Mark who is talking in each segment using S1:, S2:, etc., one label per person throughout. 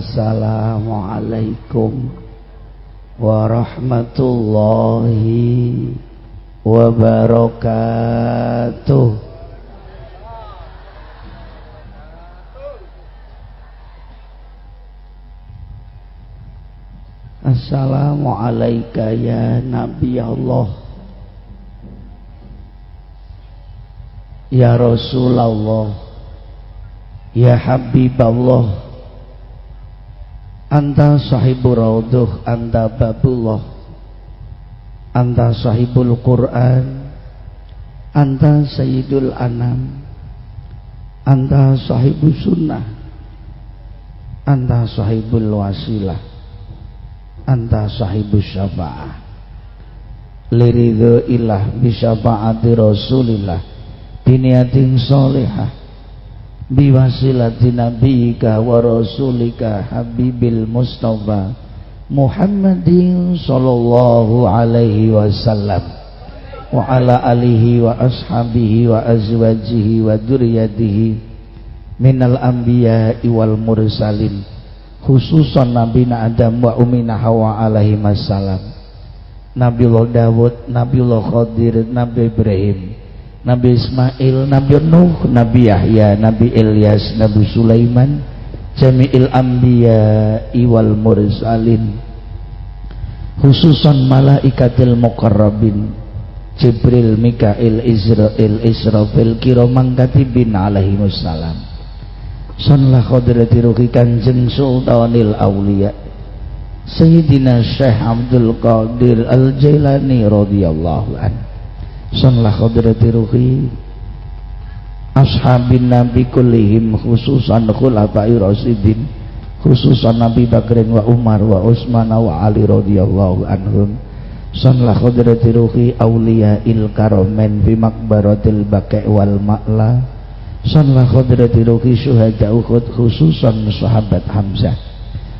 S1: Assalamualaikum warahmatullahi wabarakatuh. Assalamualaikum ya Nabi Allah. Ya Rasulullah. Ya Habib Allah Anta sahibul raudhuh Anta babullah Anta sahibul Quran Anta sayyidul anam Anta sahibul sunnah Anta sahibul wasilah anta sahibus syafa'ah liridho ilah bisyafa'ati rasulillah biniatin solihah biwasilati nabiyika wa rasulika habibil mustafa Muhammadin sallallahu alaihi wasallam. Wa ala alihi wa ashabihi wa azwajihi wa duriyatihi minal anbiya'i wal mursalin. Khususan Nabi Adam wa Umina Hawa alaihi wassalam. Allah Dawud Allah Khadir Nabi Ibrahim Nabi Ismail Nabi Nuh Nabi Yahya Nabi Ilyas Nabi Sulaiman Jami'il Anbiya Iwal Mursalin khususan malaikatil muqarrabin Jibril Mikail Israel Israfil kiromang katibin alaihi wassalam. Sunlah khadrati ruhi kanjeng sultanil awliya Sayyidina Syekh Abdul Qadir Al-Jailani radhiyallahu an Sunlah khadrati ruhi Ashabin Nabi kullihim khususan khulafai rasidin khususan Nabi Bakrin wa Umar wa Utsman wa Ali radhiyallahu anhum. Sunlah khadrati ruhi awliya il karomen fi makbaratil baqi wal ma'la. Sanlah khadrati ruhi syuhada Uhud khususan sahabat Hamzah.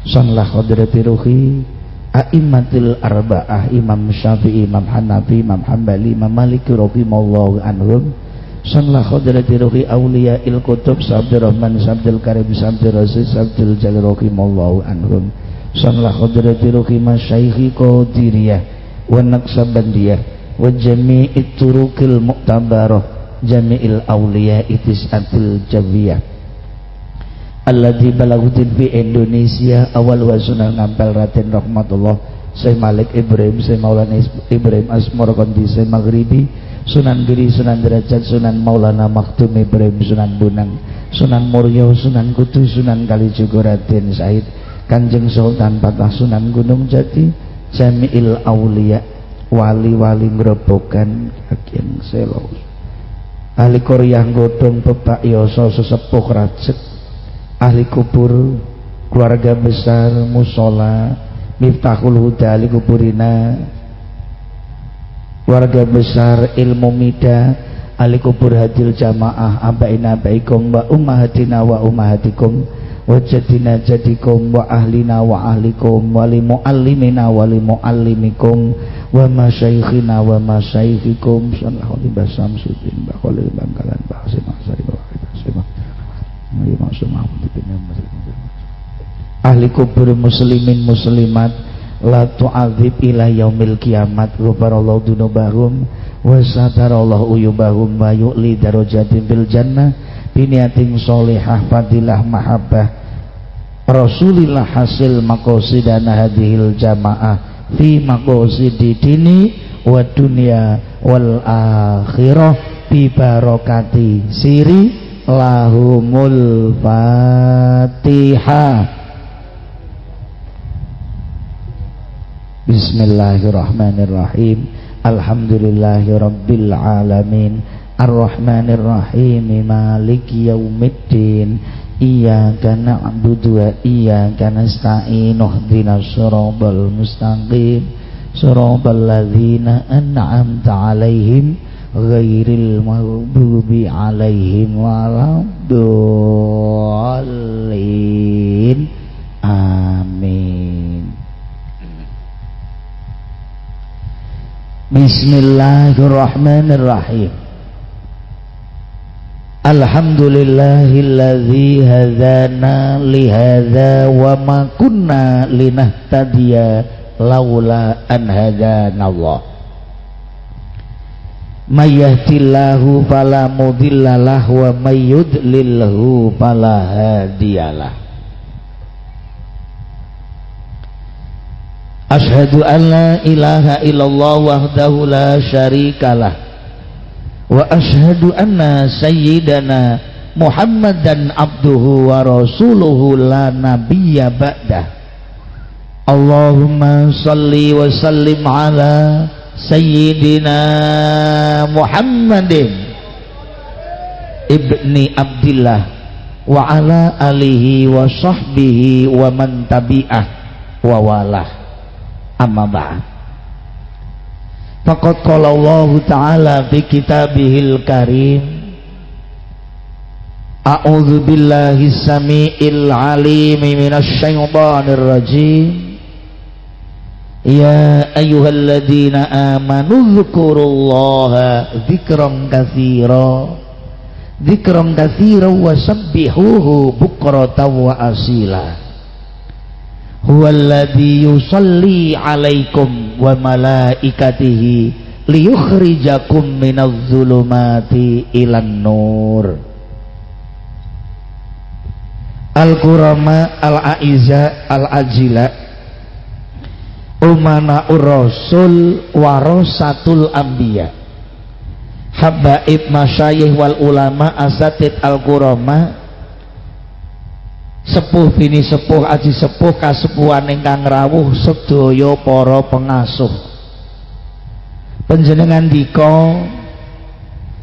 S1: Sanlah khadrati ruhi A'immatil arba'ah Imam Syafi'i, Imam Hanafi, Imam Hambali, Imam Malik Rahimahullah anhum. Sanlah khadrati ruhi awliya il kutub Sabdul Rahman, Sabdul Karim, Sabdul Rasid, Sabdul Jalil Rahimahullah anhum. Sanlah khadrati ruhi masyaikhi qadiriyah Wa naqsabandiyah Wa jami'it turukil mu'tabarah jami'il awliya atil jawiyah alladhi balagutin fi Indonesia. Awal wa sunan ngampel ratin rahmatullah. Syekh Malik Ibrahim Syekh Maulana Ibrahim Asmur Kondi Syekh Maghribi. Sunan Giri Sunan Derajat Sunan Maulana Maktum Ibrahim Sunan Bunang Sunan Muryo Sunan Kutu Sunan Kalijogo Raden Said. Kanjeng Sultan Patah Sunan Gunung Jati. Jami'il Aulia Wali-wali ngerobokan Agen Selau ahli koryah godong pepak yoso sesepuh rajek ahli kubur keluarga besar musola miftahul huda ahli kuburina. Keluarga besar ilmu mida ahli kubur hadil jamaah abaina baikum wa ummahatina wa ummahatikum wa jadina jadikum wa ahlina wa ahlikum wa li muallimina wa li muallimikum wa masyayikhina wa masyayikhikum sallallahu alaihi wasallam sudin mbak khalil bangkalan asari mbak hasim ahli kubur muslimin muslimat la tu'adzib ila yaumil kiamat. Ghafarallahu dunubahum wa satarallahu uyubahum wa yu'li darajatin bil jannah. Biniatin solihah fadilah mahabbah. Rasulillah hasil makosidana hadhil jamaah fi maqasidi dini wa dunya wal akhirah. Bi barakati. Siri lahumul fatihah Bismillahirrahmanirrahim. Alhamdulillahi rabbil alamin Ar-Rahmanirrahim. Maliki yaumiddin. Iyyaka na'budu wa iyyaka nasta'in. Ihdinas siratal mustaqim. Siratal ladzina an'amta 'alaihim ghairil maghdubi 'alaihim waladdallin amin Bismillahirrahmanirrahim. Alhamdulillahilladzi hadana lihada wa ma kunna linahtadiya laula an hadanallah may yahdillahu fala mudhillalah wa may yudlilhu fala hadiyalah Ashhadu an la ilaha illallah wahdahu la syarikalah wa ashhadu anna sayyidana Muhammadan abduhu wa rasuluhu la nabiyya ba'dah. Allahumma salli wa sallim ala sayyidina Muhammadin ibni Abdillah wa ala alihi wa sahbihi wa man tabi'ah wa walah. Amma ba'd. Faqad qala Allah Ta'ala fi kitabihil karim A'udzu billahi samiil alim minasy syaithanir rajim Ya ayyuhalladzina amanu dzkurullaha dzikran katsira dzikran katsira wasabbihuhu bukratan wa asila huwallazi yusalli alaikum wa malaikatihi liyukhrijakum minadh dhulumati ilan nur Al-Qurama Al-Aiza Al-Ajila Umana Rasul Warasatul Anbiya. Habaib Masyayih wal Ulama Asatid Al-Qurama. Sepuh bini sepuh aji sepuh kasepuhan ingkang rawuh sedaya para pengasuh. Panjenengan dika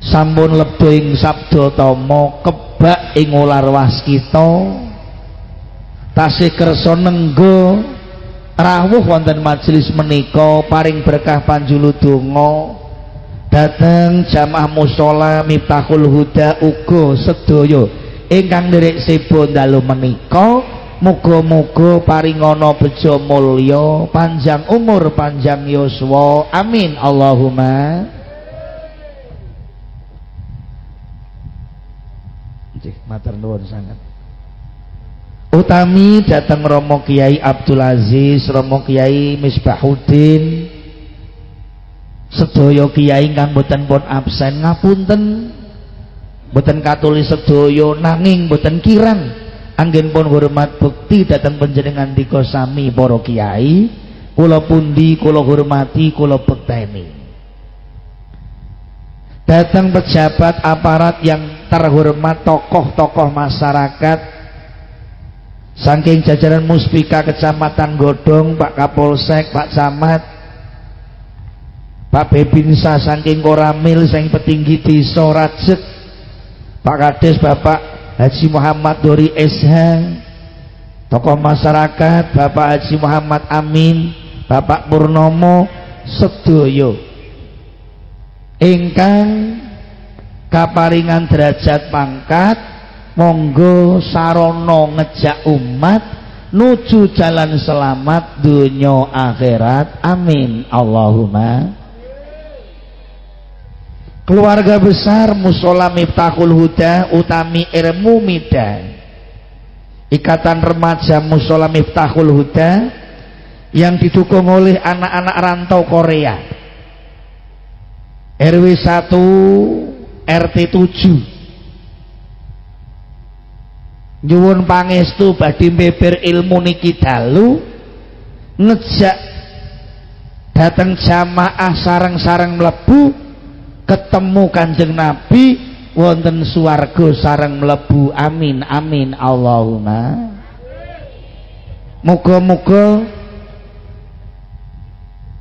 S1: sampun lebdo ing sabda tama kebak ing ular waskita tasih kersa nenggo rawuh wonten majelis menika paring berkah panjulu donga. Dateng jamaah musala miftahul huda uga sedaya ingkang nderek sebo dalu menika. Muga-muga paringana bejo mulya panjang umur panjang yuswa. Amin. Allahumma. Nggih matur nuwun sangat utami datang Romo Kiai Abdul Aziz Romo Kiai Misbahuddin. Sedaya kiai kang boten pun absen ngapunten. Boten katulis sedaya nanging boten kirang. Anggen pun hormat bukti datang panjenengan dika sami para kiai. Kula pundi kula hormati kula bekteni. Datang pejabat aparat yang terhormat tokoh-tokoh masyarakat saking jajaran muspika kecamatan Godong Pak Kapolsek Pak Camat Pak Bebinsa saking Koramil sing petinggi desa Rajek Pak Kades Bapak Haji Muhammad Dori SH tokoh masyarakat Bapak Haji Muhammad Amin Bapak Purnomo sedoyo. Ingkang kaparingan derajat pangkat monggo sarono ngejak umat nuju jalan selamat dunia akhirat. Amin. Allahumma. Keluarga besar musola miftahul huda utami ilmu midan ikatan remaja musola miftahul huda yang didukung oleh anak-anak rantau Korea. RW 1 RT 7 nyuwun pangestu badhe beber ilmu niki dalu ngejak datang jamaah sarang-sarang mlebu ketemu kanjeng Nabi wonten suwargo sarang melebu amin amin. Allahumma. Muga-muga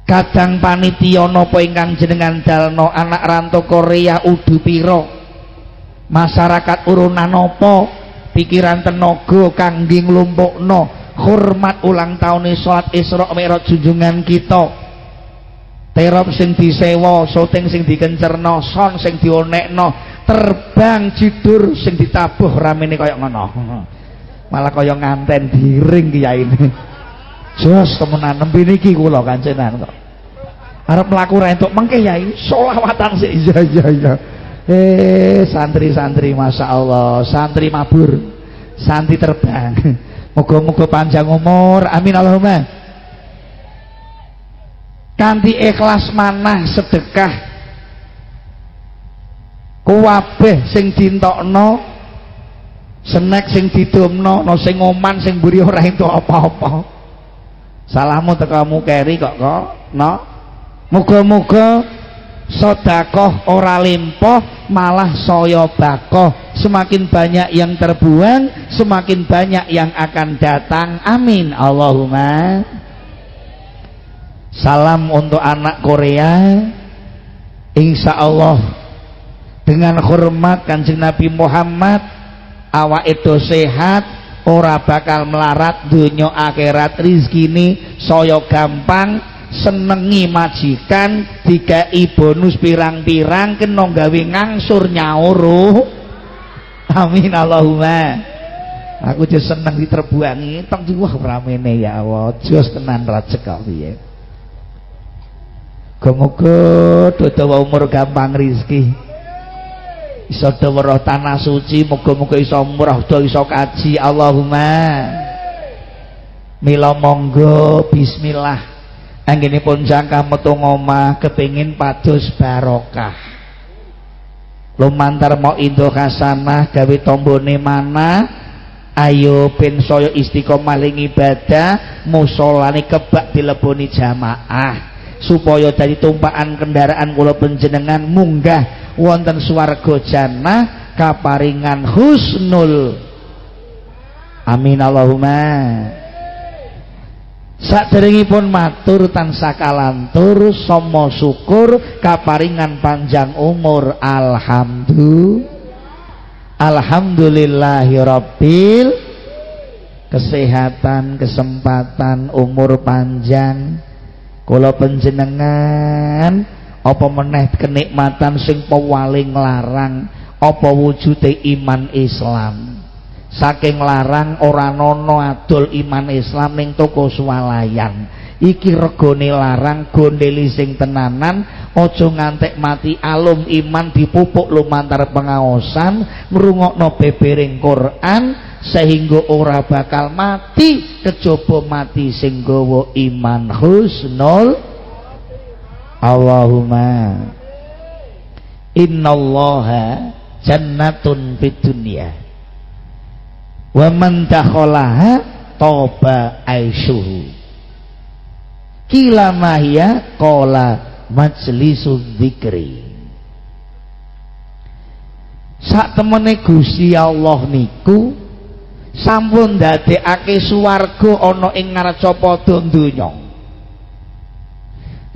S1: kadang panitia napa ingkang jenengan dalno anak rantau Korea udu piro masyarakat urunan napa pikiran tenaga kangge nglumpukno hormat ulang tahun salat Isra Mi'raj junjungan kita. Terop sing disewa syuting sing dikencerno son sing dionekno terbang jidur sing ditabuh ramene kaya ngono. Malah kaya nganten diring kiai ini. Jos temenan nembe niki kula kancenan kok. Arep mlaku ra entuk mengke yai selawatan sik. Iya iya iya Eh santri-santri Masya Allah. Santri mabur. Santri terbang. Moga-moga panjang umur. Amin Allahumma. Kanti ikhlas manah sedekah. Kuwabeh sing dintokno Senek sing didomno No sing oman sing buri ora itu apa-apa. Salahmu tekamu keri kok kok. No. Moga-moga sodakoh ora limpoh malah soyo bakoh. Semakin banyak yang terbuang semakin banyak yang akan datang. Amin. Allahumma. Salam untuk anak Korea. Insya Allah dengan hormat kanjeng Nabi Muhammad awak itu sehat ora bakal melarat dunia akhirat. Rizki ini soyo gampang senengi majikan dikai bonus pirang-pirang kena gawe ngangsur nyauru amin Allahumma. Aku aja seneng diterbuangi tong wah ramene ya Allah jos tenan rajek kok piye. Muga dawa umur gampang rizki iso dawa tanah suci muga-muga iso umroh do iso kaji Allahumma. Mila monggo bismillah pun jangka metu ngomah kepingin pados barokah. Lumantar mau indo kasanah gawe tombone mana ayo saya istiqomah ling ibadah musolane kebak dileboni jamaah. Supaya dari tumpakan kendaraan kula panjenengan munggah wonten swarga jannah kaparingan husnul. Amin Allahumma pun matur tansah kalantur somo syukur kaparingan panjang umur. Alhamdulillah. Alhamdulillahirabbil kesehatan kesempatan umur panjang. Kula panjenengan apa meneh kenikmatan sing paling larang apa wujude iman Islam saking larang ora nono adol iman Islam ning toko swalayan. Iki regone larang gondeli sing tenanan aja ngantek mati alum iman dipupuk lumantar pengaosan ngrungokno bebering Quran sehingga ora bakal mati kejaba mati sing iman. Husnul Allahumma. Innallaha jannatun fid dunya wa man dakhalaha toba aisuhu. Kila mahya qala majlisu dzikri. Sak temene Gusti Allah niku sampun ndadekake swarga ana ing ngarca padha donya.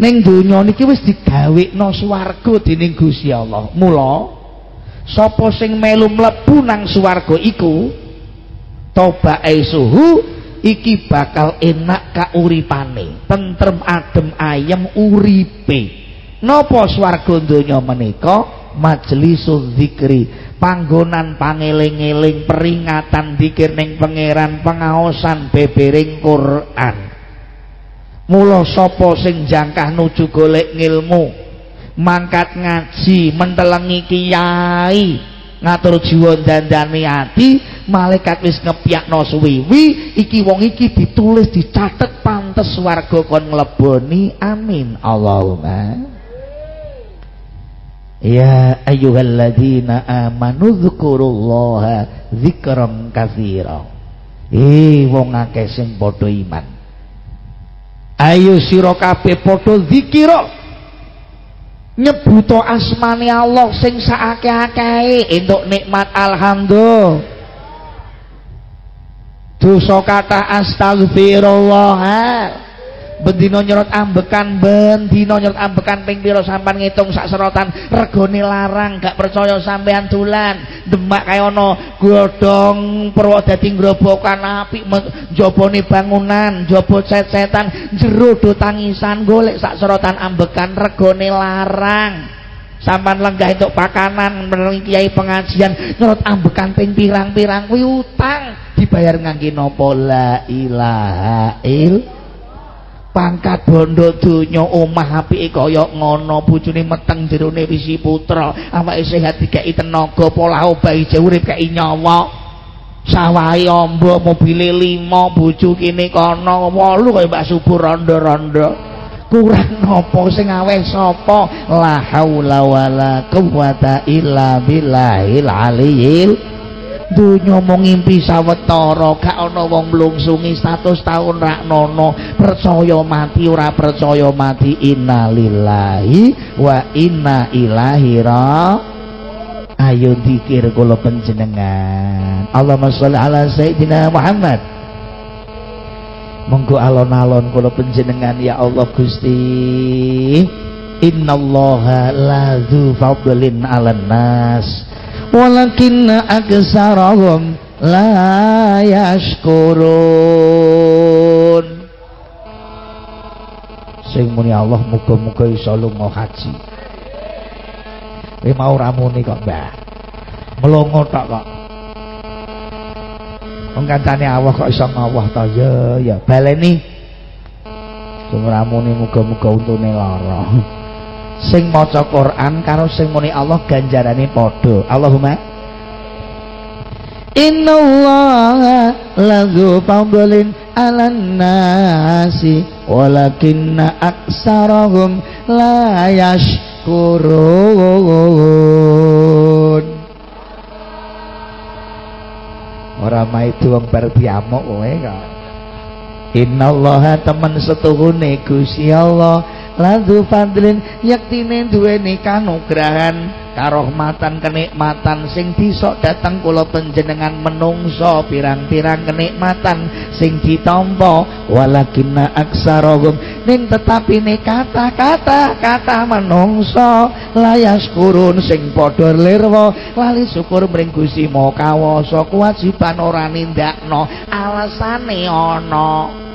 S1: Ning donya niki wis digawekno swarga dening Gusti Allah. Mula sapa sing melu mlebu nang swarga iku toba suhu iki bakal enak kauripane tentrem adem ayem uripe. Napa swarga donya menika? Majlisul zikri. Panggonan pangeling-eling peringatan dikir ning pangeran pengaosan bebering Quran. Mula sapa sing jangkah nuju golek ngilmu? Mangkat ngaji mentelengi kiai ngatur jiwa dandani ati malaikat wis ngepyakno suwiwi iki wong iki ditulis dicatet pantes warga kon ngleboni amin Allahumma Ya ayyuhalladzina amanu dzkurullaha dzikran katsira. Eh wong akeh sing padha iman. Ayo sira kabeh padha nyebuto asmani Allah sing saake-akehe entuk nikmat alhamdulillah. Dosa kata astagfirullah bendino nyerot ambekan bendino nyerot ambekan ping pira sampean ngitung sak serotan. Regone larang gak percaya sampean tulan demak kaya ana godhong dadi grobokan apik jabone bangunan jaba cet-cetan jero do tangisan golek sak serotan ambekan regone larang. Sampan lenggah untuk pakanan menerangi kiai pengajian nyerot ambekan ping pirang-pirang kuwi utang. Dibayar ngangge napa? La ilaha illallah pangkat bondo donya omah apike kaya ngono bojone meteng jerone wisi putra. Awake sehat dikai tenaga pola obah ijo urip kei nyawa. Sawahe amba mobile 5 bojo kene kono 8 kaya Mbak Subur rondo-rondo. Kurang nopo sing aweh sapa? La haula wala quwata illa billahil aliyil dunya mung ngimpi sawetara gak ana wong mlungsungi 100 taun rak nono. Percaya mati ora percaya mati. Innalillahi wa inna ilahi ra ayo dikir kula panjenengan. Allahumma sholli ala sayyidina Muhammad. Monggo alon-alon kula panjenengan ya Allah Gusti. Innallaha la dzu fadlin 'alan nas walakinna aksarahum la yashkurun. Sing muni Allah muga-muga iso lunga haji. Kowe mau ramune kok Mbah. Melongo tok kok. Wong kancane Allah kok iso ngawah ta? Ya ya baleni. Sing ramune muga-muga untune lara sing maca Quran karo sing muni Allah ganjarane padha. Allahumma Innallaha lagu fadlin 'alan nasi walakinna aksarahum la yashkurun. Ora maidu wong bar diamuk kowe kok Innallaha temen setuhune Gusti Allah ladu fadlin yaktine duweni kanugrahan karohmatan kenikmatan sing bisa datang kula panjenengan menungso pirang-pirang kenikmatan sing ditampa. Walakinna aksarahum ning tetapi ne kata-kata kata menungso layas kurun sing padha lirwa lali syukur mring Gusti Maha kawasa kewajiban ora nindakno alasane ana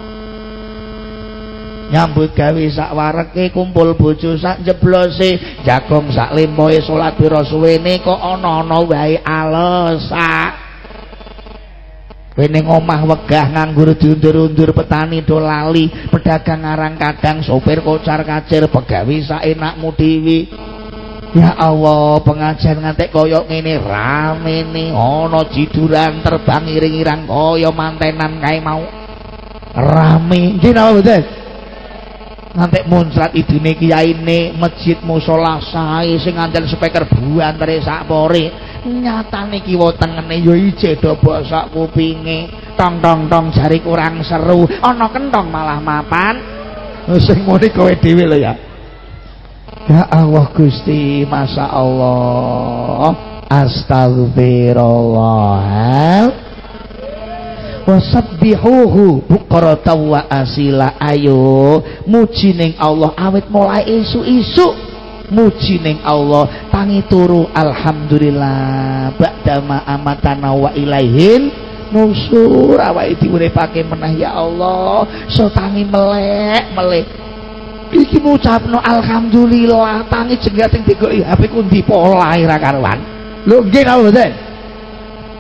S1: nyambut gawe sak wareke kumpul bojo sak jeblose jagong sak lempoe salat pira suwene kok ana-ana wae alesak Wene omah wegah nganggur diundur-undur petani do lali, pedagang ngarang kadang, sopir kocar kacir, pegawe saenakmu dhewe. Ya Allah, pengajian ngantek koyok ngene rame nih, ana jiduran terbang iring-irang kaya mantenan kae mau. Rame. Nggih napa mboten? Ngantek muncrat idune kiyaine masjid musala sae sing ngandel speaker buantere sak pore nyatane kiwa tengene ya ije do bosak kupinge. Tong tong tong jari kurang seru. Ana kentong malah mapan. Sing muni kowe dhewe lho ya. Ya Allah Gusti Masya Allah. Astagfirullah wasabbihuhu bukrata wa asila. Ayo muji ning Allah. Awit mulai isu-isu. Muji ning Allah. Tangi turu. Alhamdulillah. Ba'dama amatana wa ilaihin nusur. Awake diuripake meneh ya Allah. So tangi melek melek. Iki ngucapno alhamdulillah. Tangi jenggat sing digoki. HP ku ndi pola ira karuan. Lho nggih napa mboten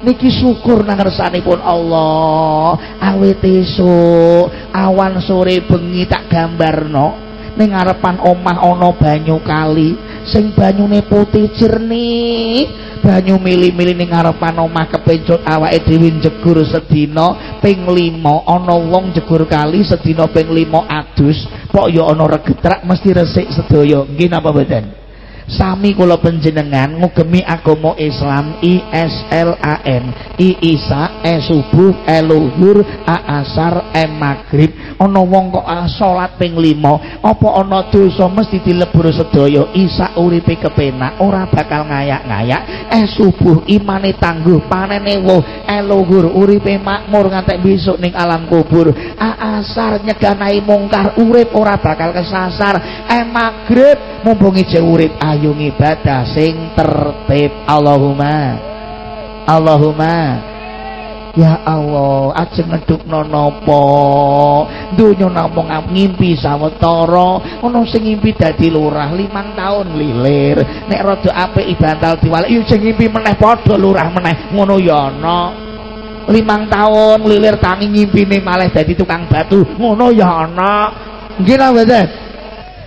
S1: niki syukur nang pun Allah. Awet esuk awan sore bengi tak gambarno. Ning ngarepan omah ana banyu kali sing banyune putih jernih. Banyu mili-mili ning ngarepan omah kepencut awake dhewe jegur sedina ping 5 ana wong jegur kali sedina ping 5 adus. Pok ya ana regetrak mesti resik sedaya. Nggih napa mboten sami kula panjenengan ngugemi agama Islam I S L A N I Isa E subuh E luhur A asar E maghrib. Ana wong kok salat ping 5 apa ana dosa mesti dilebur sedaya? Isa uripe kepenak ora bakal ngayak-ngayak. E subuh imane tangguh panene woh E luhur uripe makmur ngantek besok ning alam kubur. A asar nyeganai mungkar urip ora bakal kesasar. E maghrib mumpung ije urip ayo ibadah sing tertib Allahumma Allahumma Ya Allah, ajeng ngedukno napa? Donya namung ngimpi sawetara, ana sing ngimpi dadi lurah limang tahun lilir. Nek rada apik ibantal diwalek, yo sing ngimpi meneh padha lurah meneh. Ngono ya. Limang tahun lilir tangi ngimpine malah dadi tukang batu. Ngono ya ana. nggih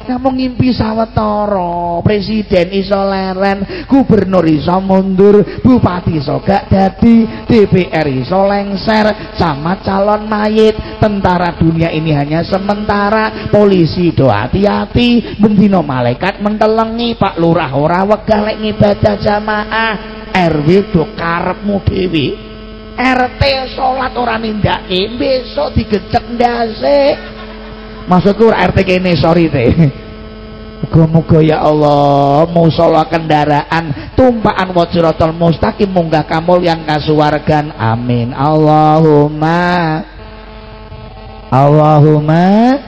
S1: Namung ngimpi sawetara, presiden iso leren, gubernur iso mundur, bupati iso gak dadi, DPR iso lengser, camat calon mayit, tentara dunia ini hanya sementara, polisi do hati-hati, bendino malaikat mentelengi, Pak Lurah ora wegah lek ngibadah jamaah, RW do karepmu dhewe. RT salat ora nindakake, besok digecek ndase maksudku RT kene sorry teh. Muga-muga ya Allah musala kendaraan tumpaan wajratul mustaqim munggah kamulyan kasuwargan. Amin. Allahumma Allahumma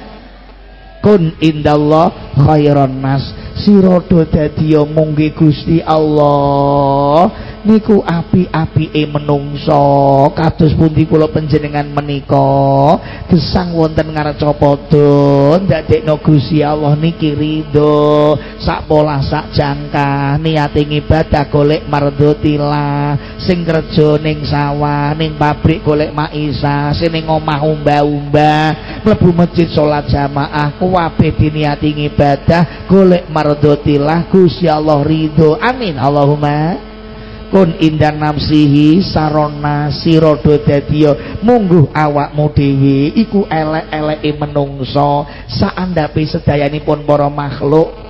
S1: kun indallah khairan nas sirodo dadiya munggi Gusti Allah. Niku api-apike menungso. Kados pundi kula panjenengan menika? Gesang wonten ngareca padha ndadekno Gusti Allah niki ridho. Sak pola sak jangka niate ngibadah golek mardotila sing kerja ning sawah ning pabrik golek maisa sing ning omah umba-umba mlebu masjid salat jamaah kuwabe diniati ngibadah golek mardotila Gusti Allah ridho. Amin. Allahumma. Kun indan nafsihi sarona sirodo dadiya mungguh awakmu dhewe iku elek-eleke menungso. Saandape sedayanipun para makhluk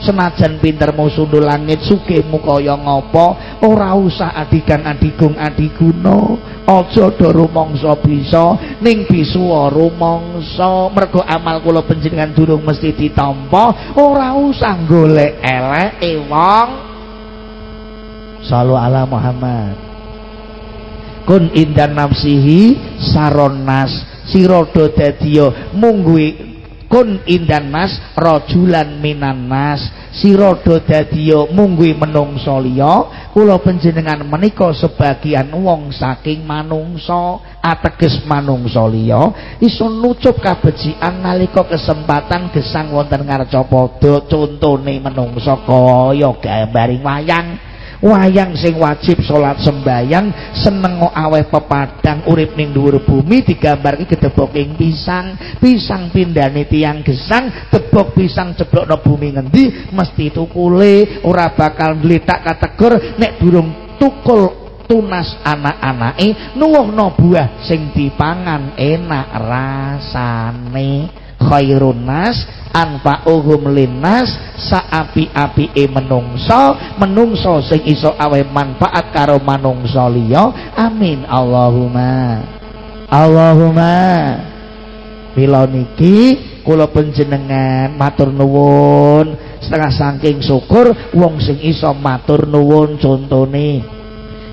S1: senajan pintermu sundul langit sugihmu kaya ngapa ora usah adikan adigung adiguna. Aja do rumangsa bisa ning bisuwa rumangsa mergo amal kula panjenengan durung mesti ditampa ora usah golek eleke wong. Salu ala Muhammad. Kun indan nafsihi saron nas sirodo dadiya mungguhi kun indan nas rajulan minan nas sirodo dadiya mungguhi menungso liya. Kula panjenengan menika sebagian wong saking manungsa ateges manungsa liya. Iso nucup kabecikan nalika kesempatan gesang wonten ngarca padha contone menungsa kaya gambaring wayang wayang sing wajib salat sembayang seneng aweh pepadang urip ning dhuwur bumi digambarke gedebok ing pisang. Pisang pindane tiang gesang tebok pisang ceblokno bumi ngendi mesti tukule ora bakal nglitak kategor nek durung tukul tunas anak-anake nuwuhno buah sing dipangan enak rasane khairun nas anfa'uhum linnas saapi-apike menungso menungso sing iso awe manfaat karo manungso liya. Amin. Allahumma. Allahumma. Mila niki kula panjenengan matur nuwun. Setengah saking syukur wong sing iso matur nuwun contone.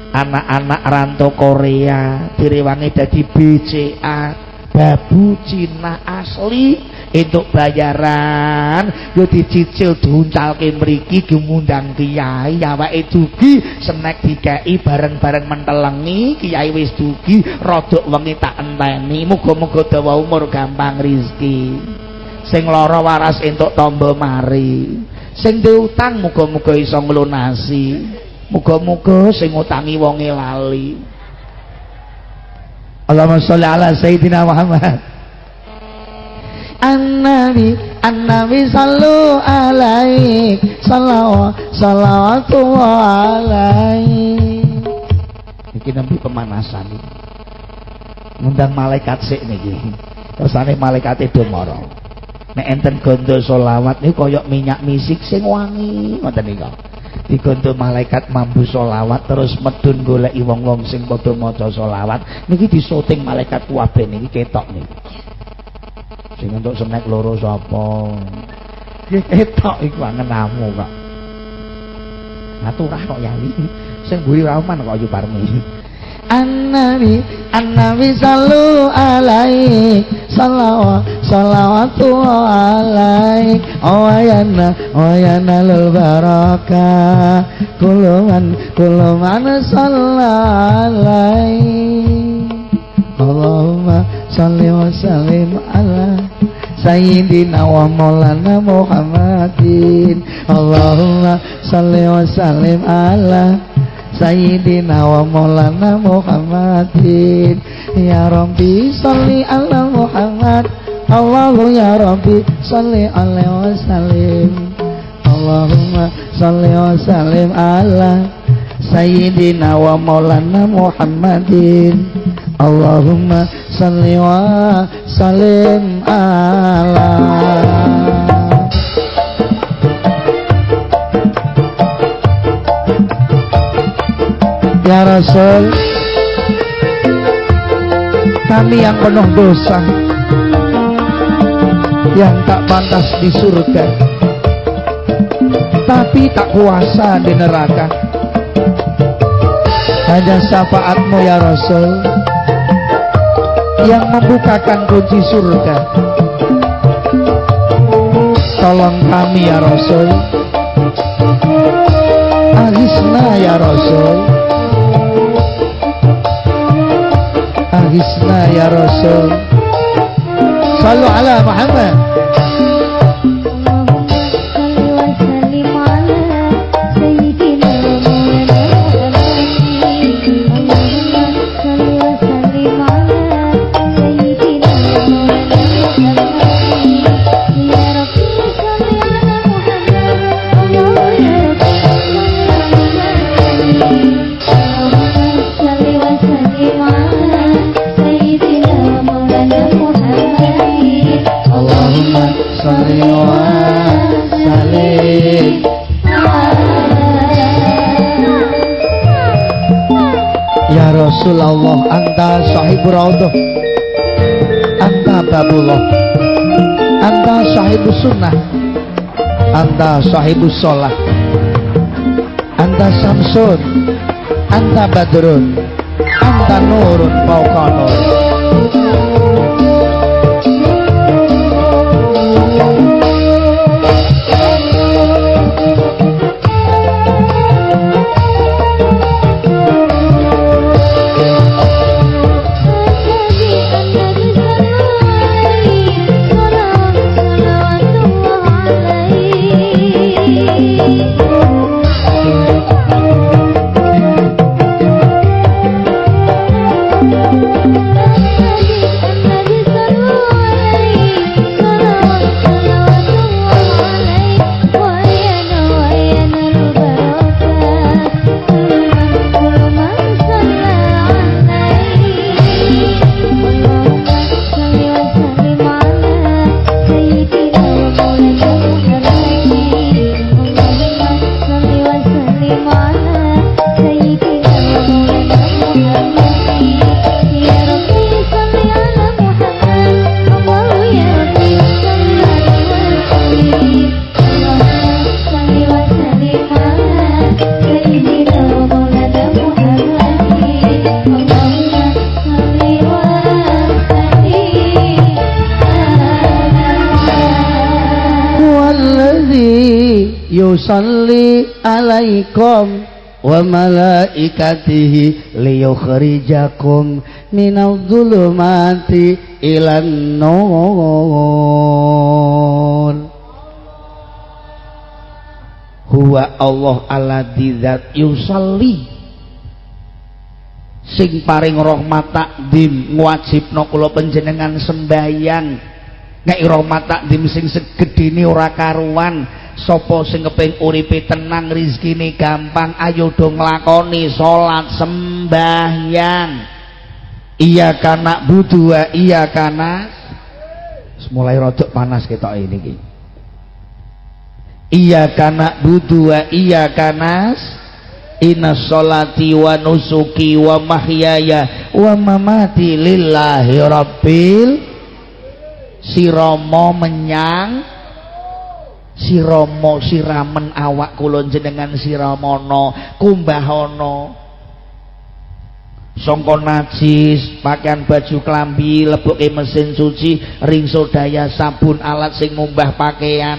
S1: Anak-anak rantau Korea direwangi dadi BCA babu Cina asli untuk bayaran. Yo dicicil diuncalke mriki gemundang kiai awake dugi senek dikai bareng-bareng mentelengi kiai wis dugi rodok wengi tak enteni muga-muga dawa umur gampang rizki sing lara waras entuk tombo mari. Sing diutang muga-muga iso nglunasi. Muga-muga sing utangi wonge lali Allahumma sholli ala Sayyidina Muhammad. An-Nabi An-Nabi sallu alaih Salawat Salawatu alaih Ini nabi pemanasan Ngundang malaikat sik niki. Rasane malaikat itu moro. Nek enten gondo solawat ini koyok minyak misik sing wangi Ngoten niku digonto malaikat mampu solawat terus medun golek wong-wong sing padha maca solawat niki disuting malaikat kuwabe niki ketok niki. Sing entuk senek loro sapa? Nggih ketok iku angenamu kok ngaturah kok yali sing mburi raman kok ayu parmi An-Nabi An-Nabi sallu alaihi salawat salawatu alaihi. Wayana wayana lul baraka kuluman kuluman alaihi. Allahumma salli wa sallim ala Sayyidina wa maulana Muhammadin. Allahumma salli wa sallim ala Sayyidina wa maulana Muhammadin. Ya Rabbi salli ala Muhammad. Allahu ya Rabbi salli alaihi wasallim Allahumma salli wa sallim ala Sayyidina wa maulana Muhammadin. Allahumma salli wa sallim ala Ya Rasul Kami yang penuh dosa Yang tak pantas di surga Tapi tak kuasa di neraka. Hanya syafaatmu ya Rasul Yang membukakan kunci surga. Tolong kami ya Rasul. Agisna ya Rasul agisna ya Rasul. Sallu ala Muhammad Rasulullah anta sahibur raudhah anta babullah anta sahibus sunnah anta sahibus sholah anta samsun anta badrun anta nurun fauqa nur yusalli alaikum wa malaikatihi liyukhrijakum minal dhulumati ilan nur. Huwa Allah alladzi dzat yusalli. Sing paring rahmat takdim ngwajibna kula panjenengan sembayang nek rahmat takdim sing segedene ora karuan sapa sing kepeng uripe tenang rezekine gampang ayo do nglakoni salat sembahyang. Iya kana budu wa iya kana mulai rodok panas ketok ini ki. Iya kana budu wa iya kanas inna sholati wa nusuki wa mahyaya wa mamati lillahi rabbil siromo menyang. Sirama siramen awak kula jenengan siramono kumbahono sangka najis pakaian baju klambi lebuke mesin cuci ring sodaya sabun alat sing ngumbah pakaian.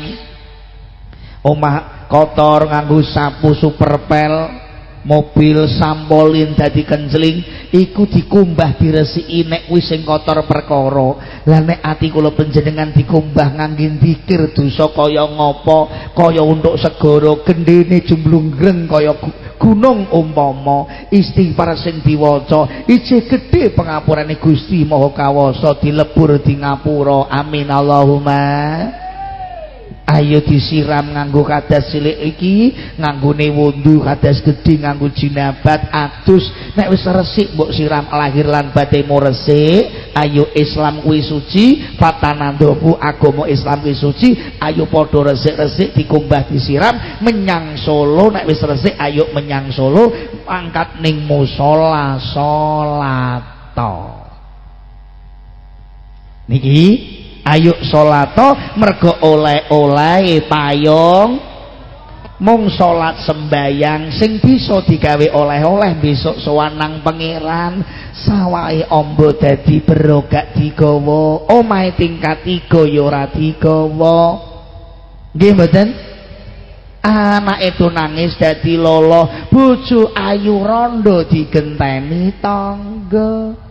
S1: Omah kotor nganggo sapu superpel mobil sampolin dadi kenceling iku dikumbah diresiki nek wis sing kotor perkara. Lah nek ati kula panjenengan dikumbah ngangge zikir dosa kaya ngopo kaya untuk segara gendene jumblung greng kaya gunung umpama istighfar sing diwaca ije gedhe pangapurane Gusti Maha Kawasa dilebur di ngapura. Amin Allahumma ayo disiram nganggo kadas cilik iki nganggone wundu kadas gedhe nganggo jinabat atus nek wis resik mbok siram lahir lan batemu resik ayo Islam kuwi suci. Patanandopu agama Islam kuwi suci ayo padha resik-resik dikumbah disiram menyang Solo. Nek wis resik ayo menyang Solo angkat ning musala salat niki ayo salato mergo oleh-oleh payung. Mung salat sembayang sing bisa digawe oleh-oleh besok sowanang pangeran. Sawahe ombo dadi berogak digawa. Omahe tingkat 3 ya ora digawa. Anak itu nangis dadi lolo bojo ayu rondo digenteni tangga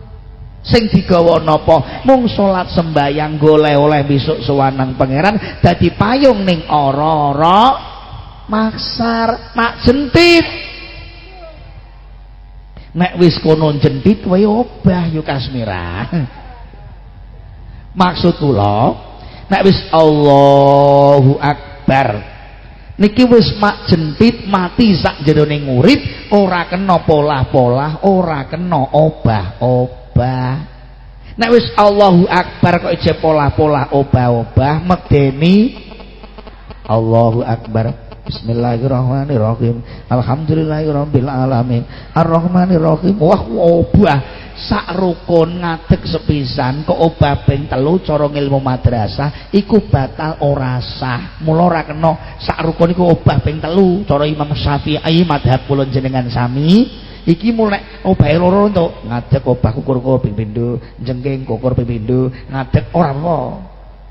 S1: sing digawa napa? Mung salat sembayang goleh oleh besok sewanang pangeran dadi payung ning ora-ora maksar mak jentit. Nek wis kono jentit kowe obah yo kasmira. Maksud kula nek wis Allahu akbar niki wis mak jentit mati sak jerone ngurip ora kena polah-polah ora kena obah-obah obah nek wis Allahu Akbar kok ije pola-pola obah-obah medeni. Allahu Akbar. Bismillahirrahmanirrahim. Alhamdulillahirabbil alamin Arrahmanirrahim. Wah obah. Sak rukun ngadeg sepisan kok obah ping telu cara ilmu madrasah iku batal ora sah. Mula ora kena sak rukun iku obah ping telu cara Imam Syafi'i madhab kula jenengan sami iki mulai obahe loro entuk ngadeg obah kukur-kukur ping pindho jengking kukur ping pindho ngadeg ora apa.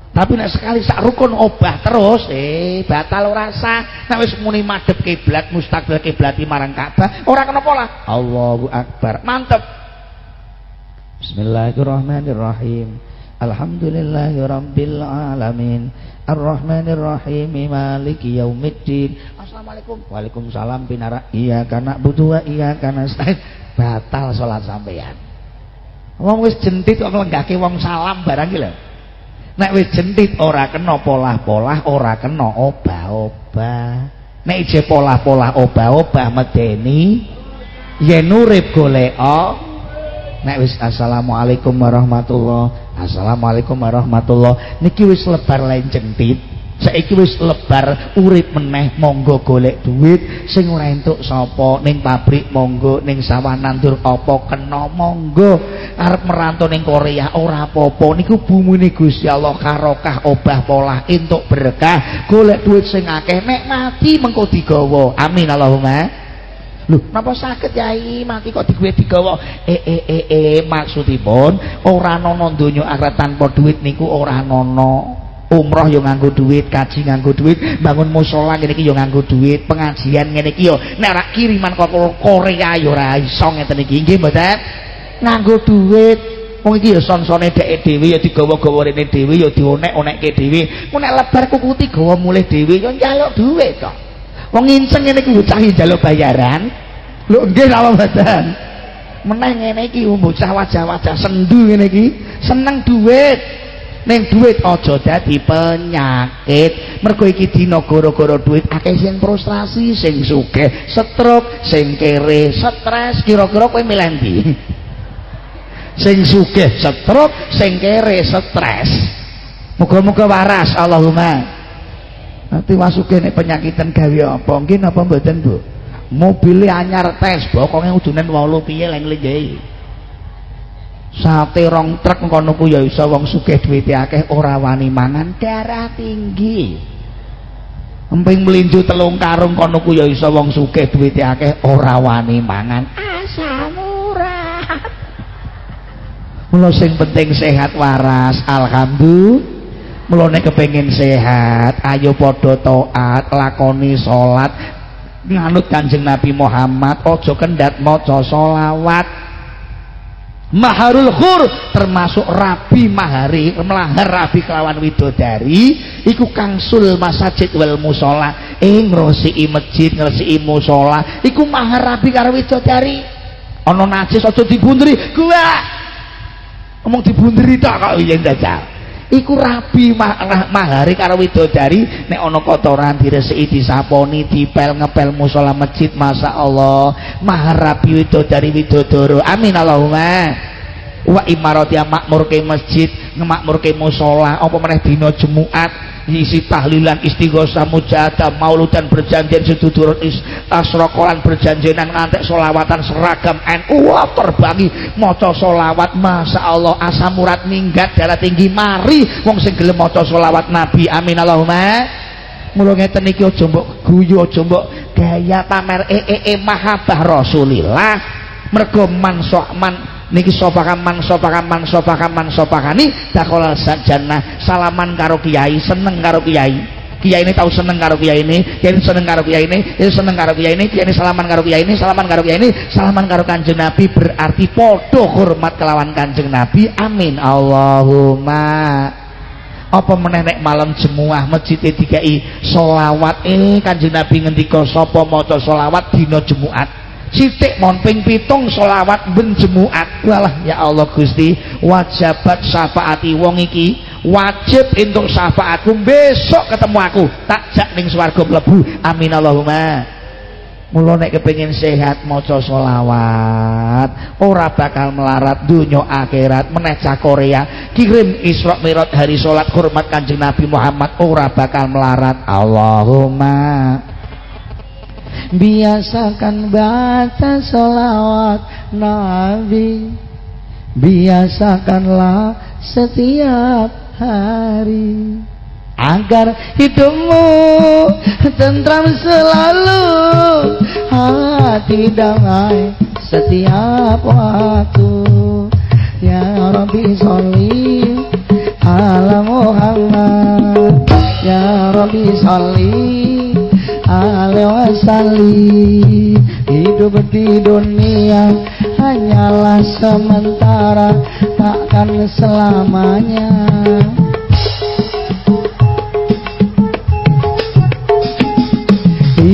S1: Tapi nek sekali sak rukun obah terus eh batal ora sah. Nek wis muni madhep kiblat mustaqbil kiblati marang Ka'bah ora kena pola. Allahu akbar. Mantep. Bismillahirrahmanirrahim Alhamdulillahi rabbil alamin. Ar-Rahmanir-Rahim Maliki Yaumiddin. Assalamualaikum. Waalaikumsalam pinara. Iya karena butuh iya karena batal sholat sampeyan. Wong wis jentit kok nglenggake wong salam barang iki lho. Nek wis jentit ora kena polah-polah ora kena obah-obah. Nek ije polah-polah obah-obah medeni yen urip golek nek wis assalamualaikum warahmatullahi Assalamualaikum warahmatullah. Niki wis lebar lain jentit saiki wis lebar urip meneh monggo golek duit. Sing ora entuk sapa? Ning pabrik monggo ning sawah nandur apa kena? Monggo. Arep merantau ning Korea ora apa-apa. Niku bumune Gusti Allah karokah obah polah entuk berkah. Golek duit sing akeh nek mati mengko digawa. Amin Allahumma Lho, napa saged Yai mati kok digawe digawa? Eh eh eh eh maksudipun ora ana donya akhirat tanpa duit niku ora ana. Umroh yo nganggo duit, kaji nganggo duit, bangun musala ngene iki yo nganggo duit, pengajian ngene iki yo nek ora kiriman kok Korea yo ora iso ngeten iki. Nggih mboten? Nganggo duit. Wong iki ya son-sone dheke dhewe ya digawa-gawa rene dhewe ya dionek-onekke dhewe. Mun nek lebar kukuti gawa mulih dhewe yo njaluk duit kok. Wong nginceng ngene iki bocah njaluk bayaran. Lho nggih napa mboten? Meneh ngene iki bocah wajah-wajah sendu ngene iki, seneng duit. Ning duit aja dadi penyakit. Mergo iki dina gara-gara duit akeh sing frustrasi, sing sugih, stroke, sing kere, stres. Kira-kira kowe milih ndi? Sing sugih stroke, sing kere stres. Muga-muga waras Allahumma. Nanti masukin nek penyakitan gawe apa? Mungkin apa mboten Bu? Mobilnya anyar tes pokoknya udunan walu piye leng lenjai sate rong truk kono ku ya iso wong sugih duwite akeh ora wani mangan. Darah tinggi. Emping melinju telung karung kono ku ya iso wong sugih duwite akeh ora wani mangan. Asam urat. Mula sing penting sehat waras. Alhamdulillah mulane kepengin sehat ayo padha taat lakoni salat. Nganut Kanjeng Nabi Muhammad aja kendhat maca selawat. Maharul khur termasuk rabi mahari melahar rabi kelawan widodari iku kangsul masajid wal musola. Eh ngrosiki masjid ngresiki musala iku mahar rabi karo widodari. Ana najis aja dibunderi. Gua! Ngomong dibunderi tok kok yen jajal iku rabi mah mahari karo widodari nek ana kotoran diresiki disaponi dipel ngepel musala masjid masa Allah mahar rabi widodari widodoro. Amin Allahumma. Wa imarati makmurke masjid ngemakmurke musala apa meneh dina Jumat isi tahlilan istighosah mujahadah mauludan berjanjian setuturun asrokolan berjanjian ngantek solawatan seragam NU wah terbangi. Moco solawat Masya Allah asam murad minggat darah tinggi mari. Wong sing gelem moco solawat Nabi amin Allahumma. Mula ngeten iki aja mbok gaya pamer ee -e -e mahabbah Rasulillah. Mergo niki sopakaman sopakaman sopakaman sopakani dakolal sajana salaman karo kiai seneng karo kiai. Kiai ini tahu seneng karo kiai ini kiai ini seneng karo kiai ini kiai seneng karo kiai ini kiai ini salaman karo kiai ini salaman karo kiai ini salaman karo kanjeng nabi berarti podo hormat kelawan kanjeng nabi. Amin. Allahumma. Apa menenek malam jemuah masjid dikai solawat eh kanjeng nabi ngendika sapa maca solawat dina jemuat Sitik mon ping pitung solawat ben jemuat. Walah ya Allah Gusti wajabat syafaati wong iki wajib entuk syafaatku. Besok ketemu aku tak jak ning swarga mlebu. Amin Allahumma. Mula nek kepengin sehat maca solawat ora bakal melarat dunia akhirat. Meneh Korea kirim Isra Mi'raj hari salat hormat Kanjeng Nabi Muhammad ora bakal melarat. Allahumma Biasakan baca solawat Nabi. Biasakanlah setiap hari. Agar hidupmu tentram selalu Hati damai setiap waktu. Ya Rabbi sholli ala Muhammad. Ya Rabbi sholli alaihi wasallim hidup di dunia hanyalah sementara takkan selamanya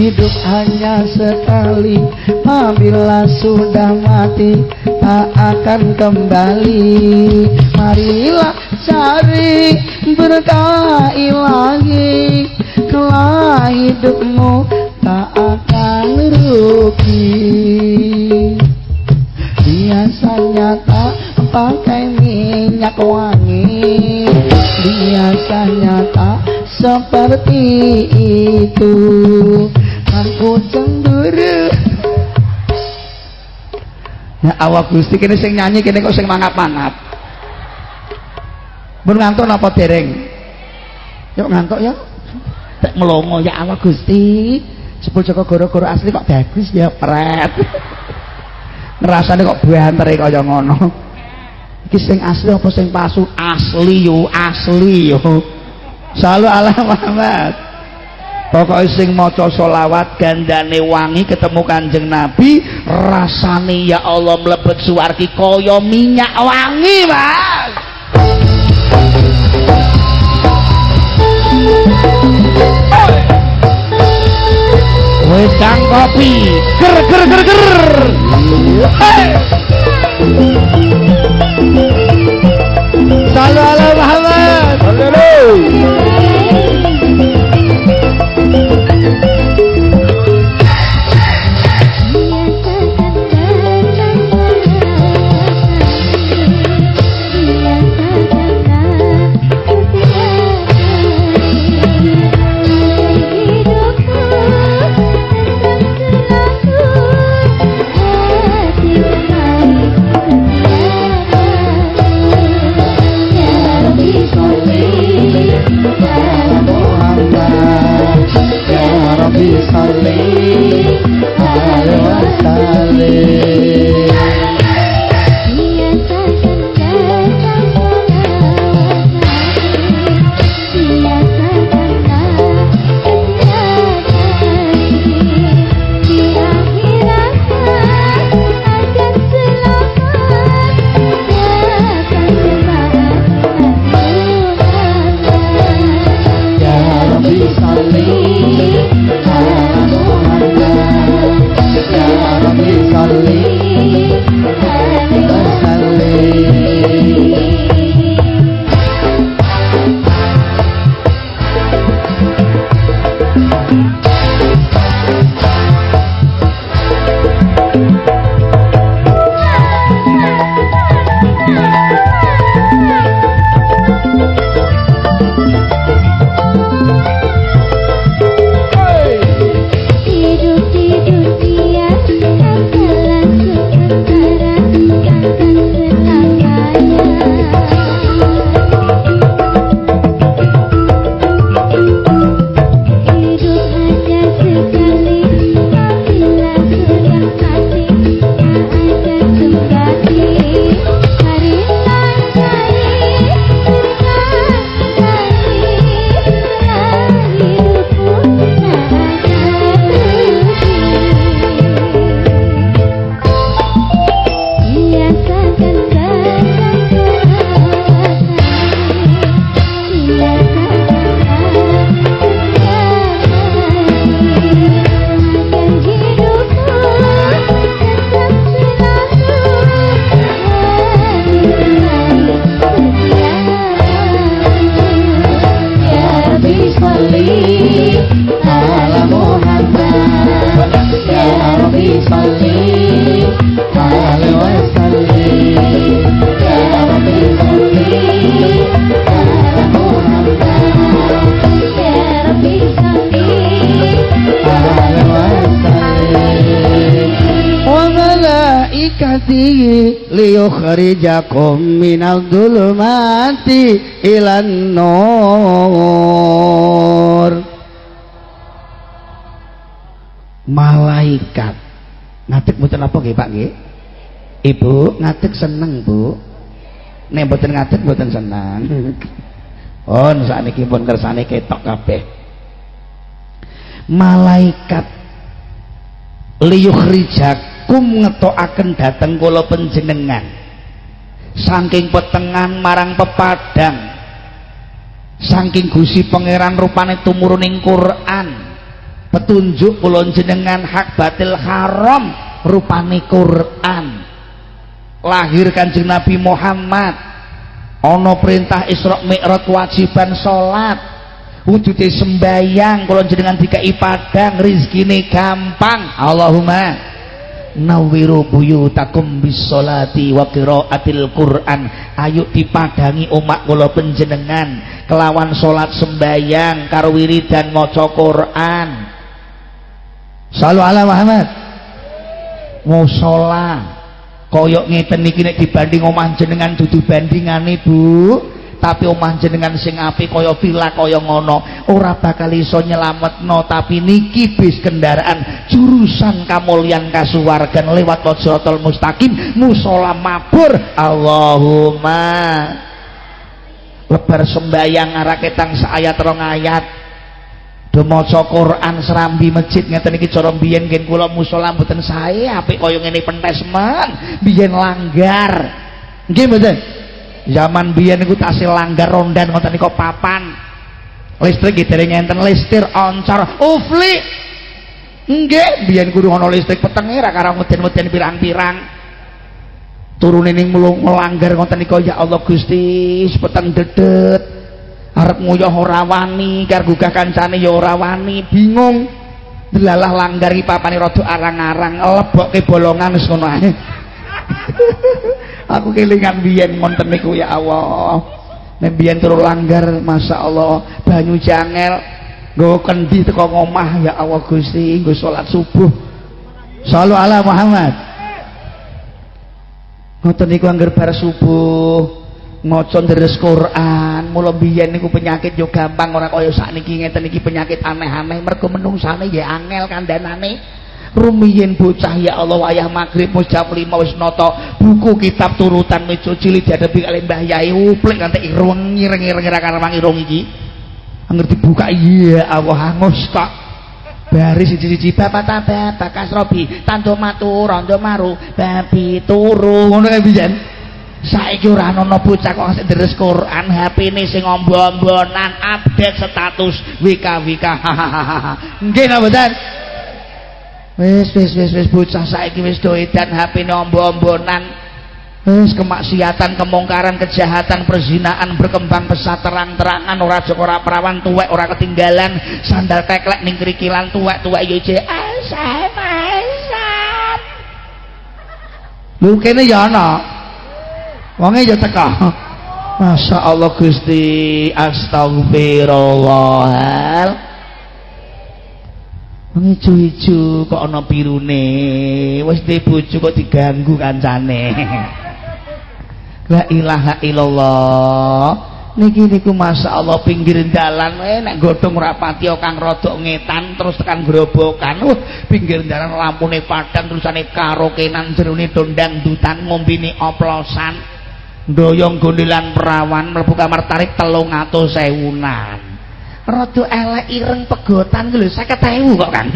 S1: Hidup hanya sekali Apabila sudah mati Tak akan kembali. Marilah cari berkah ilahi Kelak hidupmu tak akan rugi. Biasanya tak pakai minyak wangi. Biasanya tak seperti itu aku cemburu ya awak gusti kini sing nyanyi kini kok sing mangap-mangap. Mun ngantuk napa dereng? Yuk ngantuk ya tak melongo ya awak gusti. Sepul joko goro-goro asli kok bagus ya pret. Ngerasanya kok buantere kaya ngono. Iki sing asli apa sing palsu? Asli yo asli yo. Selalu ala Muhammad. Pokoknya sing maca solawat gandane wangi ketemu kanjeng Nabi rasane ya Allah mlebet suwargi kaya minyak wangi mas. Wedang kopi. Ger ger ger ger. Hey. Salam ala Muhammad Hallelujah tarde. Liyukhrijakum minal dhulumati ilan nur. Malaikat. Ngatek mboten apa nggih Pak nggih? Ibu ngatek seneng Bu. Nek mboten ngatek mboten seneng. Oh sakniki pun kersane ketok kabeh. Malaikat. Liyukhrijak kum ngetokaken dateng kula panjenengan saking petengan marang pepadang. Saking Gusti Pangeran rupane tumuruning Quran. Petunjuk kula jenengan hak batil haram rupane Quran. Lahir kanjeng Nabi Muhammad. Ana perintah Isra Mi'raj kewajiban salat. Wujude sembayang kula jenengan dikai padang rezekine gampang. Allahumma nawiru buyutakum bisolati wa qiraatil Qur'an. Ayo dipadangi umat kula panjenengan. Kelawan salat sembayang karo wiridan maca Quran. Sallu ala Muhammad. Musala koyok ngeten niki nek dibanding omah jenengan dudu bandingane Bu tapi omah jenengan sing apik kaya villa kaya ngono ora bakal iso nyelametno. Tapi niki bis kendaraan jurusan kamulyan kasuwargan lewat Siratal Mustaqim musala mabur. Allahumma. Lebar sembayang araketang seayat rong ayat. Do Quran serambi masjid ngeten iki cara biyen ngen kula musala mboten sae apik kaya ngene biyen langgar. Nggih mboten zaman biyen niku tasih langgar rondan ngoten niku papan. Listrik gitu ngenten listir oncor. Ufli! Nggih biyen kudu ana listrik petenge ra karo meden-meden pirang-pirang. Turune ning melanggar ngoten niku ya Allah Gusti peteng dedet. Arep nguyuh ora wani karo gugah kancane ya ora wani. Bingung. Delalah langgar iki papane rada arang-arang lebokke bolongan wis ngono ae aku kelingan biyen wonten niku ya Allah. Nek biyen turu langgar Masya Allah. Banyu jangel. Nggo kendi teko ngomah ya Allah Gusti nggo salat subuh. Sallu ala Muhammad. Ngoten niku anggar bar subuh. Maca deres Quran. Mula biyen niku penyakit yo gampang ora kaya sakniki ngeten iki penyakit aneh-aneh. Mergo menungsane ya angel kandhanane rumiyin bocah ya Allah wayah maghrib wis jam 5 wis nata buku kitab turutan meja cilik diadepi kali Mbah Yai uplik nganti irung ngireng-ireng ra karang irung iki. Anger dibuka iya Allah hangus tok. Baris siji-siji bapak tabak bakas robi tando matu rondo maru babi turu. Ngono kae biyen saiki ora ana bocah kok sing deres Quran HP-ne sing ombo-ombonan update status WK-WK nggih napa mboten wis wis wis wis bocah saiki wis do edan HP ombo-ombonan wis kemaksiatan kemungkaran kejahatan perzinaan berkembang pesat terang-terangan ora jek ora perawan tuwek ora ketinggalan. Sandal teklek ning krikilan tuwek-tuwek yo je asam asam lho kene ya ana? Wonge ya teka. Masya Allah Gusti Ijo-ijo kok ana birune. Wis dhe bojo kok diganggu kancane. La ilaha illallah. Niki niku masyaallah pinggir dalan eh nek godhong rapati kang rada ngetan terus tekan grobokan. Uh, pinggir dalan lampune padang terusane karokenan jerone dondang dutan ngombini oplosan. Ndoyong gondelan perawan mlebu kamar tarik 300.000-an. rada elek ireng pegotan ku lho 50.000 kok Kang.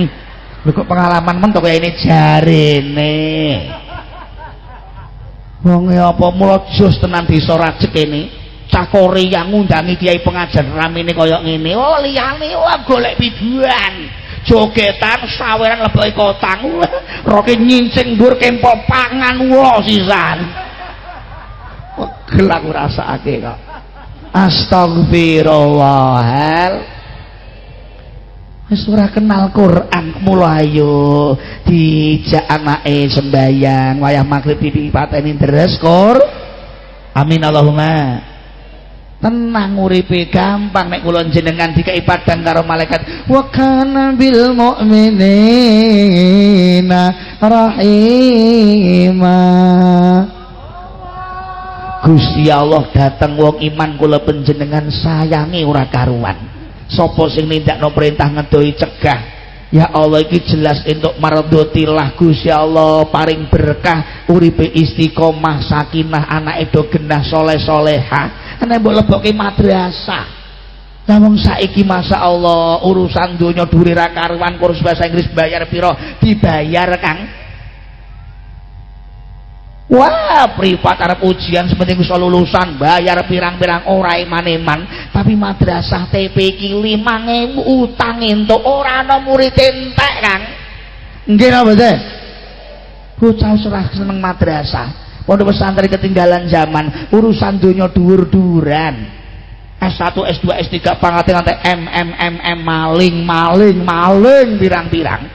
S1: Lho kok pengalaman men kok ini jarene. Wong e apa mula jos tenan desa Rajek kene. Cah Korea ngundangi kiai pengajar ramene kaya ngene. Oh liyane wah golek biduan. Jogetan saweran leboke kotang. Roke nyincing dhuwur kempo pangan wah sisan. Gelak rasake kok. Astagfirullahal wis kenal Quran mula ayo dijak anake sembayang wayah magrib dipateni deres Qur. Amin Allahumma. Tenang uripe gampang nek kula jenengan dikai padang karo malaikat. Wa kana bil mu'minina rahima Gusti Allah dateng wong iman kula panjenengan sayangi ora karuan. Sapa sing nindakno perintah ngedoi cegah? Ya Allah iki jelas entuk mardotilah Gusti Allah paring berkah uripe istiqomah sakinah anak do genah soleh soleha nek mbok lebokke madrasah. Namun saiki masa Allah urusan dunia duri karuan kursus bahasa Inggris bayar piro? Dibayar Kang Wah, privat arep ujian sepenting bisa lulusan, bayar pirang-pirang ora iman-iman, tapi madrasah TP iki 5000 utang entuk ora ana murid entek, Kang. Nggih napa teh? Bocah serah seneng madrasah. Pondok pesantren ketinggalan zaman, urusan donya dhuwur-dhuwuran. S1, S2, S3 pangate nganti M M M M maling, maling, maling pirang-pirang.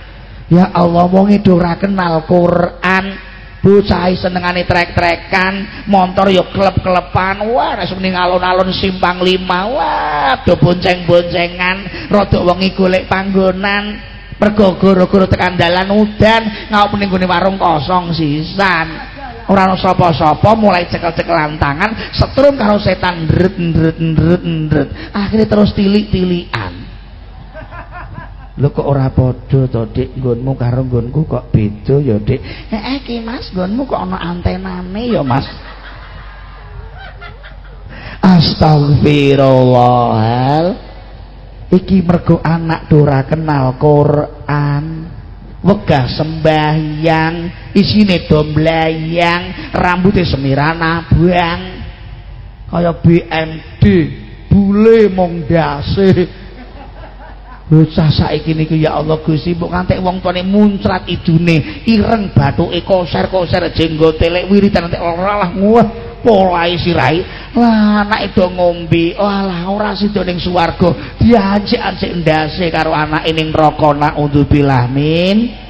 S1: Ya Allah, wong ora kenal Quran. Bocah senengane trek-trekan motor yo klep-klepan. Wah nek muni alon-alon simpang lima wah do bonceng-boncengan rada wengi golek panggonan. Mergo gara-gara tekan dalan udan ngau ning warung kosong sisan. Ora ana sapa-sapa mulai cekel-cekelan tangan setrum karo setan ndret ndret ndret ndret. Akhirnya terus tilik-tilikan Lho kok ora padha to, Dik? Nggonmu karo nggonku kok beda ya, Dik? Heeh, ki Mas, nggonmu kok ana antenane ya, Mas. Astagfirullah. Iki mergo anak dora kenal Quran. Wegah sembahyang, isine domblayang, rambutnya semiran abang. Kaya BMD, bule mong dase. Bocah saiki niku ya Allah Gusti mbok ngantek wong tuane muncrat idune ireng bathuke koser-koser jenggote lek wiritan entek ora lah nguwah polahe sirahe. Lah anake do ngombe alah ora sida ning swarga. Diajek-ajek ndase karo anake ning neraka naudzubillah min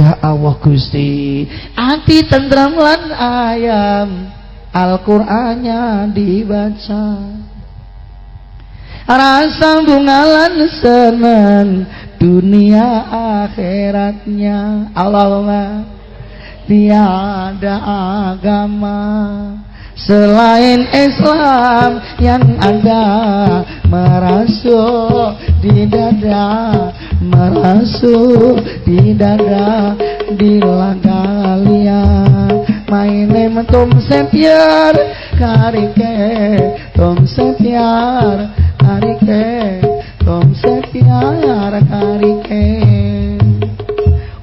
S1: ya Allah Gusti ati tentrem lan ayam Al-Qur'annya dibaca rasa bungalan senang dunia akhiratnya. Allahumma tiada agama selain Islam yang ada merasuk di dada merasuk di dada di lagalia my name Tom Karike karike Tom Setiar karike.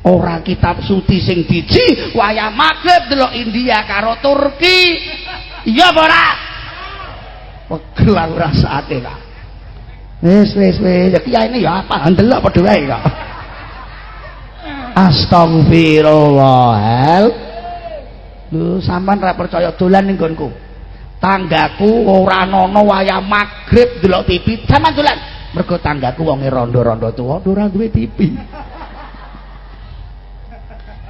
S1: Ora kitab suci sing diji wayah magrib delok India karo Turki. Iya apa ora? Pegel aku rasake kak. Wis wis wis. Ya kiyaine ya apa? Ndelok padha wae kok astagfirullah lu sampean ra percaya dolan ning nggonku tanggaku ora ana wayah magrib delok TV sampean dolan. Mergo tanggaku wonge rondo-rondo tuwa ora duwe TV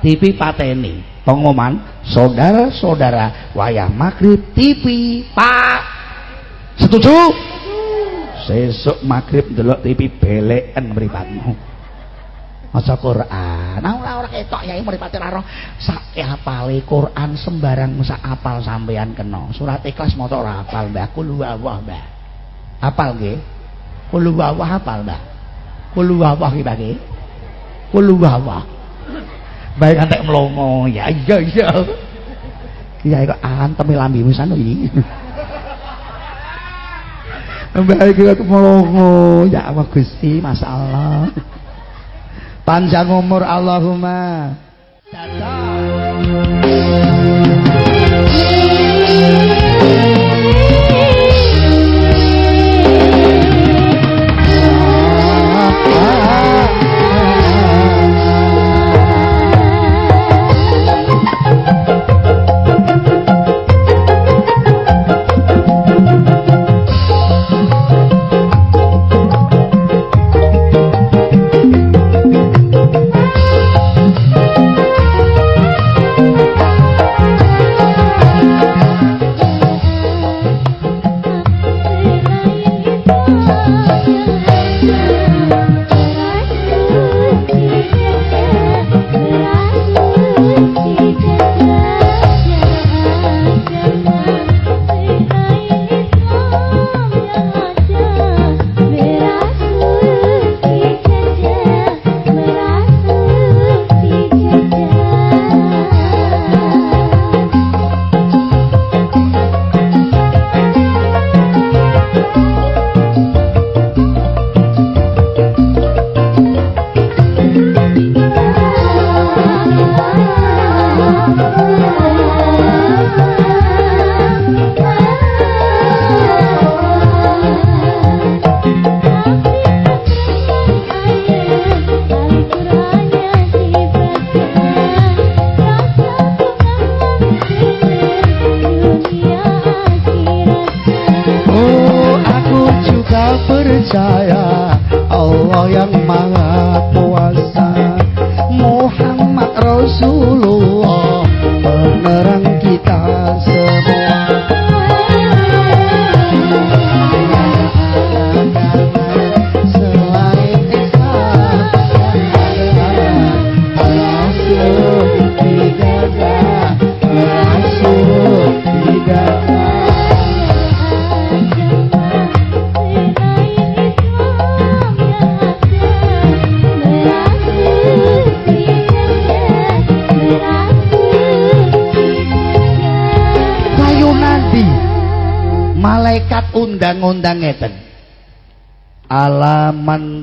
S1: TV pateni. Pengumuman saudara-saudara wayah magrib TV Pak. Setuju? Sesuk magrib delok TV beleken mripatmu maca Quran. Nah ora ora ketok yai mripate ora sak apale Quran sembarang sak apal sampean kena. Surat Ikhlas maca ora apal, Mbah. Kul huwallah, Mbah. Apal nggih? Kul huwallah apal, Mbah. Kul huwallah iki, Mbah. Kul huwallah. Baik antek mlongo. Ya iya iya. Kiai kok antem lambimu sanu iki. Mbah iki kok mlongo. Ya Allah Gusti, masyaallah. Panjang umur Allahumma. Dadah.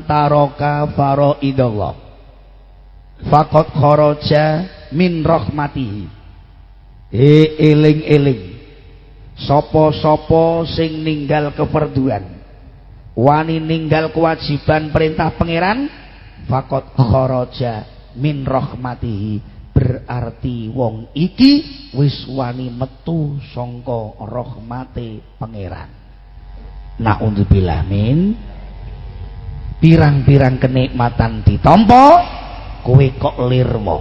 S1: Taroka faraidallah. Faqad kharaja min rahmatihi. E eling-eling. Sapa-sapa sing ninggal keperduan. Wani ninggal kewajiban perintah pangeran faqad kharaja min rahmatihi. Berarti wong iki wis wani metu sangka rahmate pangeran. Naudzubillah min pirang-pirang kenikmatan ditampa kowe kok lirmo?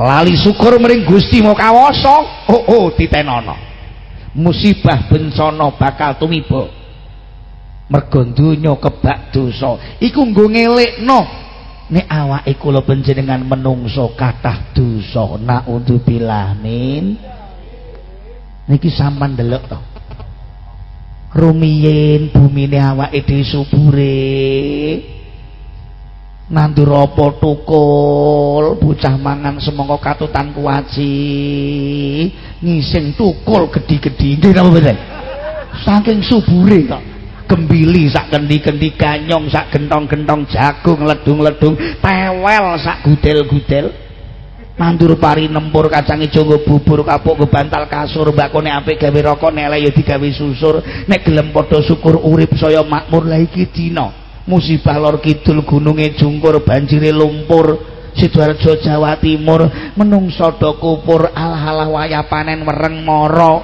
S1: Lali syukur mring Gusti mau kawasa. Oh oh ditenono musibah bencana bakal tumiba. Mergo kebak dosa. Iku nggo ngelekno. Nek awake kula panjenengan menungso kathah dosa. Naudzubillah min niki sampean delok to rumiyin bumine awake dhewe subure. Nandur apa tukul bocah mangan semangka katutan kuaci. Ngising tukul gedhi-gedhi nggih napa mboten saking subure kok. Gembili sak kendi-kendi ganyong sak gentong-gentong jagung ledung-ledung tewel sak gudel-gudel mandur pari nempur kacang ijo bubur kapuk nggo bantal kasur mbakone apik gawe rokok nek ya digawe susur. Nek gelem padha syukur urip saya makmur la iki dina. Musibah lor kidul gununge jungkur banjire lumpur. Sidoarjo Jawa Timur menungso do kupur alhalah waya panen wereng moro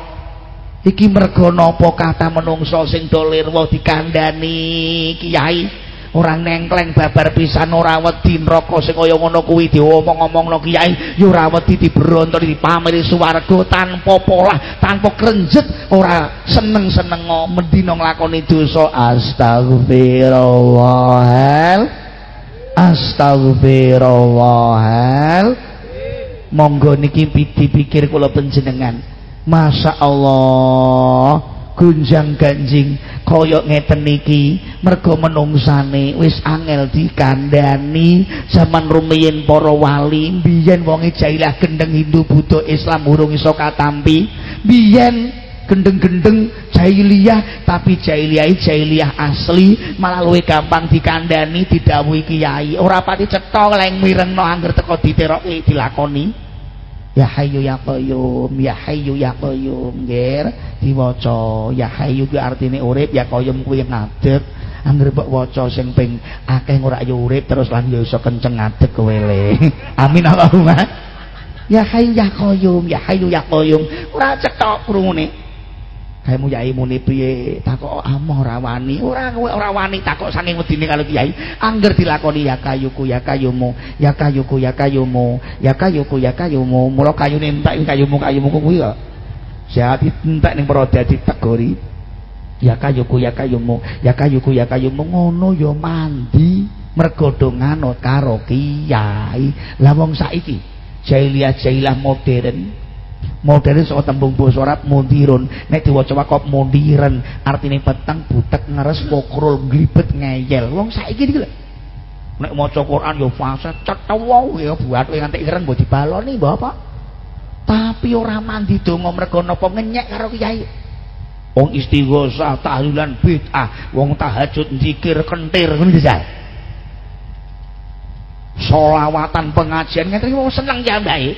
S1: iki mergo napa kata menungso sing dolirwa dikandani kiai orang nengkleng babar pisan ora wedi neraka sing kaya ngono kuwi diomong-omongno kiai. Ya ora wedi dibronto dipameri swarga tanpa polah tanpa krenjet. Ora seneng-seneng mendina nglakoni dosa. Astagfirullah astagfirullah monggo niki dipikir kula panjenengan. Masya Allah gunjang ganjing koyok ngeten niki mergo menungsane wis angel dikandani zaman rumiyin para wali biyen wonge jailah gendeng Hindu Buddha Islam urung iso katampi biyen gendeng-gendeng jahiliyah tapi jahiliyah jahiliyah asli malah luwih gampang dikandani didhawuhi kiai. Ora pati cetha leng mirengno angger teko diteroki dilakoni Ya Hayyu Ya Qayyum, Ya Hayyu Ya Qayyum, nggih. Diwaca Ya Hayyu ku artine urip, Ya Qayyum kuwi ngadeg. Angger mbok waca sing ping akeh ora ya urip terus lan ya iso kenceng ngadeg kowe le. Amin Allahumma. Ya Hayyu Ya Qayyum, Ya Hayyu Ya Qayyum. Ora cetok krungune. Kaimu yai muni piye takok amoh ora wani. Ora wani takok saking wedine kalau kiai. Angger dilakoni ya kayuku ya kayumu ya kayuku ya kayumu ya kayuku ya kayumu. Mula kayune entek kayumu kayumu kuwi kok. Sehat entek ning para dadi tegori ya kayuku ya kayumu ya kayuku ya kayumu. Ngono ya mandi mergo do nganut karo kiai. Lah wong saiki jahiliyah jahiliyah modern modele saka tembung basa Arab mundirun. Nek diwaca wakop mundiren artine peteng butek ngeres pokrol glibet ngeyel. Wong saiki iki lho. Nek maca Quran ya fase cethawu ya buat nganti ireng mbok dibaloni mbok apa? Tapi ora mandi donga mergo napa ngenyek karo kiai. Wong istighosah tahlilan bid'ah. Wong tahajud zikir kentir ngono bisa solawatan pengajian ngene wong seneng ya mbak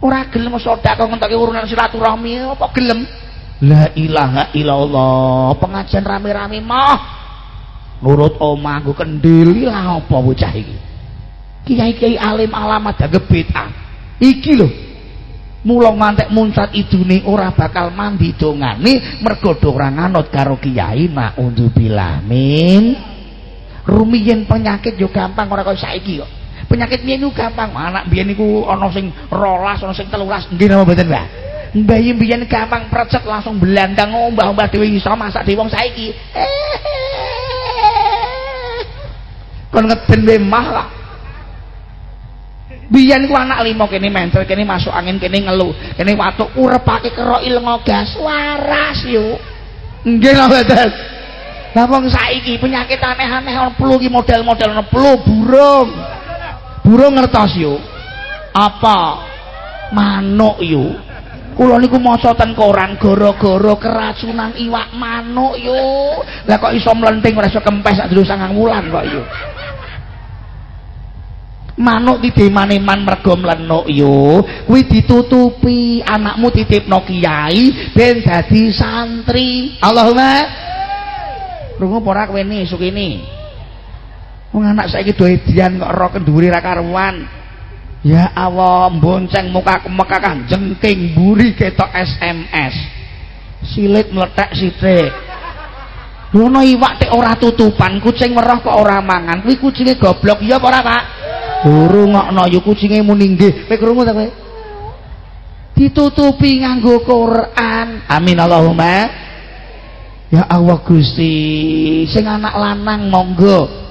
S1: ora gelem sedekah ngentoki urunan silaturahmi apa gelem? La ilaha illallah pengajian rame-rame mah. Nurut omah nggo kendil lah apa bocah iki? Kiai-kiai alim alamat dagem bid'ah. Iki lho. Mula mantek muncat idune ora bakal mandi dongane mergo ora nganut karo kiai naudzubillah min. Rumiyin penyakit yo gampang ora kaya saiki kok penyakit biyen niku gampang. Anak biyen niku ana sing rolas ana sing telulas. Nggih napa mboten Mbah Bayi biyen gampang precet langsung belandang ombah-ombah dhewe iso masak dhewe wong saiki. Kon ngeden wae mah lah biyen ku anak lima kene mentel kene masuk angin kene ngelu kene watuk urepake kero ilmu gas waras yo. Nggih napa mboten lah wong saiki penyakit aneh-aneh ana flu model-model ana flu burung burung ngertos yuk apa? Manuk yuk kula niku maca ten koran gara-gara keracunan iwak manuk yo. Lah kok iso mlenting ora iso kempes sak dulu sangang wulan kok yo. Manuk didemane-man mergo mlenuk yo. Kuwi ditutupi anakmu titipno kiai ben dadi santri. Allahumma. Rungu ora kowe ni ini Wong anak saiki do edian kok ro kenduri ra karuan. Ya Allah, bonceng muka Mekah Kanjeng king buri ketok SMS. Silit meletek sithik. Ngono iwak tek ora tutupan, kucing weruh kok ora mangan. Kuwi kucinge goblok ya apa ora, Pak? Durungokno ya kucinge muni nggih. Kowe krungu ta kowe? Ditutupi nganggo Quran. Amin Allahumma. Ya Allah Gusti, sing anak lanang monggo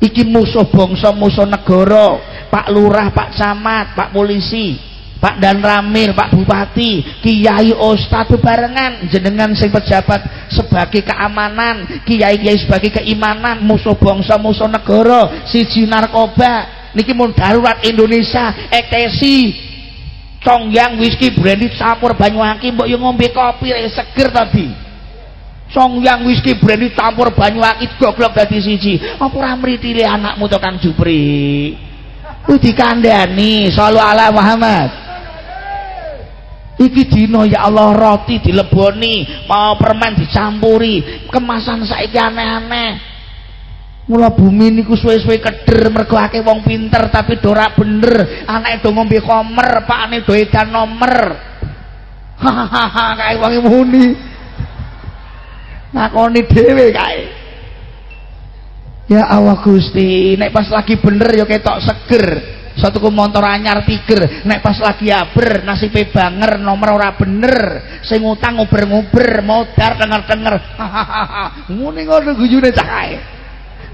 S1: iki musuh bangsa musuh negara. Pak Lurah Pak Camat Pak Polisi Pak Dan Ramil Pak Bupati Kiai Ustadz bebarengan jenengan sing pejabat sebagai keamanan Kiai-kiai sebagai keimanan musuh bangsa musuh negara siji narkoba. Niki mun darurat Indonesia ekstasi. Congyang whisky brandy campur banyu aki mbok yo ngombe kopi seger tadi Songyang whisky brandy campur banyu akit goblok dadi siji. Apa ora mritile anakmu to Kang Jupri? Kuwi dikandani sallu ala Muhammad. Iki dina ya Allah roti dileboni, mau permen dicampuri, kemasan saiki aneh-aneh. Mula bumi niku suwe-suwe keder mergo akeh wong pinter tapi do ora bener. Anake do ngombe komer, pakane do edan nomer. Hahaha kae wong muni. Ngakoni dhewe kae. Ya Allah Gusti nek pas lagi bener ya ketok seger. Satu ku motor anyar tiger nek pas lagi aber nasibe banger nomor ora bener. Sing utang nguber-nguber modar denger-denger ngene ngono guyune cah kae.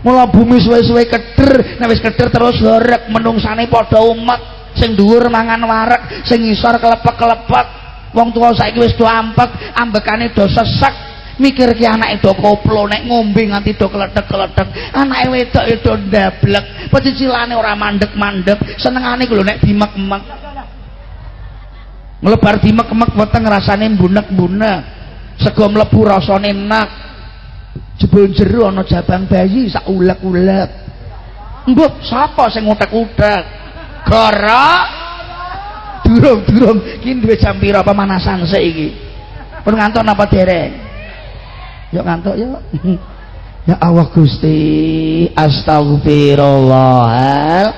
S1: Mula bumi suwe-suwe keder nek wis keder terus lorek menungsane padha umek. Sing dhuwur mangan warek sing ngisor kelepek-kelepek. Wong tuwa saiki wis do ampek ambekane do sesek mikir ki anak itu koplo nek ngombe nganti do kletek-kletek anake itu ndablek. Pecicilane ora mandek-mandek. Senengane ku lho nek dimek-mek. Mlebar dimek-mek weteng rasane bunek-bunek sego mlebu rasane enak. Jebul jero ana jabang bayi sak ulek-ulek. Mbok sapa sing utek-utek gara durung-durung ki duwe jam pira pemanasan sik iki pun ngantuk napa dereng yuk ngantuk yuk. Ya Allah Gusti astagfirullah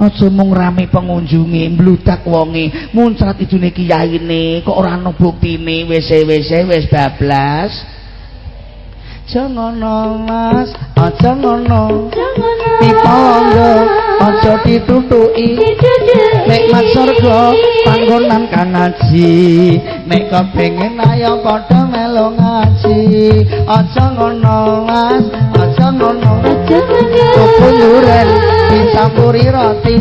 S1: aja mung rame pengunjungi mbludak wonge muncrat idune kiyaine kok ora ana buktine wis-wis wis bablas. Aja ngono mas aja ngono diponggo aja ditutuki. Nek mat surga panggonan kang ngaji nek kepengin ayo padha melu ngaji. Aja ngono mas aja ngono kukunyuren dicampuri roti.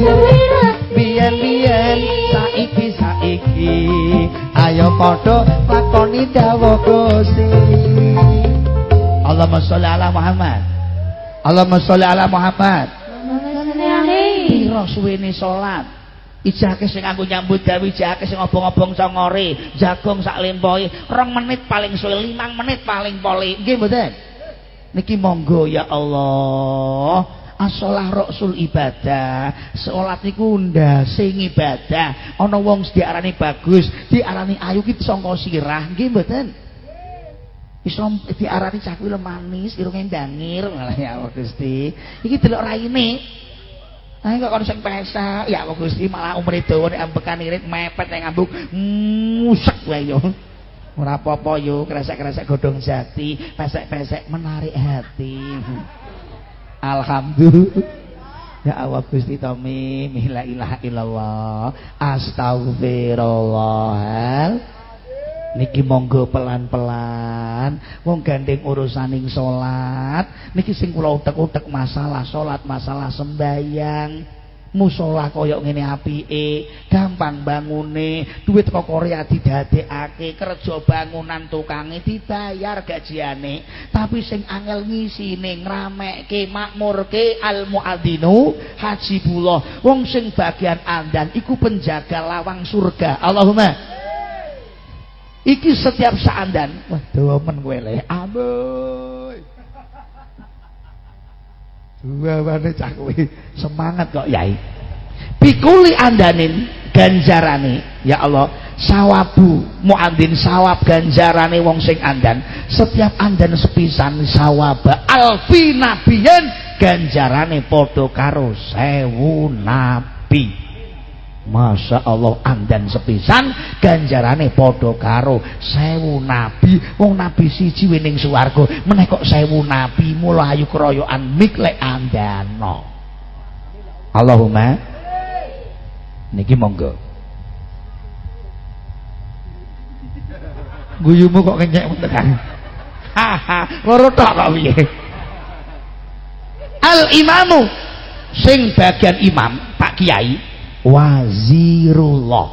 S1: Biyen-biyen saiki saiki ayo padha lakoni dawuh Gusti. Allahumma sholli ala Muhammad Allahumma sholli ala Muhammad. Piro suwene salat ijake sing aku nyambut gawe ijake sing obong-obong congore jagung sak lempoe. 2 menit paling suwe 5 menit paling poli nggih mboten? Niki monggo ya Allah. Asolah rasul ibadah. Salat niku ndase ibadah ana wong diarani bagus diarani ayu ki sangka sirah. Nggih mboten Islam diarani cah kuwi manis, irunge ndangir, malah ya Allah Gusti. Iki delok raine. Nah kok kon sing pesa, ya Allah Gusti malah umure dawa nek ambekan irit mepet nek ngambuk musek wae yo. Ora apa-apa yo, kresek-kresek jati, pesek-pesek menarik hati. Alhamdulillah. Ya Allah Gusti Tomi, la ilaha illallah. Astagfirullah. Niki monggo pelan-pelan. Wong gandeng urusaning salat niki sing kula utek-utek masalah salat masalah sembayang musola kaya ngene apike gampang bangune duit teko Korea didadekake kerja bangunan tukange dibayar gajiane. Tapi sing angel ngisine ngramekke makmurke al muadzinu hajibullah wong sing bagian andan iku penjaga lawang surga. Allahumma iki setiap saandan wah men kowe le. Amoy Dua wane cah semangat kok yai. Bikuli andanin ganjarane. Ya Allah sawabu. Muadzin sawab ganjarane wong sing andan. Setiap andan sepisan sawaba. Alfi nabiyen ganjarane padha karo sewu nabi Masya Allah andan sepisan ganjarane podo karo sewu nabi. Wong nabi siji wining suwargo meneh kok sewu nabi mula ayu keroyokan mik lek andano. Allahumma. Niki monggo. Guyumu kok kenyek tekan haha loro tok kok piye? Al imamu sing bagian imam Pak Kiai wazirullah.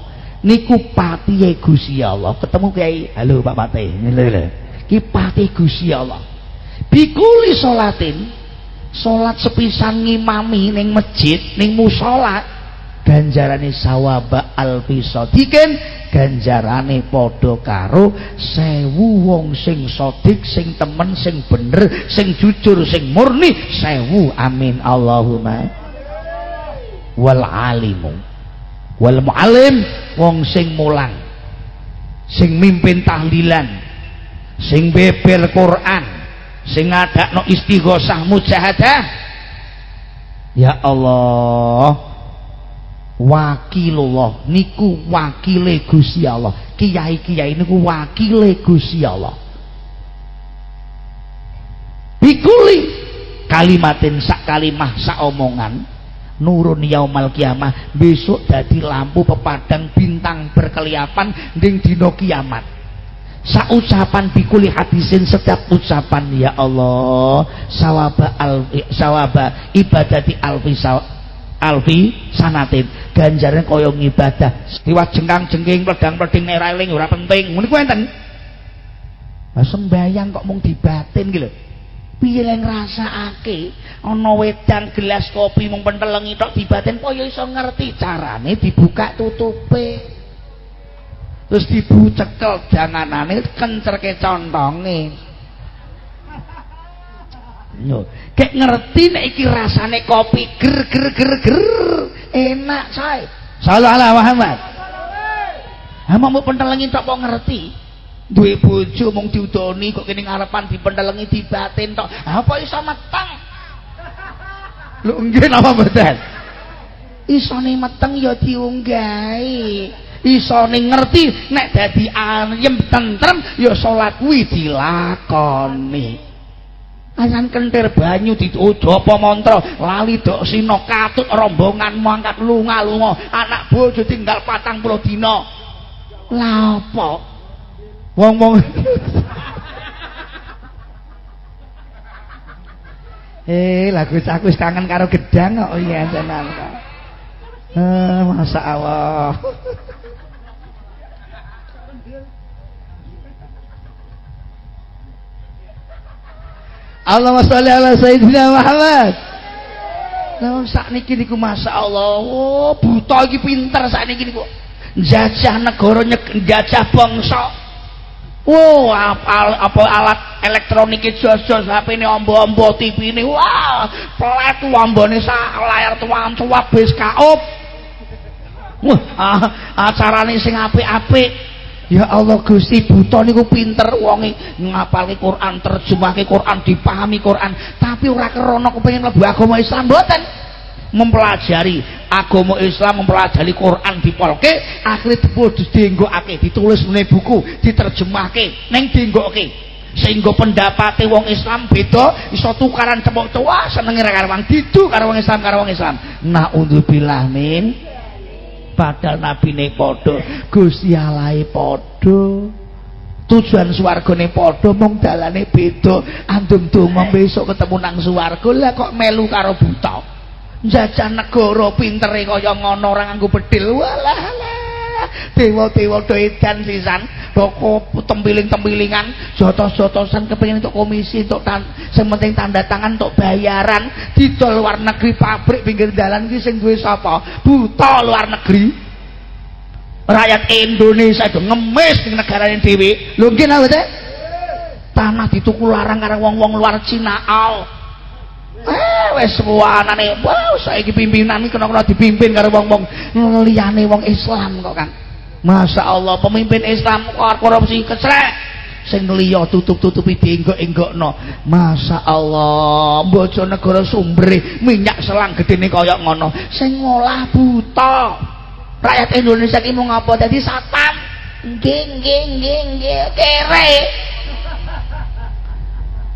S1: Niku patihe Gusti Allah. Ketemu kiai. Halo Pak Pate lho ki patihe Gusti Allah. Bikuli salatin salat sepisan ngimami ning masjid ning musala ganjarane sawaba alfi sadikin ganjarane padha karo sewu wong sing sodik sing temen sing bener sing jujur sing murni. Sewu amin. Allahumma wal alimu. Wal muallim wong sing mulang. Sing mimpin tahlilan. Sing beber Quran. Sing ngadakno istighosah mujahadah. Ya Allah wakilullah niku wakile Gusti Allah. Kiai-kiai niku wakile Gusti Allah. Bikuli kalimatin sak kalimah sak omongan nurun yaumal kiamah. Besok jadi lampu pepadang bintang berkeliapan ding dino kiamat. Saucapan bikuli hadisin setiap ucapan ya Allah. Sawaba al sawaba ibadati alfi alfi sanatin. Ganjaran koyong ibadah. Liwat jengkang jengking pedang peding nereling ora penting. Ngono kuwi enten. Sembayang kok mung dibatin gitu piye lek ngrasakake ana wedang gelas kopi mung pentelengi tok dibaten kok ya iso ngerti? Carane dibuka tutupe. Terus dibucekel janganane kencerke contonge. Yo kek ngerti nek iki rasane kopi ger ger ger ger enak say sallallahu alaihi Muhammad ha mau pentelengi tok kok ngerti duwe bojo mung diudoni kok kene ngarepan dipentelengi dibatin tok. Apa iso meteng? Lho nggih napa mboten? Isone meteng ya diunggahi. Isone ngerti nek dadi ayem tentrem ya salat kuwi dilakoni. Ayan kentir banyu dituju apa mantra? Lali dok sino katut rombongan mangkat lunga-lunga anak bojo tinggal patang puluh dina. Lha apa Wong-wong Eh, lagu aku kangen karo gedang oh, iya tenan. Eh, masa Allah. Allahumma sholli ala sayyidina Muhammad. Nah, sakniki niku masyaallah. Oh, buta iki pinter sakniki niku. Jajah negara jajah bangsa. Wow, apa, apa alat elektronik jos-jos HP ini ombo-ombo TV ini. Wah, pelet ambone sak layar tuan tua bis kaup. Wah, ah, acarane sing apik-apik. Ya Allah Gusti buta niku pinter wonge ngapalke Quran, terjemahke Quran, dipahami Quran, tapi ora krana kepengin mlebu agama Islam mboten. Mempelajari agama Islam mempelajari Quran dipolke akhirnya dipul didenggokake ditulis meneh buku diterjemahke neng denggokke sehingga pendapatnya wong Islam beda iso tukaran cepok tua senengi karo wong didu karo wong Islam karo wong Islam. Naudzubillah min. Padahal nabi ne podo Gusti Allah podo tujuan swargane padha mung dalane beda. Andum donga besok ketemu nang swarga lah kok melu karo buta jajan negara pintere kaya ngono ora nganggo bedil walah dewa-dewa do edan sisan. Doko tempiling-tempilingan jotos-jotosan kepengin untuk komisi untuk tan penting tanda tangan untuk bayaran. Didol luar negeri pabrik pinggir dalan iki sing duwe sapa? Buta luar negeri. Rakyat Indonesia itu ngemis ning negarane dhewe. Lho nggih napa tanah dituku larang karo wong-wong luar Cina. Al Eh wis suwanane, wow saiki pimpinan iki kena-kena dipimpin karo wong-wong liyane wong Islam kok kan. Masya Allah pemimpin Islam korupsi kecrek sing liya tutup-tutupi dienggok-enggokno. Masya Allah bojo negara sumbre minyak selang gedene kaya ngono. Sing ngolah buta. Rakyat Indonesia ki mau ngapa dadi satpam? Nggih nggih nggih nggih kere.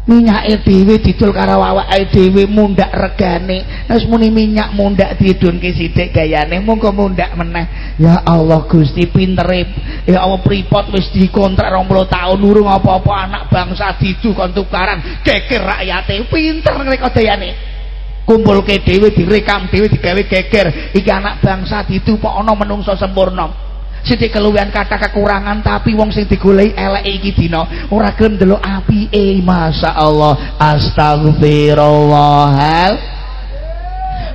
S1: Minyake dhewe didol karo awake dhewe mundak regane. Wis muni minyak mundak didunke sithik gayane monggo mundak meneh. Ya Allah Gusti pintere. Ya Allah pripot wis dikontrak 20 tahun urung apa-apa anak bangsa didu kon tukaran geger rakyate. Pinter ngreka dayane. Kumpulke dhewe direkam dhewe digawe geger. Iki anak bangsa didu kok menungso sempurna sithik keluwihan kata kekurangan tapi wong sing digoleki elek iki dina ora gelem ndelok apike masyaallah astagfirullah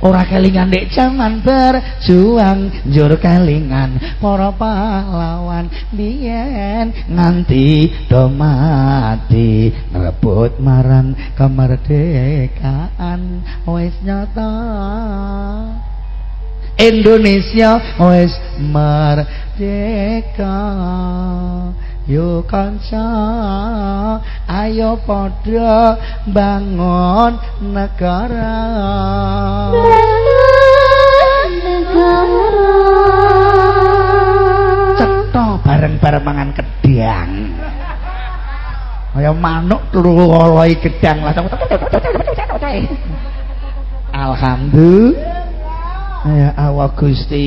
S1: ora kelingan dek jaman berjuang jur kelingan. Para pahlawan biyen nganti do mati ngebut marang kemerdekaan. Wis nyata Indonesia wis merdeka. Yo kanca ayo padha bangun negara. Negara cetha bareng-bareng mangan kedang kaya manuk turu oloi gedang alhamdulillah ya Allah Gusti.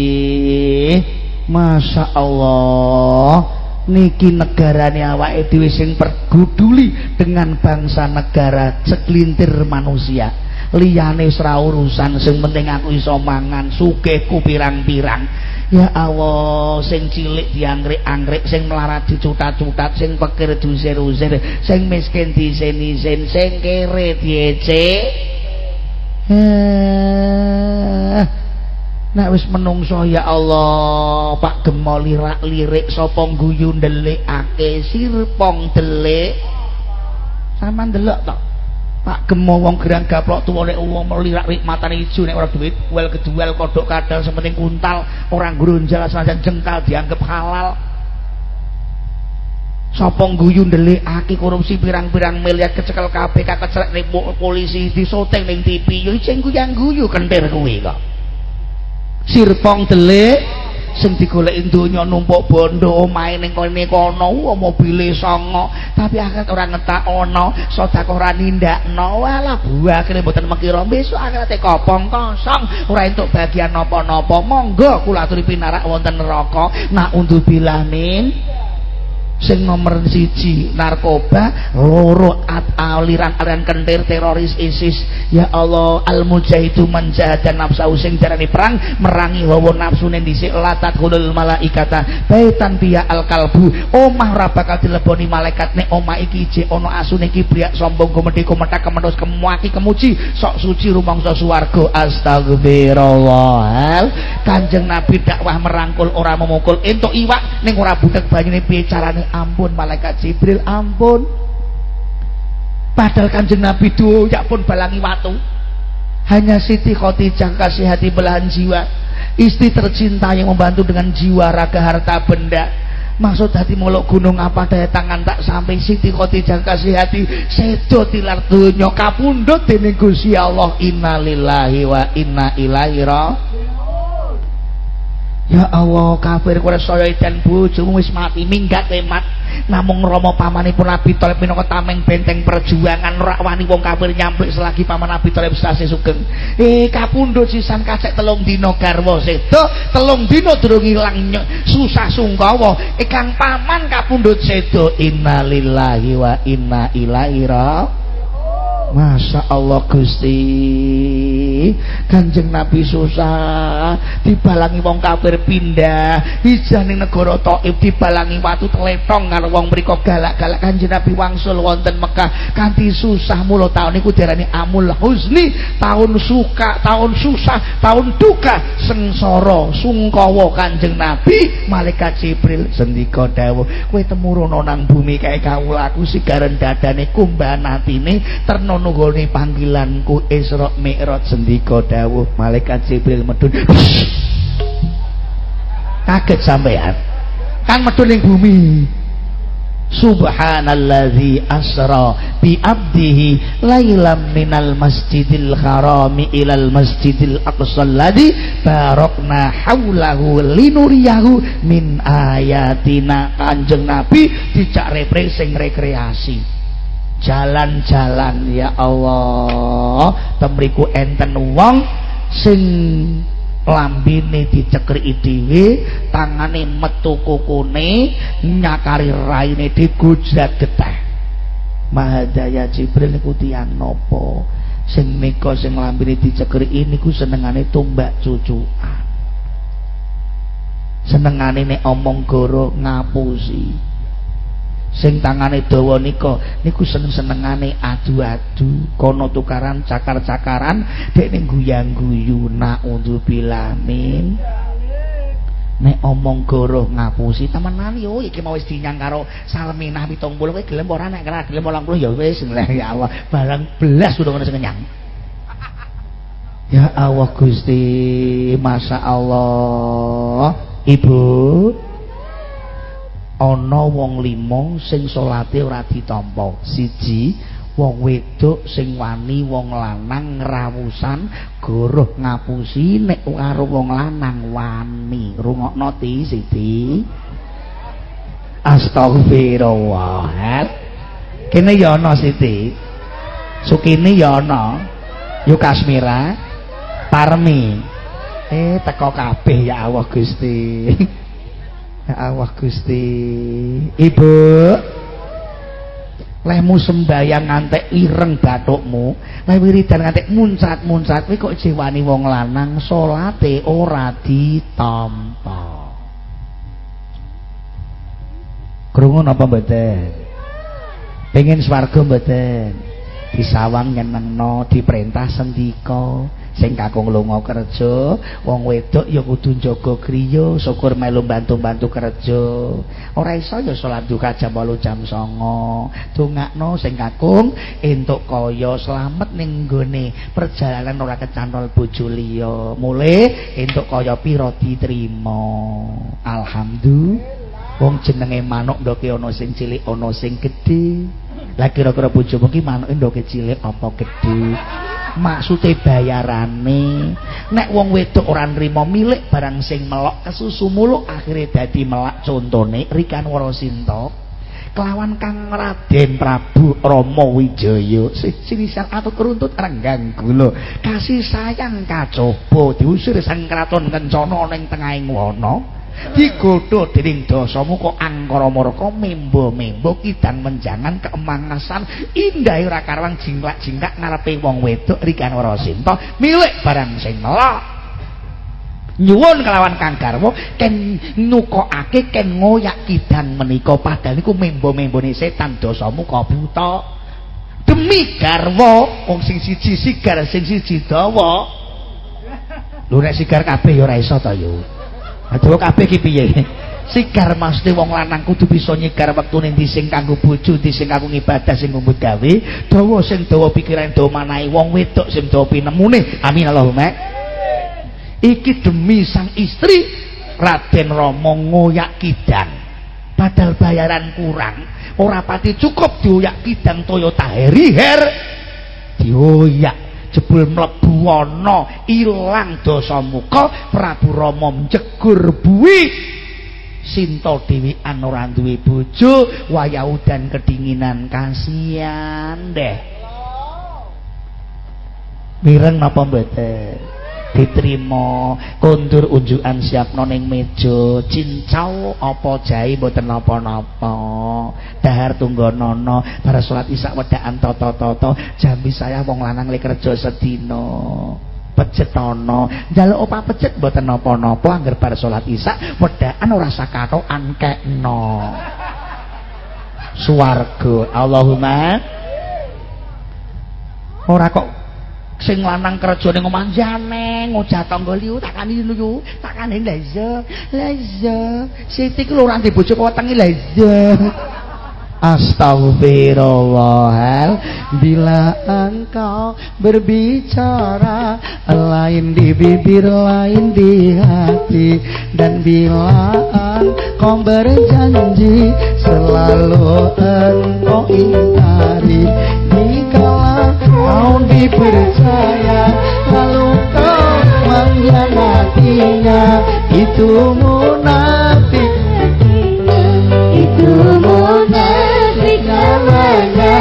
S1: Masya Allah. Niki negarane awake dhewe sing perguduli dengan bangsa negara segelintir manusia. Liyane ora urusan sing penting aku iso mangan sugihku pirang-pirang. Ya Allah sing cilik dianggrek-anggrek sing melarat dicutat-cutat sing pikir diusir-usir sing miskin disen-isen sing kere diece eh Nek wis menungso ya Allah, Pak Gemo lirak-lirik sapa guyu ndelikake sirpong delik. Sama ndelok tok. Pak Gemo wong gerang gaplok tuwa nek wong lirak-lik matane ijo nek ora duit, wel keduel kodok kadal sementing kuntal, orang grunjal sajan jengkal dianggap halal. Sapa guyu ndelikake korupsi pirang-pirang miliar kecekel KPK kecelek polisi disoteng ning TV, yo sing guyu-guyu kentir kuwi kok. Sirpong delik sing digoleki donya numpuk bondo omahe ning kene kono mobile songo tapi akhirat ora ngetak ana sedekah ora nindakno. Walah buah kene mboten mekira besok akhirate kopong kosong. Ora entuk bagian napa-napa. Monggo kula aturi pinarak wonten neraka. Nak undur bilanin sing nomor siji narkoba loro aliran-aliran kentir teroris ISIS. Ya Allah al mujahidu menjahadan nafsu sing jarani perang merangi hawa nafsu ning dhisik latat hulul malaikata baitan biya al kalbu omah ora bakal dileboni malaikat nek omah iki je ana asune sombong gumedhe kumetak kemenus kemuaki kemuji sok suci rumangsa swarga. Astagfirullah kanjeng nabi dakwah merangkul ora memukul. Entuk iwak ning ora butek banyune piye carane ampun malaikat Jibril ampun. Padahal kanjeng Nabi ya pun balangi watu. Hanya Siti Khotijah kasih hati belahan jiwa. Istri tercinta yang membantu dengan jiwa raga harta benda. Maksud hati muluk gunung apa daya tangan tak sampai. Siti Khotijah kasih hati sedo tilar dunya kapundhut dening Gusti Allah. Innalillahi wa inna ilaihi raji'un Ya Allah kafir kowe saya dan bojomu wis mati minggat emat namung Rama pamanipun Abi Thalib minangka tameng benteng perjuangan ora wani wong kafir selagi paman Abi Thalib sase sugeng. Eh kapundhut sisan kacek telung dina garwa sedo telung dina durung ilang susah sungkawa. Ikang paman kapundhut sedo innalillahi wa inna ilaihi raji'un Masya Allah Gusti. Kanjeng Nabi susah. Dibalangi wong kafir pindah. Hijrah ning negara dibalangi watu teletong karo wong mriku galak-galak. Kanjeng Nabi wangsul wonten Mekah. Kanthi susah mula taun niku diarani amul husni. Tahun suka tahun susah tahun duka. Sengsara sungkawa Kanjeng Nabi. Malaikat Jibril sendika dawuh kowe temuruna nang bumi kae kawulaku sigaren dadane kumbahan atine terno nunggone panggilanku Isra Mi'raj sendika dawuh malaikat Jibril medun. Kaget sampean. Kan medun ning bumi. Subhanalladzi asra bi abdihi lailam minal masjidil harami ilal masjidil aqsa alladzi barakna haulahu linuriyahu min ayatina. Kanjeng nabi dicak repre sing rekreasi jalan-jalan ya Allah. Temriku enten wong sing lambine dicekri dhewe tangane metu kukune nyakari raine digujrat getah. Mahadaya Jibril niku tiyang napa sing nika sing lambine dicekri niku senengane tumbak cucukan. Senengane nek omong goro ngapusi sing tangane dawa nika niku seneng-senengane adu-adu kono tukaran cakar-cakaran dekne guyang-guyu. Naudzubillah min nek omong goroh ngapusi temenan yo iki mau wis dinyang karo Salminah 70 kowe gelem ora nek kira gelem 80 ya wis ya Allah. Barang belas udah sing kenyang. Ya Allah Gusti Masya Allah. Ibu ana wong limo sing salate ora ditampa. Siji wong wedok sing wani wong lanang ngrawusan goroh ngapusi nek karo wong lanang wani. Rungokno ti siti. Astagfirullah kene ya ana siti? Sukini ya ana? Yuk kasmira? Parmi? Eh teko kabeh ya Allah Gusti Ya Allah Gusti. Ibu. Lehmu sembayang ngantek ireng bathukmu, leh wiridan ngantek muncat-muncat kowe kok jiwani wong lanang salate ora ditampa. Krungu napa mboten? Pengen swarga mboten? Disawang nyenengno, diperintah sendika sing kakung lunga kerja wong wedok ya kudu njaga griya syukur melu bantu-bantu kerja. Ora iso ya salat duka jam 8 jam 9 dongakno sing kakung entuk kaya slamet ning gone perjalanan ora kecantol bojo liya. Mule entuk kaya pira diterima. Alhamdulillah. Wong jenenge manuk ndoke ana sing cilik ana sing gedhe. Lah kira-kira bojomu ki manuke ndoke cilik apa gedhe maksude bayarane. Nek wong wedok ora nrimo milik barang sing melok kesusu mulu akhirnya dadi melak contone Rikan Warasinta. Kelawan Kang Raden Prabu Rama Wijaya sinisan atau keruntut renggang gula kasih sayang kacoba. Diusir sang kraton kencana ning tengahing wana digodho dening dasamu kok angkara murka membo-membo kidang menjangan keemangasan indah ora karuan jingklak-jingklak ngarepe wong wedok rikan ora sinta milik barang sing melok. Nyuwun kelawan Kang Garwa ken nukokake ken ngoyak kidang menika. Padahal niku membo-membone setan dasamu kok buta. Demi garwa wong sing siji sigar sing siji dawa. Lho nek sigar kabeh ya ora iso ta yo Aduh kabeh iki piye? Sigar mesti wong lanang kudu bisa nyigar wektune ndi sing kanggo bojo, ndi sing kanggo ibadah sing ngumbut gawe, dawa sing dawa pikiran dawa manahe wong wedok sing dawa pinemune. Amin Allahumma. Iki demi sang istri Raden Rama ngoyak kidang. Padahal bayaran kurang, ora pati cukup dioyak kidang Toyota Harrier. Dioyak jebul mlebu ana ilang dosa muka Prabu Rama njegur buwi Sinta Dewi ora duwe bojo wayah udan kedinginan kasihan deh. Mireng napa mboten diterima. Kondur unjukan siap noning meja. Cincau apa jahe mboten napa-napa. Dahar tunggonono para salat isak wedaan toto-toto. Jambi saya wong lanang le kerja sedina. Pecetono njaluk opa pecet mboten napa-napa. Angger bar salat isak wedaan ora sakatokan kekno. Swarga. Allahumma. Ora kok sing lanang kerja ning omah jane ngojah tangga liu takani liu takane lha iya. Lha iya. Siti ku ora di bojo wetengi lha iya. Astagfirullah Bila engkau berbicara Lain di bibir, lain di hati. Dan bila engkau berjanji Selalu engkau ingkari Kau dipercaya Lalu kau mengkhianatinya. Itu munafik Itu munafik namanya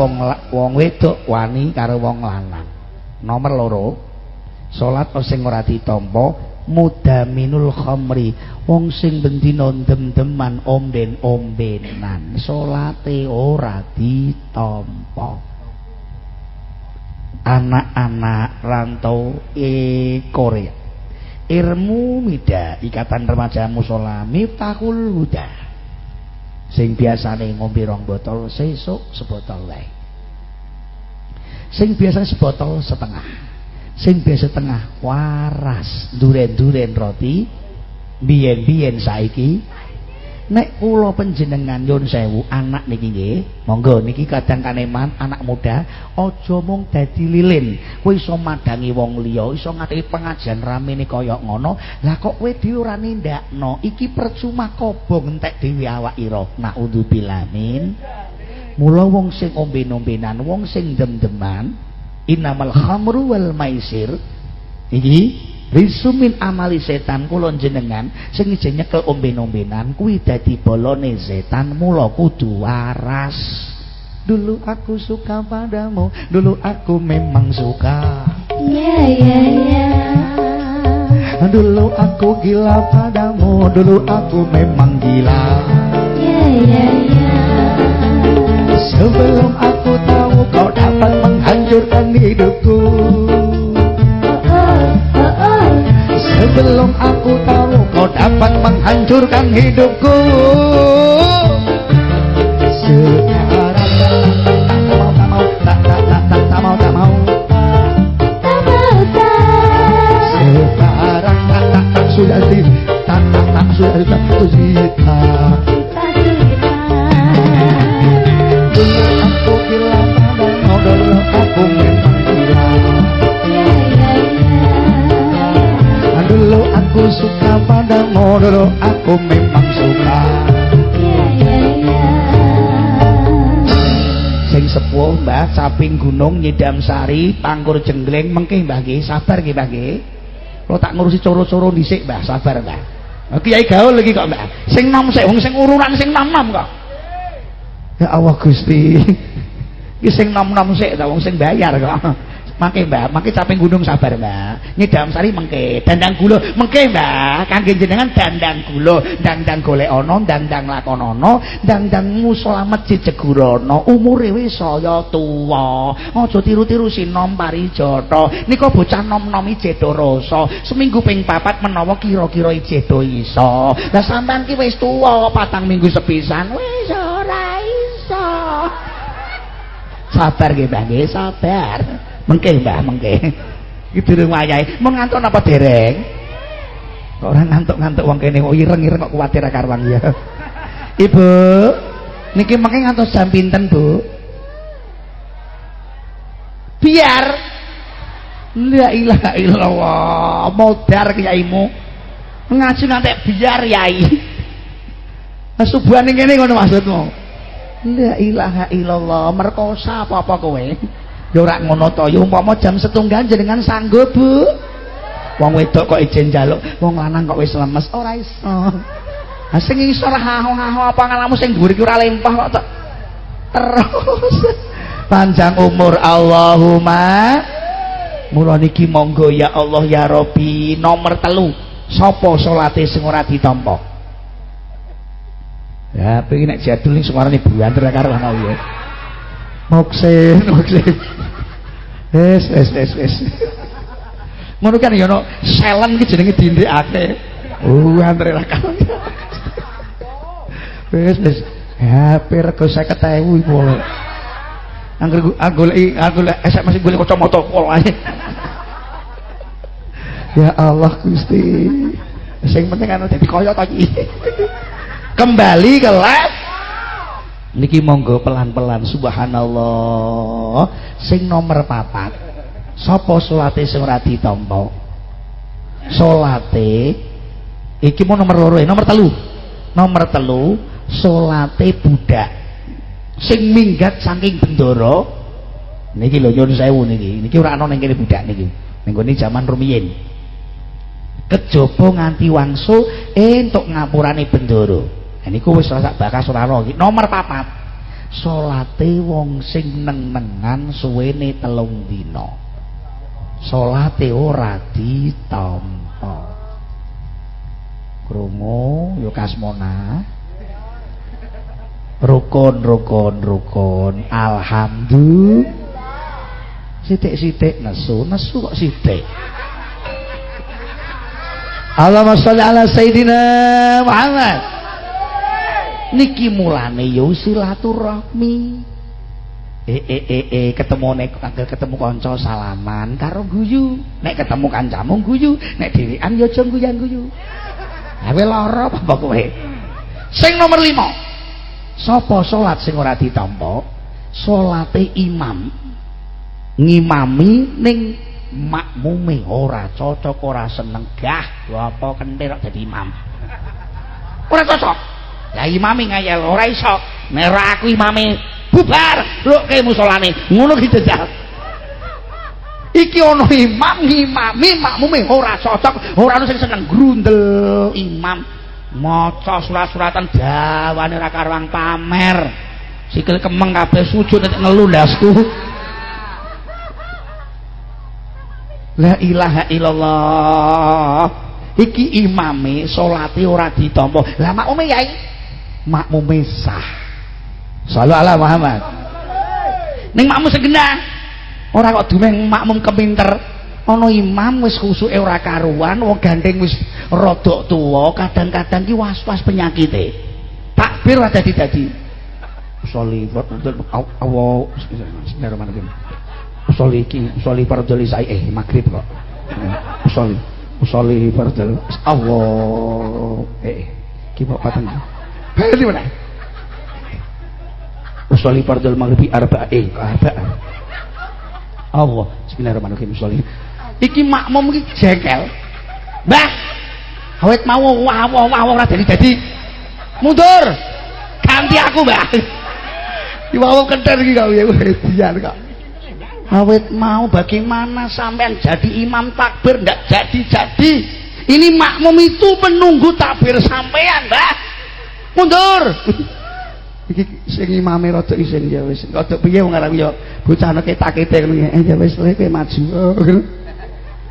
S1: wong wong wedok wani karo wong lanang. Nomor loro salat sing ora ditampa mudaminul khamri. Wong sing bendina dem-deman omben-ombenan salate ora ditampa. Anak-anak rantau e Korea. Irmu Mida Ikatan Remaja Musola Miftahul Huda sing biasane ngombe rong botol sesuk sebotol wae. Sing biasa sebotol setengah. Sing biasa setengah waras duren-duren roti biyen-biyen saiki nek kula panjenengan nyun sewu anak niki nggih monggo niki kadang kaneman anak muda aja mung dadi lilin. Kowe iso madangi wong liya iso ngateki pengajian ramene kaya ngono lah kok kowe dhewe ora nindakno? Iki percuma kobong entek dhewe awakira naudzubillah min mula wong sing omben-ombenan wong sing dem-deman inamal khamru wal maisir. Iki Risumin amali setan kula jenengan sing ije nyekel omben-ombenan kuwi dadi bolone setan mula kudu waras. Dulu aku suka padamu, dulu aku memang suka. Ya ya ya. Dulu aku gila padamu, dulu aku memang gila. Ya ya ya. Sebelum aku tahu kau dapat menghancurkan hidupku. Sebelum aku tahu kau dapat menghancurkan hidupku Sekarang tak mau tak mau tak tak tak tak tak mau tak mau Sekarang tak tak tak sudah tak tak tak sudah tak tak padamu Dulu aku memang suka. Sing sepuh Caping gunung nyidam sari Pangkur jenggleng mengke mbah Sabar nggih mbah Kalau tak ngurusi coro-coro dhisik mbah Sabar mbah. Kiai gaul lagi kok mbah. Sing nom sik wong sing urunan sing nom-nom kok. Ya Allah Gusti. Ki sing nom-nom sik ta wong sing bayar kok Mangke Mbak, mangke caping gunung sabar Mbak. Nyidam sari mengke, dandang gula mengke Mbak. Kangge jenengan dandang gula, dandang golek ana, dandang lakonono, dandang musala masjid Jegurono. Umure wis saya tuwa. Aja tiru-tiru sinom parijata. Nika bocah nom-nomi jedo rasa. Seminggu ping papat menawa kira-kira ijedo iso. Lah sampean ki wis tuwa patang minggu sepisan wis ora iso. Sabar nggih Mbak, sabar. Mengke mbah mengke iki durung wayahe mung ngantuk apa dereng? Kok ora ngantuk-ngantuk wong kene kok ireng-ireng kok kuwatir karwang ya Ibu niki mengke ngantos jam pinten Bu? Biar. La ilaha illallah modar kiaimu. Ngaji nanti biar yai. Subuhan ini ngono maksudmu. La ilaha illallah merkosa apa-apa kowe ya ora ngono to. Ya umpama jam setunggal jenengan sanggup Bu. Wong wedok kok ijen njaluk wong lanang kok wis lemes. Ora iso. Ha sing iso haho-haho apa ngalamu sing dhuwur iki ora lempah kok terus. Panjang umur. Allahumma. Mula niki monggo ya Allah ya Rabbi. Nomor telu. Sapa salate sing ora ditampa? Ya pengen nek jadul ning suarane buanter karo ana ya moksen moksen wis wis wis wis ngono kan ya ono selen iki jenenge dindekake oh antre ra wis wis HP rego 50.000 iku Angger goleki golek esek masih golek kacamata kol ae. Ya Allah Gusti. Sing penting ana dadi kaya ta iki. Kembali ke les. Niki monggo pelan-pelan subhanallah. Sing nomor papat. Sapa salate sing ora ditampa? Salate iki mau nomor loro, nomor telu. Nomor telu salate budak sing minggat saking bendoro niki lho nyun sewu niki niki ora ana ning kene budak niki ning gone jaman rumiyin kejaba nganti wangsu entuk ngapurane bendoro niku wis ora bakas ora iki nomor papat. Salate wong sing neng-nengan suwene telung dina. Salate ora ditampa. Krungu yo kasmona. Rukun rukun. Rukun alhamdulillah. Sitik-sitik nesu. Nesu kok sitik Allahumma sholli ala sayidina Muhammad niki mulane yo silaturahmi. Eh eh eh eh ketemu nek ketemu kanca salaman karo guyu. Nek ketemu kancamu guyu nek dhewean yo aja guyu-guyu. Awe lara apa kowe? Sing nomor 5 Sopo salat sing ora ditampa? Salate imam. Ngimami ning makmume ora cocok ora seneng. Gah apa kentir imam? Ora cocok ya imami ngayal. Ora iso. Nek aku imame bubar. Lho ke musolane. Ngono ki jajal iki ana imam ngimami makmume ora cocok. Ora ono sing seneng grundel imam. Maca surat-suratan dawane ora karwang pamer. Sikil kemeng kabeh sujud nek ngelu ndasku La ilaha illallah. Iki imame salate ora ditampa. Lah makmume yai makmume sah. Sallallahu ala Muhammad. Ning makmum segenah ora kok dumeng makmum kepinter. Ana imam wis khusuke ora karuan wong gandeng wis rada tuwa kadang-kadang ki was-was penyakite. Takbir ora dadi-dadi. Usolli Allah bismillahirrahmanirrahim. Usolli ki usolli fardhu sai eh maghrib kok. Usolli usolli fardhu Allah eh ki kok pateng bali mana? Usolli fardhu maghribi arba'a eh arba'a Allah. Bismillahirrahmanirrahim usolli iki makmum iki jengkel. Mbah awet mau wah wah wah ora dadi dadi. Mundur. Ganti aku mbah. Iwau kenter iki kau ya hedian kok. Awet mau bagaimana sampean jadi imam takbir ndak jadi-jadi. Ini makmum itu menunggu takbir sampean, Mbah. Mundur. Iki sing imame rada isin ya wis. Rada piye wong arep ya bocah nek ngene. Eh ya wis lek maju.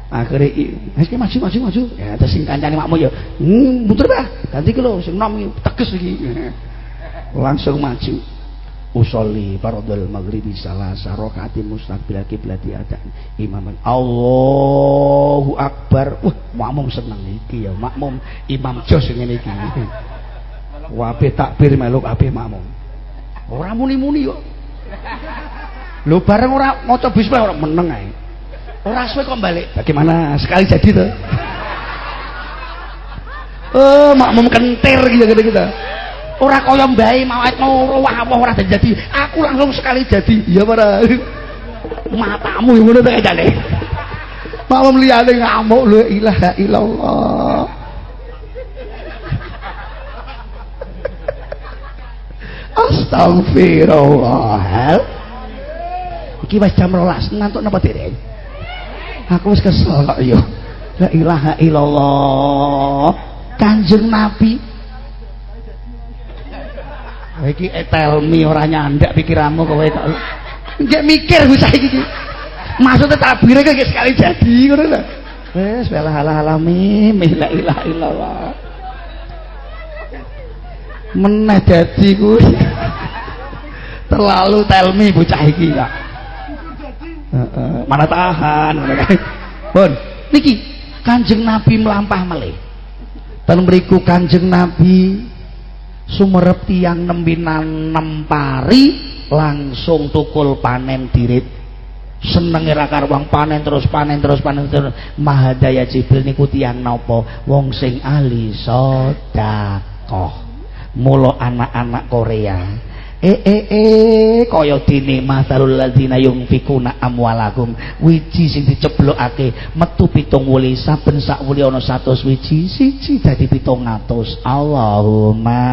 S1: Akhirnya iki maju maju maju ya terus sing kancane makmu ya hmm, muter bah ganti ki lho sing nom teges iki langsung maju usolli fardhul maghribi salasa rakaati mustaqbil kiblati ada imam Allahu akbar wah makmum seneng iki ya makmum imam jos ngene iki wape takbir meluk ape makmum. Ora muni-muni kok lho bareng ora maca bismillah ora meneng ae. Ora suwe kok balik. Bagaimana? Sekali jadi tuh. oh makmum kentir gitu gitu gitu. Ora kaya mbae mau wah apa ora jadi aku langsung sekali jadi. Iya para matamu yang ngono tak jane? Makmum liyane ngamuk la ilaha illallah Astagfirullah. Iki wis jam 12, ngantuk napa dereng? Aku wis kesel kok yo. La ilaha illallah. Kanjeng Nabi. Iki etelmi ora nyandak pikiranmu kowe kok. Nggak mikir gue saiki iki. Maksudnya tabire kok sekali jadi ngono lho. Wes wala hala hala mim la ilaha illallah. Meneh dadi kuwi. Terlalu telmi bocah iki kok. Heeh, mana tahan. Pun, niki Kanjeng Nabi melampah melih. Dan mriku Kanjeng Nabi sumerep tiang nembinan nempari langsung tukul panen dirit seneng ira karuang panen terus panen terus panen terus mahadaya jibril niku tiang nopo wong sing ahli sedekah mulo anak-anak Korea eh eh eh kaya dene masalul ladzina yunfikuna amwalakum. Wiji sing diceblokake metu pitung wuli saben sak wuli ana 100 wiji siji dadi 700 Allahumma.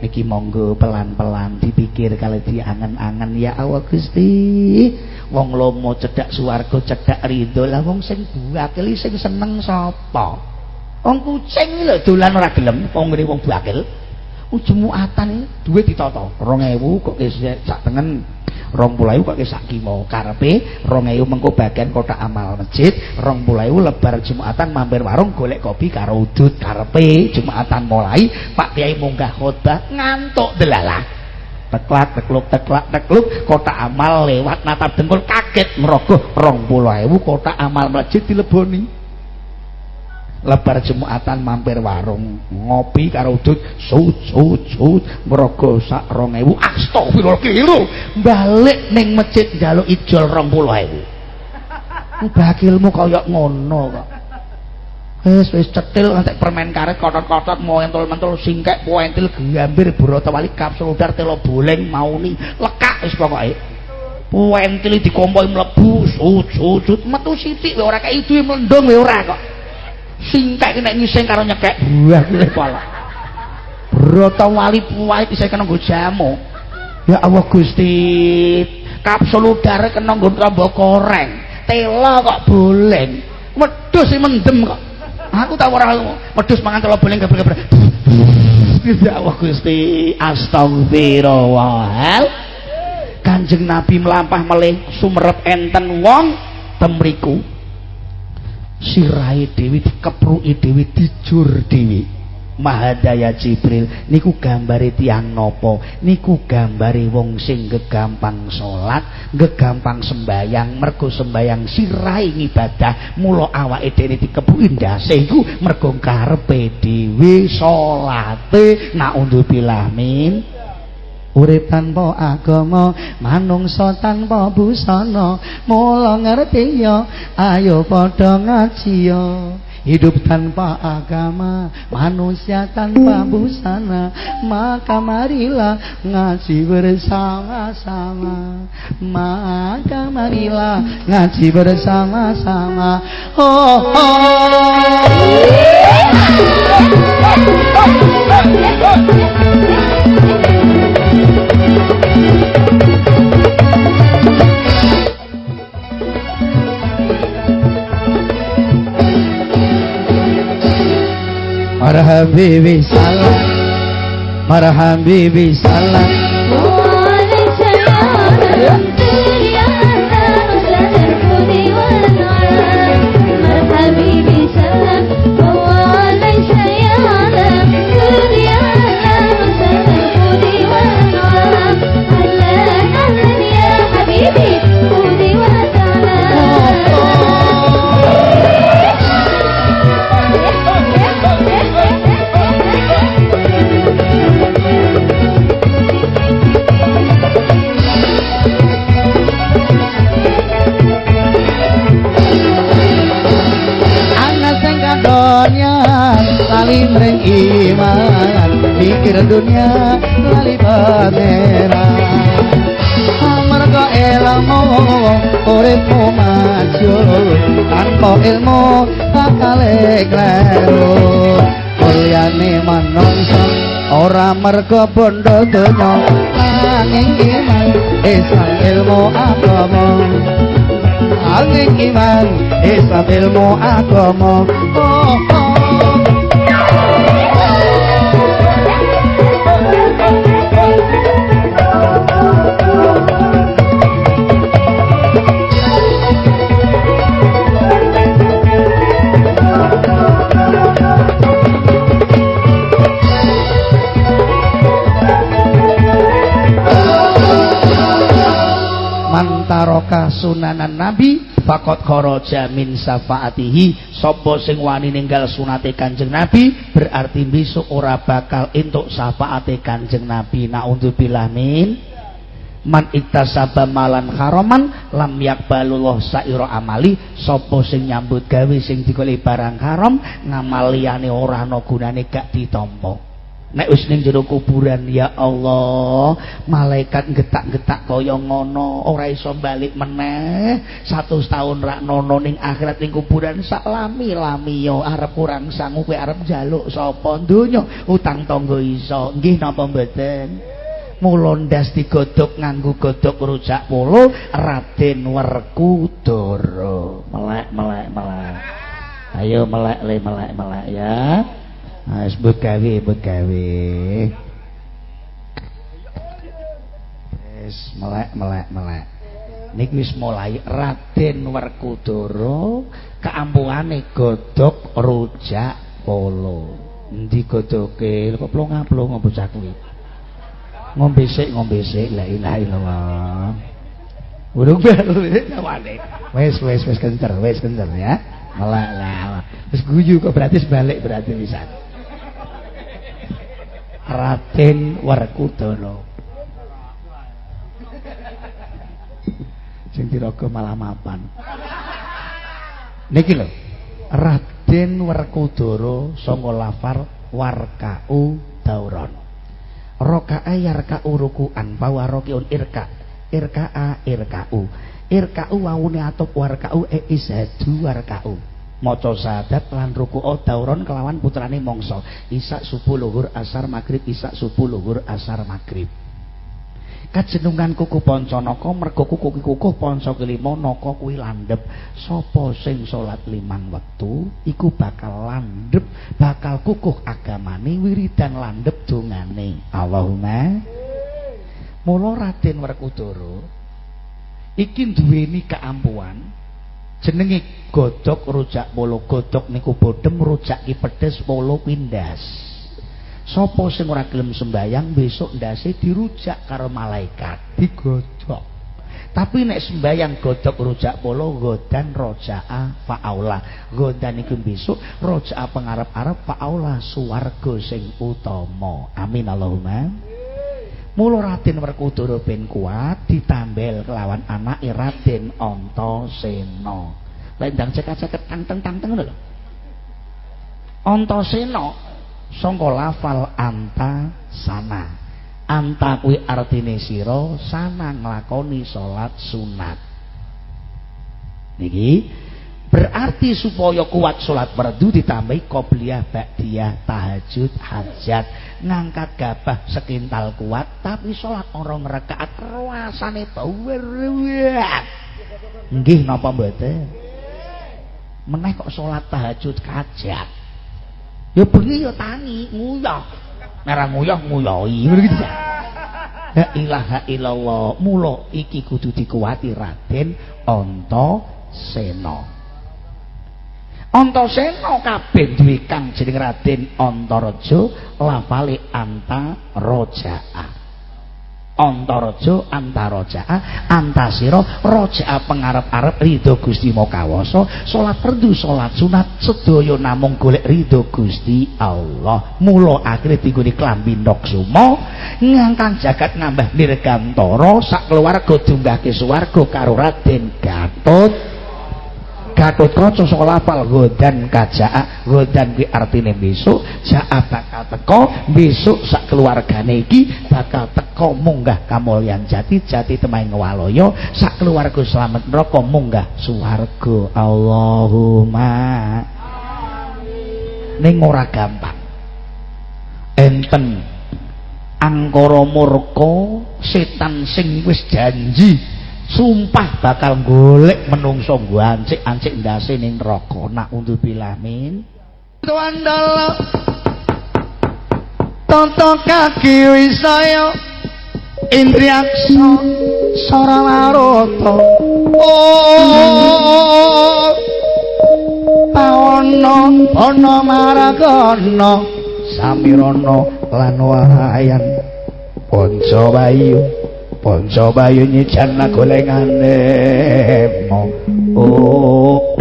S1: Niki monggo pelan-pelan dipikir kali diangen-angen. Ya Allah Gusti wong lomo cedak swarga cedak ridho. Lah wong sing buakil sing seneng sapa wong kucing lho dolan ora gelem wong wong buakil. Jumuatan duit ditata. 2000 kok sak tengen. 20000 kok sak kimo karepe 2000 mengko bagian kotak amal masjid. 20000 lebar Jumatan mampir warung golek kopi karo udut. Karepe Jumatan mulai Pak Kiai munggah khotbah ngantuk delalah. Teklak tekluk teklak tekluk kotak amal lewat natap dengkul kaget merogoh. 20000 kotak amal masjid dileboni lebar jumatan mampir warung ngopi karo udut sut sut sut mergo sak 2000 astagfirullah kilo balik ning masjid njaluk ijol 20000 bakilmu kaya ngono kok. Wis wis cetil ngantek permen karet kotot-kotot mau entul-mentul singkek puentil gambir burata wali kapsul udar telo boleng mauni lekak wis pokoke. Puentil dikompoi mlebu sut sut sut. Metu sithik ora kayak itu mlendong ora kok singkek nek ngising karo nyekek. Buah kuwi pala broto wali puwai bisa kena nggo jamu ya Allah Gusti. Kapsul udara kena nggo rombo koreng. Tela kok boleng. Medhus sing mendem kok. Aku tak ora medhus mangan tela boleng geber-geber ya Allah Gusti. Astagfirullah Kanjeng Nabi melampah melih sumerep enten wong temriku sirai dewi dikepruki dewi dijur dewi. Mahadaya jibril niku gambari tiang nopo? Niku gambari wong sing gegampang sholat gegampang sembayang mergo sembayang sirai ngibadah mulo awak edeni dikepruki ndase iku mergo karepe dewi sholate na unduh bilamin urip tanpa agama manungsa tanpa busana. Mula ngerti ya ayo padha ngaji ya. Hidup tanpa agama manusia tanpa busana. Maka marilah ngaji bersama-sama. Maka marilah ngaji bersama-sama. Oh, oh. Habibi salam marhaban bibi salam wa alayka salam salam lahir dunia lali pangeran amarga ilmu uripmu maju. Tanpa ilmu akale kleru. Kuliane manungsa ora merga bondo donya. Nanging iman isang ilmu agama. Nanging iman isang ilmu agama. Oh, oh. taroka sunanan nabi fakot kharaja min syafaatihi. Sapa sing wani ninggal sunate kanjeng nabi berarti besok ora bakal entuk syafaate kanjeng nabi. Naudzubillah min. Man iktasaba malan haraman lam yakbalullah saira amali. Sapa sing nyambut gawe sing digoleki barang haram ngamaliyane ora ana gunane gak ditampa Nek wis ning jero kuburan ya Allah, malaikat getak-getak kaya ngono, ora iso balik meneh. Satu tahun rak nono ning akhirat ning kuburan sak lami-lami yo arep kurang sangu kowe arep njaluk sapa donya utang tangga iso. Nggih napa mboten? Mula ndas digodhog nganggo godhog rujak polo Raden Werkudara. Melek melek melek. Ayo melek le melek melek ya. Wis begawe begawe. Wis melek melek melek. Niki wis mulai Raden Werkudara keampuane godhog rujak polo. Endi godhoge? Kok plong-plong bocah kuwi. Ngombe sik ngombe sik la ilaha illallah. Urung baru nyawane. Wis wis wis kencer, wis kencer ya. Melek lah. Wis guyu kok berarti balik berarti bisa. Raden Werkudara. Sing diraga malah mapan. Niki lho. Raden Werkudara sanga lafar warkau dauron. Raka'a yarka'u ruku'an fawarokiun irka. Irka'a irka'u. Irka'u wawune atop warka'u e isadu warka'u. Maca sadat lan ruku'ah dauron kelawan putrane mongso isak subuh luhur asar magrib isak subuh luhur asar magrib kajenungan kuku ponconoko mergo kuku kuku ponco kelima noko kuwi landep sapa sing salat limang wektu iku bakal landep bakal kukuh agamane wiridan landep dongane. Allahumma. Mula Raden Werkudara iki duweni keampuan jenenge godhog rujak polo godhog niku bodhem rujak ki pedes polo pindas. Sapa sing ora gelem sembayang besok ndase dirujak karo malaikat digodhog. Tapi nek sembayang godhog rujak polo godan rojaa faaula. Godan iku besok rojaa pengarep-arep faaula suwarga sing utama. Amin Allahumma Mula Raden Werkudara ben kuat ditambel kelawan anake Raden Antasena. Lek ndang cekak-cekek tanteng-tanteng lho. Antasena sangka lafal anta sana. Anta kuwi artine sira sana nglakoni salat sunat. Niki Berarti supaya kuat sholat fardu ditambahi qobliyah, ba'diyah, tahajud, hajat, ngangkat gabah sekintal kuat tapi sholat orang rakaat rasane power. Nggih napa mboten? Meneh kok sholat tahajud hajat. Ya bengi ya tangi, nguyah. Merah nguyah ngono gitu. La ilaha illallah. Mula iki kudu dikuwati Raden Antasena. Antasena kabeh duwe kang jeneng Raden Antaraja lafale anta rojaa. Antaraja antarajaa antasira rojaa pengarep-arep ridho Gusti Makawasa salat fardu salat sunat sedaya namung golek ridho Gusti Allah. Mula akhire digone klambi noksuma ngangkang jagat nambah nirgantara sak keluarga dunggahke swarga karo Raden Gatot Gatut Kaca saka lafal godan kajaa godan kuwi artine besok jaa bakal teko besok sak keluargane iki bakal teko munggah kamulyan jati jati temaing waloyo sak keluarga selamat neraka munggah swarga. Allahumma ning ora gampang. Enten angkara murka setan sing wis janji sumpah bakal golek menungso nggo ancik-ancik ndase ning neraka. Nak untuk bilamin tuandala toto kaki wisaya indriyaksa sarawarata oh pawana ana maragana samirana lan wahayan ponco bayu nyican na golengane mo oh.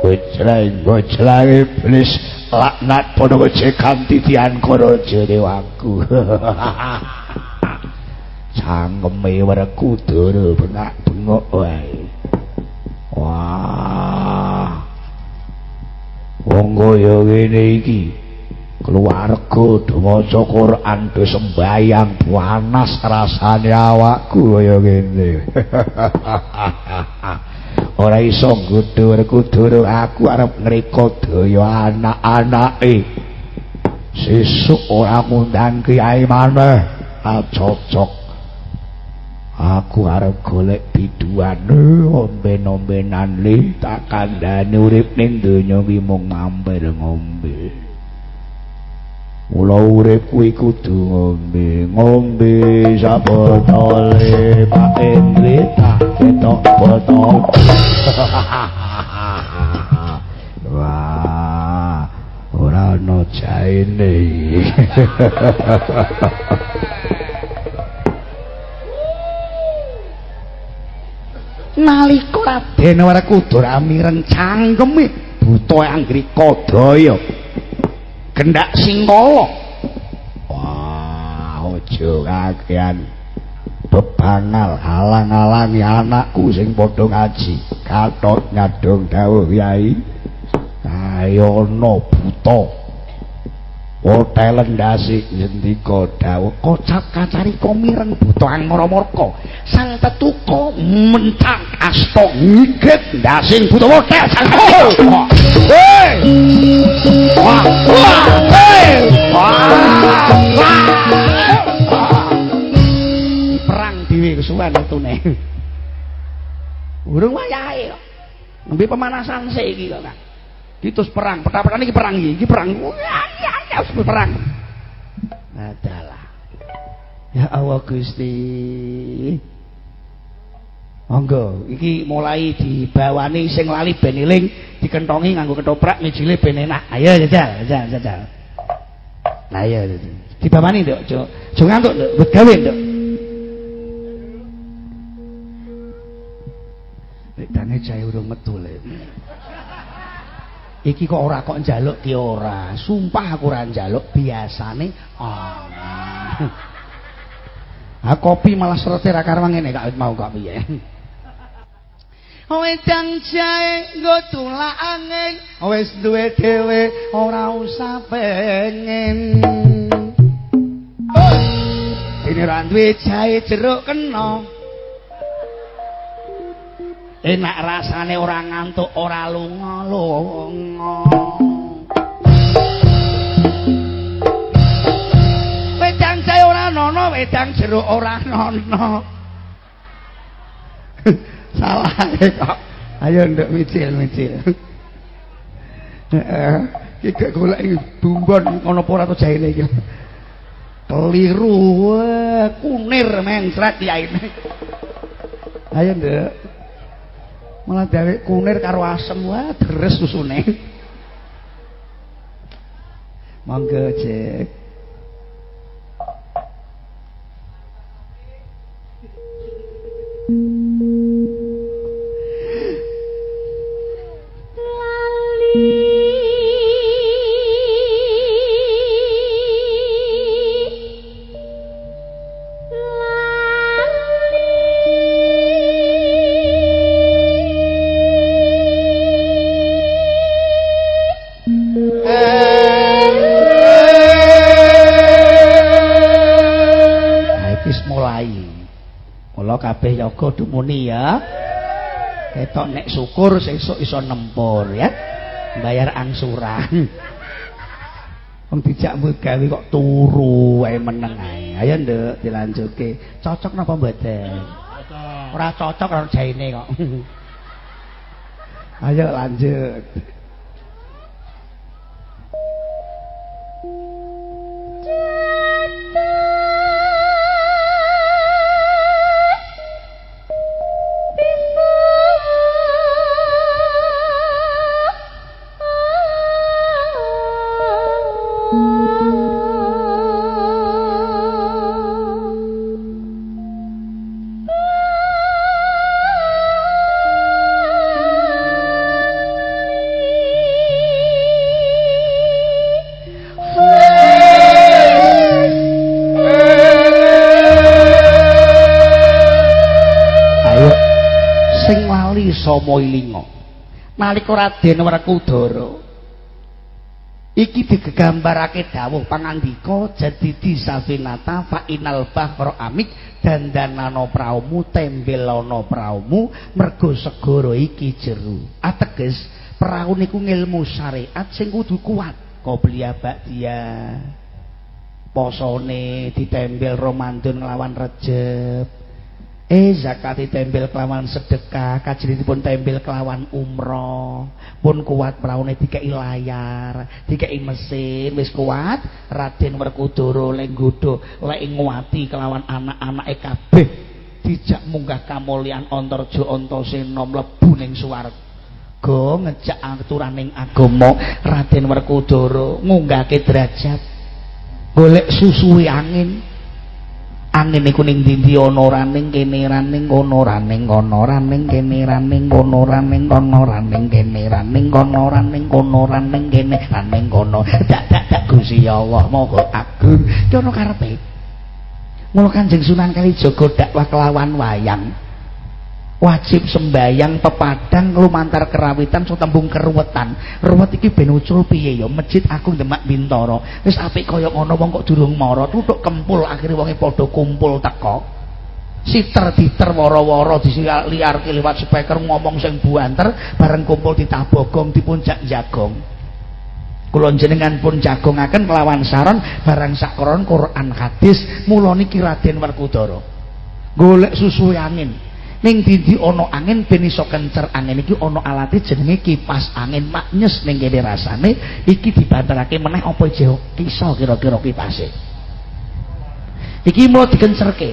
S1: Bocelain, bocelain, iblis, laknat pono kecekan titian koro jenewaku. Sanggemi wareku doro benak bengok, wae. Wah. Wong kaya ngene iki. Keluarga maca Quran do sembayang panas rasane awakku kaya ngene. Ora iso nggudur-gudur aku arep ngreka daya anak-anake. Sesuk ora ngundang kiai maneh. Cocok. Aku arep golek biduane omben-ombenan li tak kandhane urip ning donya ki mung mampir ngombe mula urip kuwi kudu ngombe. Ngombe sabotole Pak Endri ketok botol. Wah ora ono jaene. Nalika Raden Werkudara mireng cangkeme buta Angrika Daya gendak singkala wah aja kakean. Bebangal halang-halangi anakku sing padha ngaji. Katot nyadong dawuh yai. Ayo ana buta Hotel ndasi ngendika dawuh kocap kacari komireng buta angmara-marka sang tetuka mentang asta ngigit ndasing buta hotel sang wah wah hei! Perang dhewe kesuwen wetune urung wayahe kok nembe pemanasan sik iki kok Ditus perang, peta-petan ini perang ini perang. Ya, ya, ya, harus perang. Adalah. Ya Allah Gusti. Monggo, iki mulai dibawani sing lali ben eling, dikentongi nganggo ketoprak mijile ben enak. Ayo jajal, jajal, jajal. Nah iya, dibawani Nduk, Jo. Jo ngantuk Nduk, begawe Nduk. Wedane jae urung metu le. Iki kok ora kok njaluk ki ora. Sumpah aku ora njaluk biasane oh. ha kopi malah serete ra karwang ngene kak mau kok piye. Wedang jae nggo tulak angin wis duwe dhewe ora usah pengen Ini ra duwe jae jeruk kena enak rasane ora ngantuk ora lunga-lunga wedang jae ora nono wedang jeruk ora nono. Salah kok. Ayo nduk micil-micil iki gak golek bumbon ngono apa ora to jaine iki? Keliru kunir mencret yaine. Ayo nduk Malah gawe kunir karo asem wah deres susune. Monggo, Cek. Kabeh yoga dumuni ya. Ketok nek syukur sesuk iso nempur ya. Bayar angsuran. Wong dijak gawe kok turu wae meneng ae. Ayo nduk dilanjutke cocok napa mboten? Ora cocok karo jaine kok. Ayo lanjut Somoilinga nalika Raden Werkudara iki digegambarake dawuh pangandika jadi disafinata fa inal bahra amik dandanana praumu tembelana praumu mergo segara iki jero ateges prau niku ngilmu syariat sing kudu kuat. Qobliya ba'diya posone ditembel Ramadan nglawan Rejeb Eh zakat tempel kelawan sedekah, pun tempel kelawan umroh. Pun kuat praune dikai layar, dikai mesin, wis kuat. Raden Werkudara lek nggodho, lek nguwati kelawan anak-anake kabeh dijak munggah kamulyan Antarja Antasena mlebu ning swarga ngejak aturaning agama Raden Werkudara ngunggahke derajat golek susui angin angin iku ning dindi ana ora ning kene raning kono raning kono raning kene raning kono raning kono raning kene raning kono raning kono raning kene raning kono dak dak dak Gusti Allah monggo agung. Cara karepe? Mulo Kanjeng Sunan Kalijaga dakwah kelawan wayang. Wajib sembayang pepadang lumantar kerawitan so tembung keruwetan. Ruwet iki ben ucul piye ya? Masjid aku Demak Bintoro. Wis apik kaya ngono wong kok durung mara tutuk kempul akhire wonge padha kumpul teko. Siter diter woro-woro disiar liwat speaker ngomong sing buanter bareng kumpul ditabogong dipunjak jagong. Kula jenengan pun jagongaken kelawan saron barang sakron Quran hadis mula niki Raden Werkudara. Golek susu angin ning dindi ana angin ben iso kencer angin. Iki ana alate jenenge kipas angin. Maknyes ning kene rasane iki dibanterake meneh apa iso iso kira-kira kipase. Iki mau dikencerke.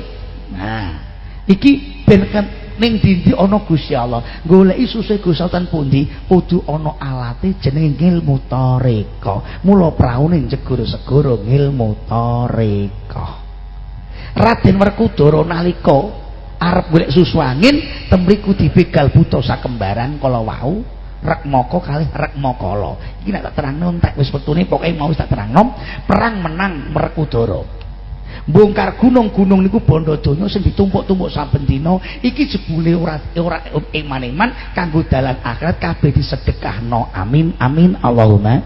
S1: Nah iki ben ning dindi ana Gusti Allah. Goleki susah Gusti ten pundi kudu ana alate jenenge ilmu tareka mula praune jegur segara ilmu tareka Raden Werkudara nalika arep golek susu angin temriku dibegal buta sakembaran kala wau rek moko kalih rek mokala. Iki nek tak terangno entek wis wektune pokoke mau tak terangno perang menang Werkudara bongkar gunung-gunung niku bondo donya sing ditumpuk-tumpuk saben dina iki jebule ora ora iman-iman kanggo dalan akhirat kabeh disedekahno. Amin amin Allahumma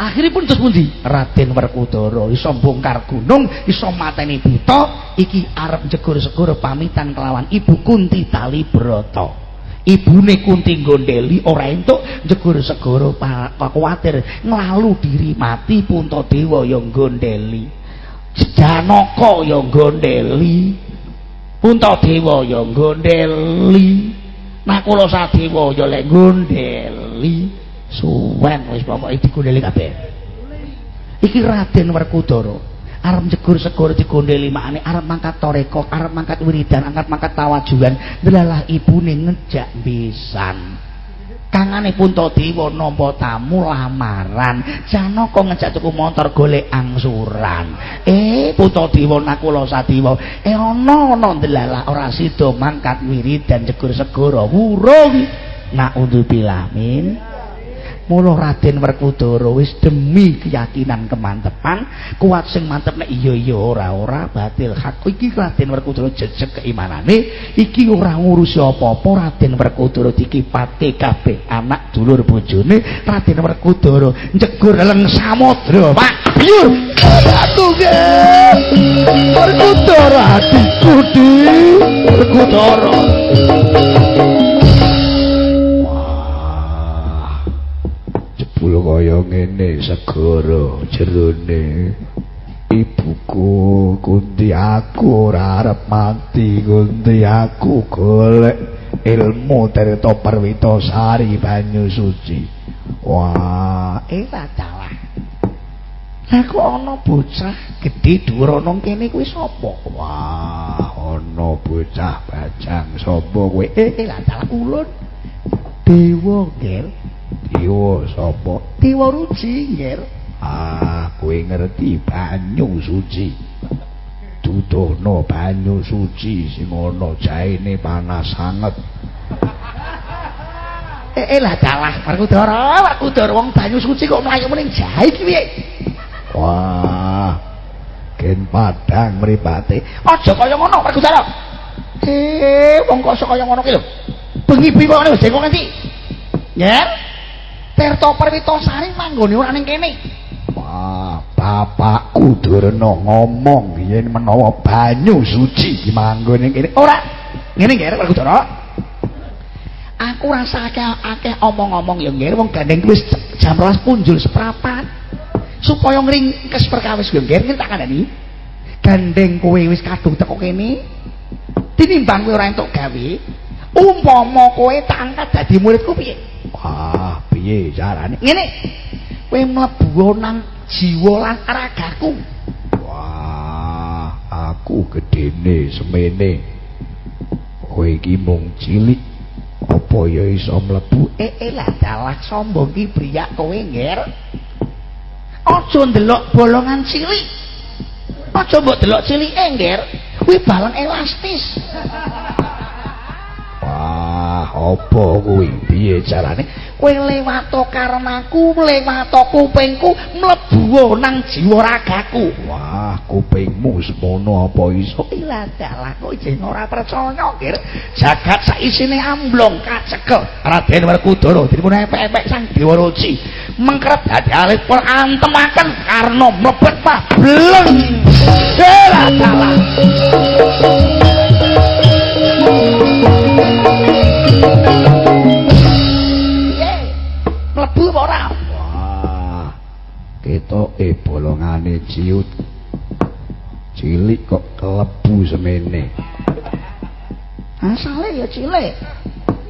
S1: akhirnya pun terus pundi? Raden Werkudara iso bongkar gunung iso mateni buta iki arep jegur-segur pamitan kelawan ibu Kunti Tali Brata ibune Kunti Gondeli ora entuk jegur segoro pak kuwatir nglalu diri mati Puntadewa ya gondeli. Janaka ya gondeli Puntadewa ya gondeli. Nakula Sadewa ya lek gondeli suwen wis pokoke digondeli kabeh. Iki Raden Werkudara arep jegur segoro digondeli makane arep mangkat toreko arep mangkat wiridan angkat mangkat tawajuan delalah ibune ngejak pisan. Kangane Puntadewa nampa tamu lamaran. Janaka ngejak tuku motor golek angsuran. Eh Puntadewa nakula sadewa eh ana ana delalah ora sida mangkat wiridan jegur segoro wurung naudzubillah min Mula Raden Werkudara wis demi keyakinan kemantepan kuat sing mantep nek iya iya ora ora batil hak. Iki Raden Werkudara jejeg keimanane iki ora ngurusi apa-apa. Raden Werkudara dikipate kabeh anak dulur bojone Raden Werkudara njegur leng samudra Pak Biur aku ge. Werkudara atiku di. Werkudara kaya ngene segara jerone ibuku kunti aku ora arep mati kunti aku golek ilmu tirta perwita sari banyu suci wah eh dalah Lah kok ana bocah gedhe dhuwur ana kene kuwi sapa? Wah, ana bocah bajang sapa kowe? Eh, lah dalah ulun. Dewa, Gel. Dewa sapa? Dewa Ruci, Nger. Ah, kowe ngerti banyu suci. Dudono banyu suci sing ana jaene panas sanget. Eh, eh lah dalah, Werkudara, Werkudara wong banyu suci kok mlayu ning jahe iki piye? Wah. Gen padang mripate. Aja kaya ngono, Werkudara. Eh, wong kok kaya ngono ki lho. Bengi-bengi kok ngene wis kok ngendi? Nger. Tirta Perwitasari manggone ora ning kene. Wah, bapakku Durna ngomong yen menawa banyu suci manggone ning kene. Ora. Ngene nggih, Werkudara. Aku rasa akeh-akeh omong-omong ya nggih, wong gandeng wis jam 12 punjul seprapat. Supaya ngringkes perkawis gue nggih tak kandhani. Gandeng kowe wis kadung teko kene. Tinimbang kowe ora entuk gawe, umpama kowe tak angkat dadi muridku piye? Wah, piye carane? Ngene. Kowe mlebu nang jiwa lan ragaku. Wah, aku gedene semene. Kowe iki mung cilik. Apa ya iso mlebu? Eh, eh lah dalah sombong ki briyak kowe, Nger. Aja ndelok bolongan cilik. Aja mbok delok cilike, Nger. Kuwi balon elastis. Wah, apa kuwi? Piye carane? Kowe lewat karenaku, lewat kupingku mlebu nang jiwa ragaku. Wah, kupingmu semono apa iso? Ilah dalah kok jeneng ora percaya, Kir. Jagat sak isine amblong kacekel. Raden Werkudara dipun epek-epek sang Dewa Ruci. Mengkeret dadi alit pun antemaken karena mlebet mah bleng. Ilah Ketoke bolongane ciut. Cilik kok klebu semene. Asale ya cilik.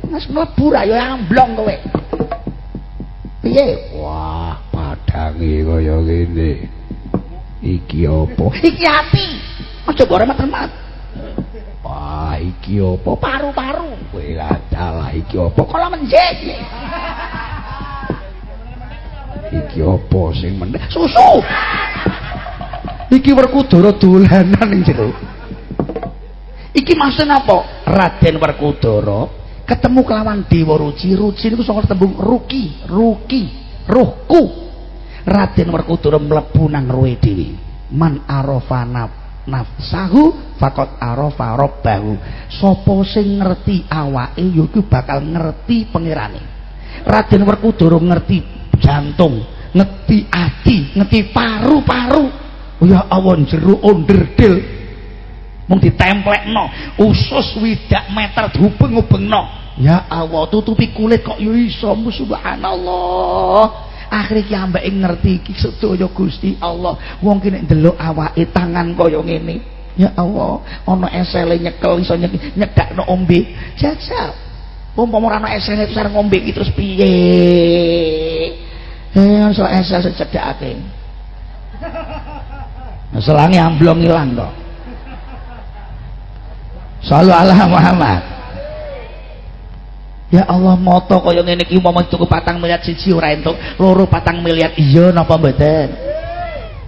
S1: Wis mlebu ra ya amblong kowe. Piye? Wah, padange kaya ngene. Iki apa? Iki ati. Aja kok remet-remet. Wah, iki apa? Paru-paru. Kowe adalah iki apa? Kala menjek. Iki apa sing meneh susu! Iki werkudara dolanan ning jero. Iki maksud apa? Raden Werkudara ketemu kelawan Dewa Ruci. Ruci niku saka tembung ruki ruki ruhku. Raden Werkudara mlebu nang roe dhewe. Man arafa nafsahu fakot arafa rabbahu sapa sing ngerti awake ya bakal ngerti pangerane. Raden Werkudara ngerti jantung, ngerti ati, ngerti paru-paru. Oh ya Allah jero onderdil. Mung ditemplekno, usus widak meter diubeng-ubengno. Ya Allah tutupi kulit kok ya iso subhanallah. Akhire ki ambeke ngerti iki sedaya Gusti Allah. Wong ki nek ndelok awake tangan kaya ngene. Ya Allah, ana esele nyekel iso nyedakno ombe. Jajal. Umpama ora ana esele terus ngombe iki terus piye? Eh, so esel secedakake. Selangi amblong ilang kok. Sallu ala Muhammad. Ya Allah moto kaya ngene iki umpama tuku patang miliar siji ora entuk, loro patang miliar iya napa mboten?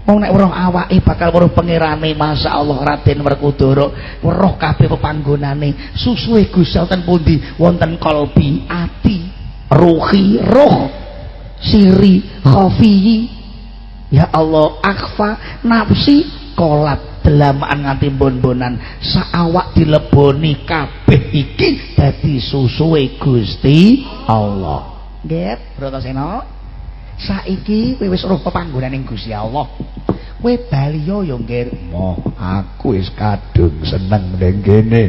S1: Wong nek weruh awake bakal weruh pangerane masyaallah Raden Werkudara, weruh kabeh pepanggonane, susuhe Gusti wonten pundi? Wonten kalbi, ati, ruhi, roh. Siri khafiyi ya Allah akhfa nafsi kolab delamaan nganti bon-bonan saawak dileboni kabeh iki dadi susuwe Gusti Allah. Nggih Bratasena saiki kowe wis roh pepanggonan Gusti Allah. Kowe baliyo ya nggih. Moh aku wis kadung seneng ning kene.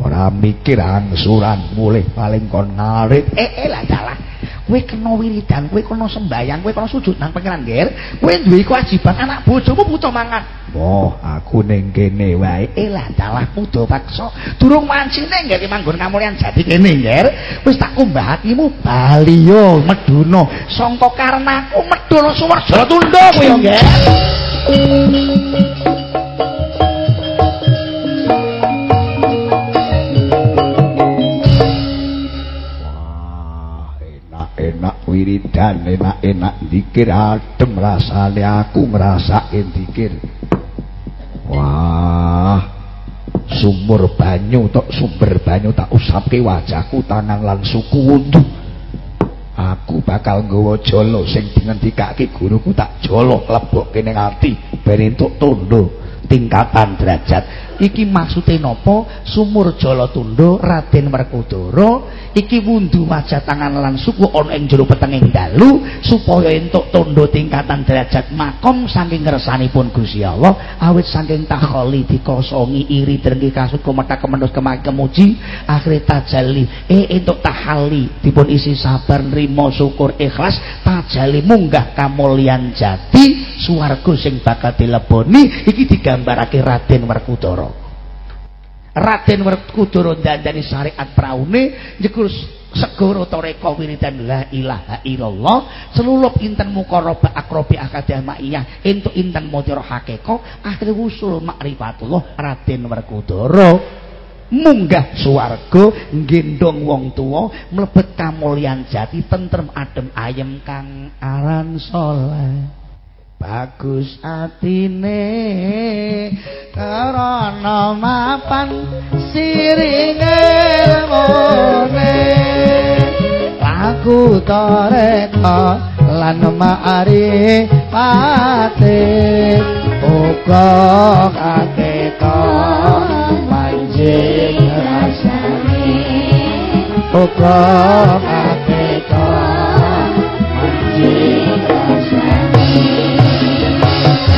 S1: Ora mikir angsuran mulih paling kon ngarit. Eh eh lah salah kowe kena wiridan kowe kena sembayang kowe kena sujud nang pangeran nggih. Kowe duwe kewajiban anak bojomu butuh mangan. Oh aku ning kene wae. Eh lah salah mudo paksa. Durung wancine nggih manggon kamulyan jati kene nggih. Wis tak kumbah atimu bali yo meduna sangka karenaku meduna suwarja tundha kowe nggih wiridan enak-enak dikir adem rasane aku ngrasake dikir. Wah sumur banyu tok sumber banyu tak usapke wajahku tangan lan suku aku bakal nggawa jolo sing dingendikake guruku tak jolo lebokke ning ati ben entuk tondo tingkatan derajat iki maksude napa? Sumur jala tundha Raden Werkudara iki wundu wajah tangan lan suku ana ing jero petenging dalu supaya entuk tondo tingkatan derajat makom saking ngersanipun Gusti Allah. Awit saking takholi dikosongi iri drengki kasut kumetak kemenus kemaki kemuji. Akhire tajalli eh entuk tahali. Dipun isi sabar nrimo syukur ikhlas. Tajalli munggah kamulyan jati. Swarga sing bakal dileboni. Iki digambarake Raden Werkudara Raden Werkudara dandani syariat praune nyekur segoro toreko wiridan la ilaha illallah celulup inten mukarabah akrobi akadah ma'iyah entuk inten mudhara hakeko akhir usul makrifatullah Raden Werkudara munggah swarga nggendong wong tuwa mlebet kamulyan jati tentrem adem ayem kang aran saleh bagus atine karana mapan siringe ngone aku toreka lan maari pate uga kaketa manjing rasane uga kaketa manjing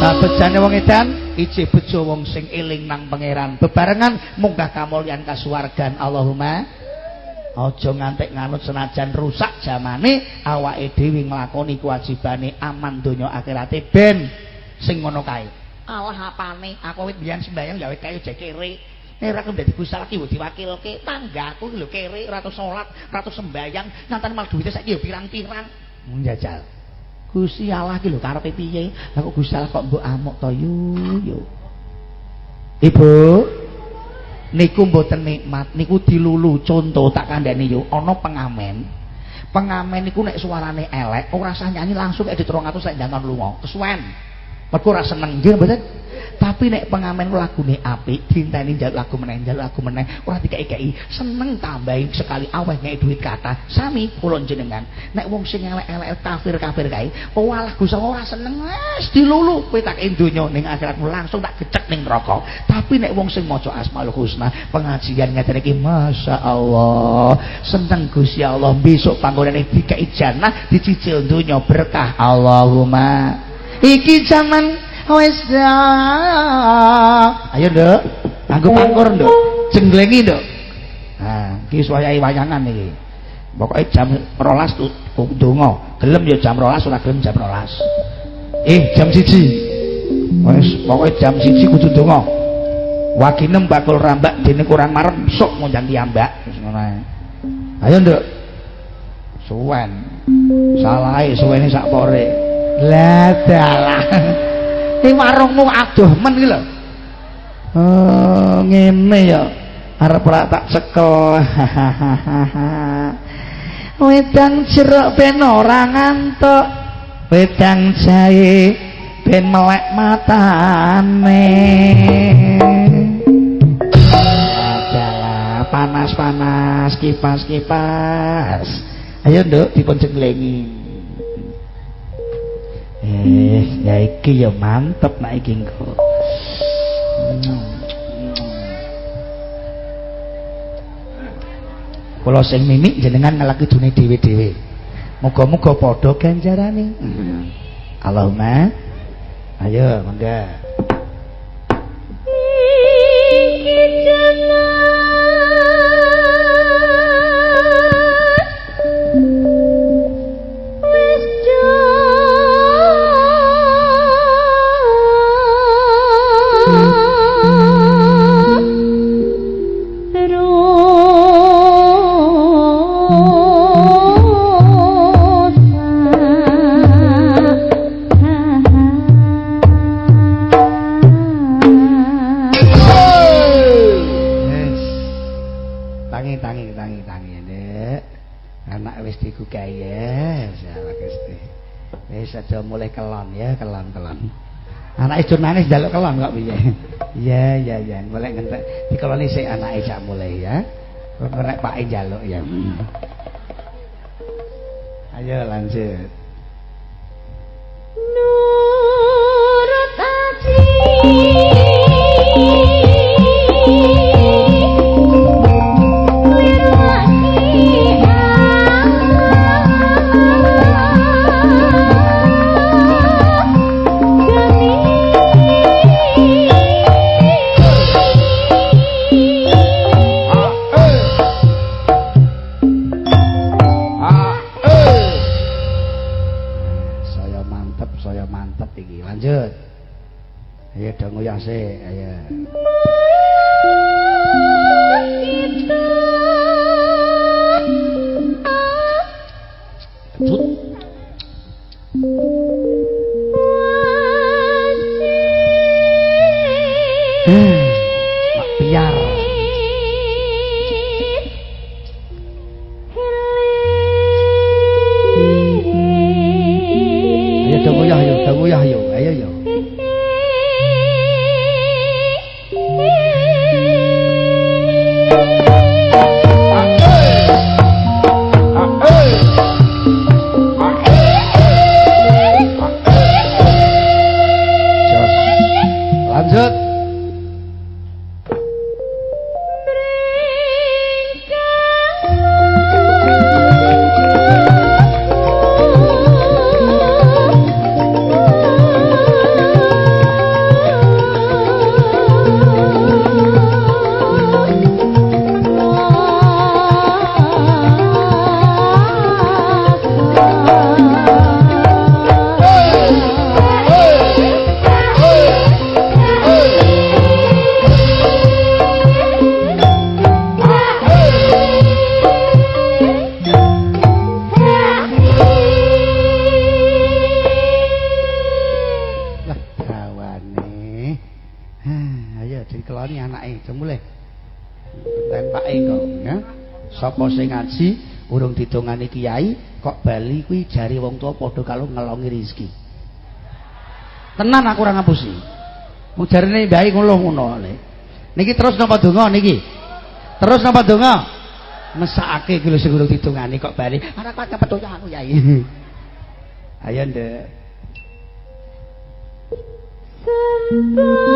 S1: Sabejane wong edan iji bejo wong sing eling nang pangeran. Bebarengan munggah kamulyan kasuwargan. Allahumma aja ngantek nganut senajan rusak zamane awake dhewe nglakoni kewajibane aman donya akhirate. Ben sing ngono kae. Allah apane? Aku wit biyen sembayang ya wit kae jek kere nek ora dadi gusal ki diwakilke tanggaku lho kere ora salat ora sembayang nyantan mal duwite saiki ya pirang-pirang. Njajal Gusti Allah ki lho karepe piye? Lah kok Gusti Allah kok mbok amuk to? Yo Ibu niku mboten nikmat. Niku dilulu contoh tak kandhani yo. Ana pengamen. Pengamen niku nek suarane elek ora usah nyanyi langsung kayak di 300 sak jangan lunga. Kesuwen mergo ora seneng nggih mboten? Tapi nek pengamen lagune apik dinteni njaluk lagu meneh njaluk lagu meneh ora dikeki seneng tambahi sekali aweh nek duit kata sami kula jenengan nek wong sing elek-elek kafir-kafir kae walah oh, Gusti ora seneng wis dilulu kowe tak donya ning akhiratmu langsung tak gecek ning neraka. Tapi nek wong sing maca Asmaul Husna pengajian ngeten iki masyaallah seneng Gusti Allah besok panggonane dikeki jannah dicicil donya berkah. Allahumma iki zaman wis ayo nduk. Nganggo pangkur nduk. Jenglengi nduk. Nah iki wayahe wayangan iki. Pokoke jam 12 tuh donga. Gelem ya jam 12 ora gelem jam 12 eh jam 1 wis pokoke jam 1 kudu donga. Waginem bakul rambak dene kurang marem sok mau janti ambak ngono ngono ayo nduk. Suwen. Salahe suwene sak pore lah dalah iki warungmu adoh men iki lho. Oh ngene ya. Arep ora tak cekel. Wedang jeruk ben ora ngantuk. Wedang jahe ben melek matane. Adalah panas-panas kipas-kipas. Ayo nduk dipun jenglengi eh ya iki ya mantep nak iki engko. Kula sing mimik jenengan ngelaki dune dhewe-dhewe. Muga-muga padha ganjarane. Allahumma ayo mangga iki aja mulai kelon ya kelon-kelon anake jurnalis njaluk kelon kok piye? Iya iya iya. Golek ngentek dikeloni sik anake cak mulai ya. Kok nek pake njaluk ya. Ayo lanjut.
S2: Nurut ati
S1: didongani kiai kok bali kuwi jari wong tua padha kalau ngelongi rezeki. Tenan aku ora ngapusi. Mung jarine mbah ngono ngono Niki terus napa donga niki? Terus napa donga? Mesake iki lho sing urung didongani kok bali. Ora kuat kepethuk aku yai. Ayo Ndek. panas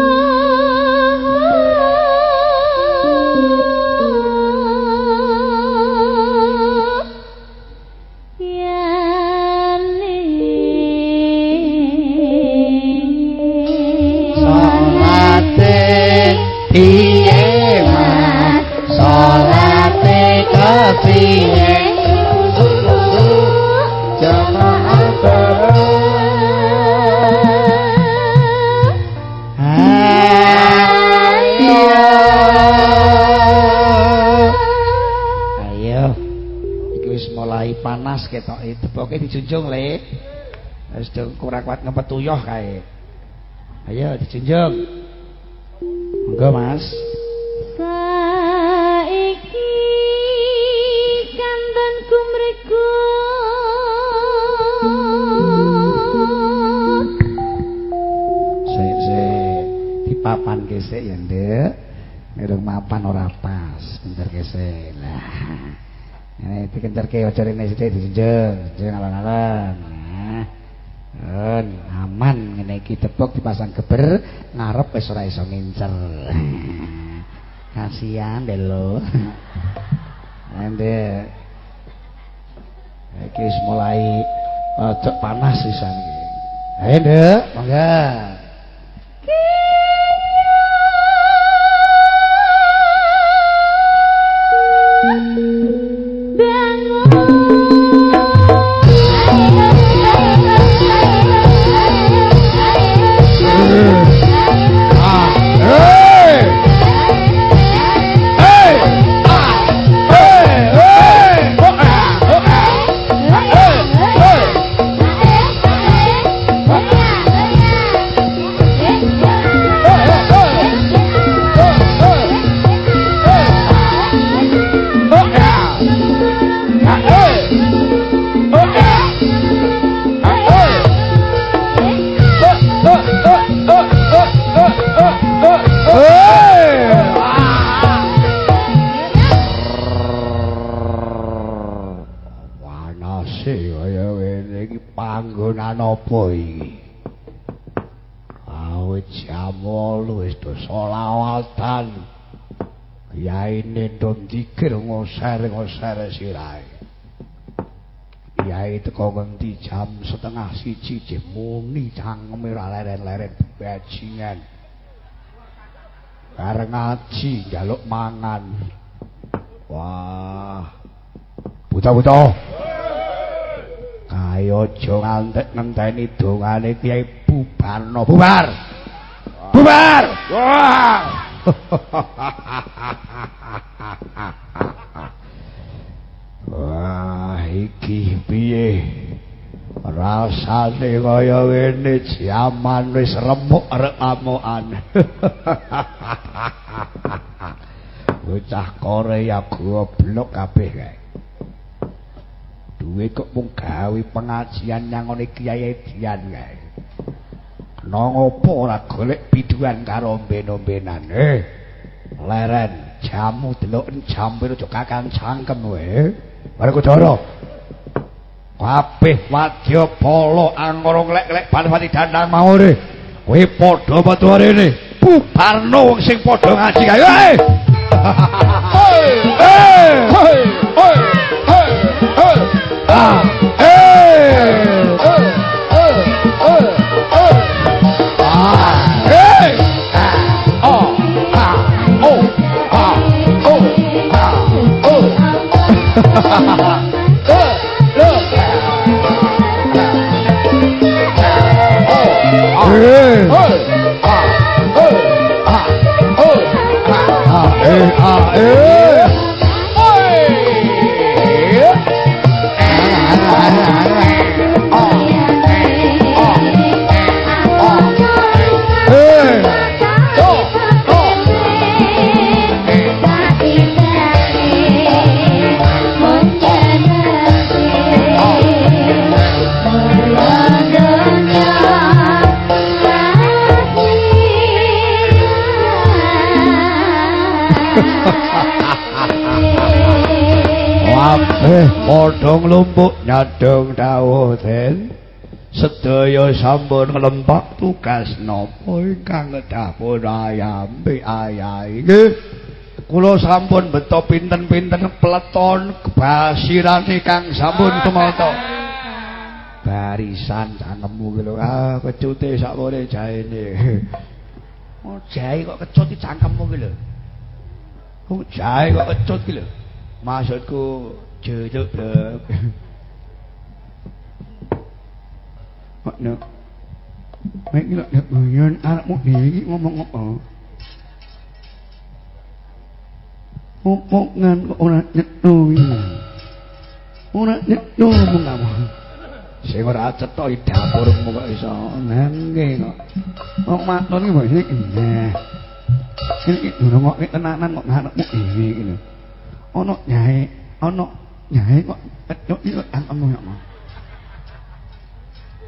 S1: kuat ngempet tuyuh kae. Ayo dijunjung monggo mas.
S3: Saiki kanton kumriku
S1: sik sik. Dipapan kesek ya ndek. Ngerung mapan ora pas. Bentar kesek lah. Ini dikencerke aja rene sithik dijunjung, dijunjung alon-alon. Nah. Un, aman ngene iki tepuk dipasang geber ngarep wis ora iso ngincer. Kasihan deh lo. Ande iki mulai uh, panas sisan iki. Ayo, Nduk, monggo. Ngoser-ngoser sirahe. Yai teko ngendi jam setengah siji muni cangkeme ora leren-leren bajingan. Bareng ngaji njaluk mangan. Wah. Buta-buta. Kayo aja ngantek ngenteni dongane Kiai bubarno. Bubar. Bubar. Wah. Wah, iki piye? Rasane kaya ngene jaman wis remuk arek amokan. Bocah Korea goblok kabeh kae. Duwe kok mung gawe pengajian nang ngene Kiai Dian kae. Kena ngopo ora golek biduan karo omben-ombenan? Eh, leren jamu delok jam piro kakang cangkem wae. Bareng Kudara. Kabeh wadya polo angkara nglek-nglek Banpati Dandang maure. Kowe padha metu rene. Bubarno wong sing padha ngaji kae. Hei! Hei! Hei! Hei! Hey! Padha nglumpuk nyadong dawuh den. Sedaya sampun nglempak tugas napa ingkang kedah pun ayambe ayahe nggih kula sampun beto pinten-pinten peleton kebasirane kang sampun tumata barisan cangkemmu ki lho. Ah kecute sakmene jaene. Oh jae kok kecut cangkemmu ki lho. Oh jae kok kecut ki lho. Maksudku Jujur blek. Makna. Mek iki lak guyon anakmu iki ngomong apa? Omongan kok ora nyethu iki. ora nyuwun kamu sing ora cetha dapurmu kok iso nangge kok kok matur iki mbok iki nah iki durung kok tenanan kok ngarepmu iki iki ana nyai ana nyai kok yo yo angkemu yo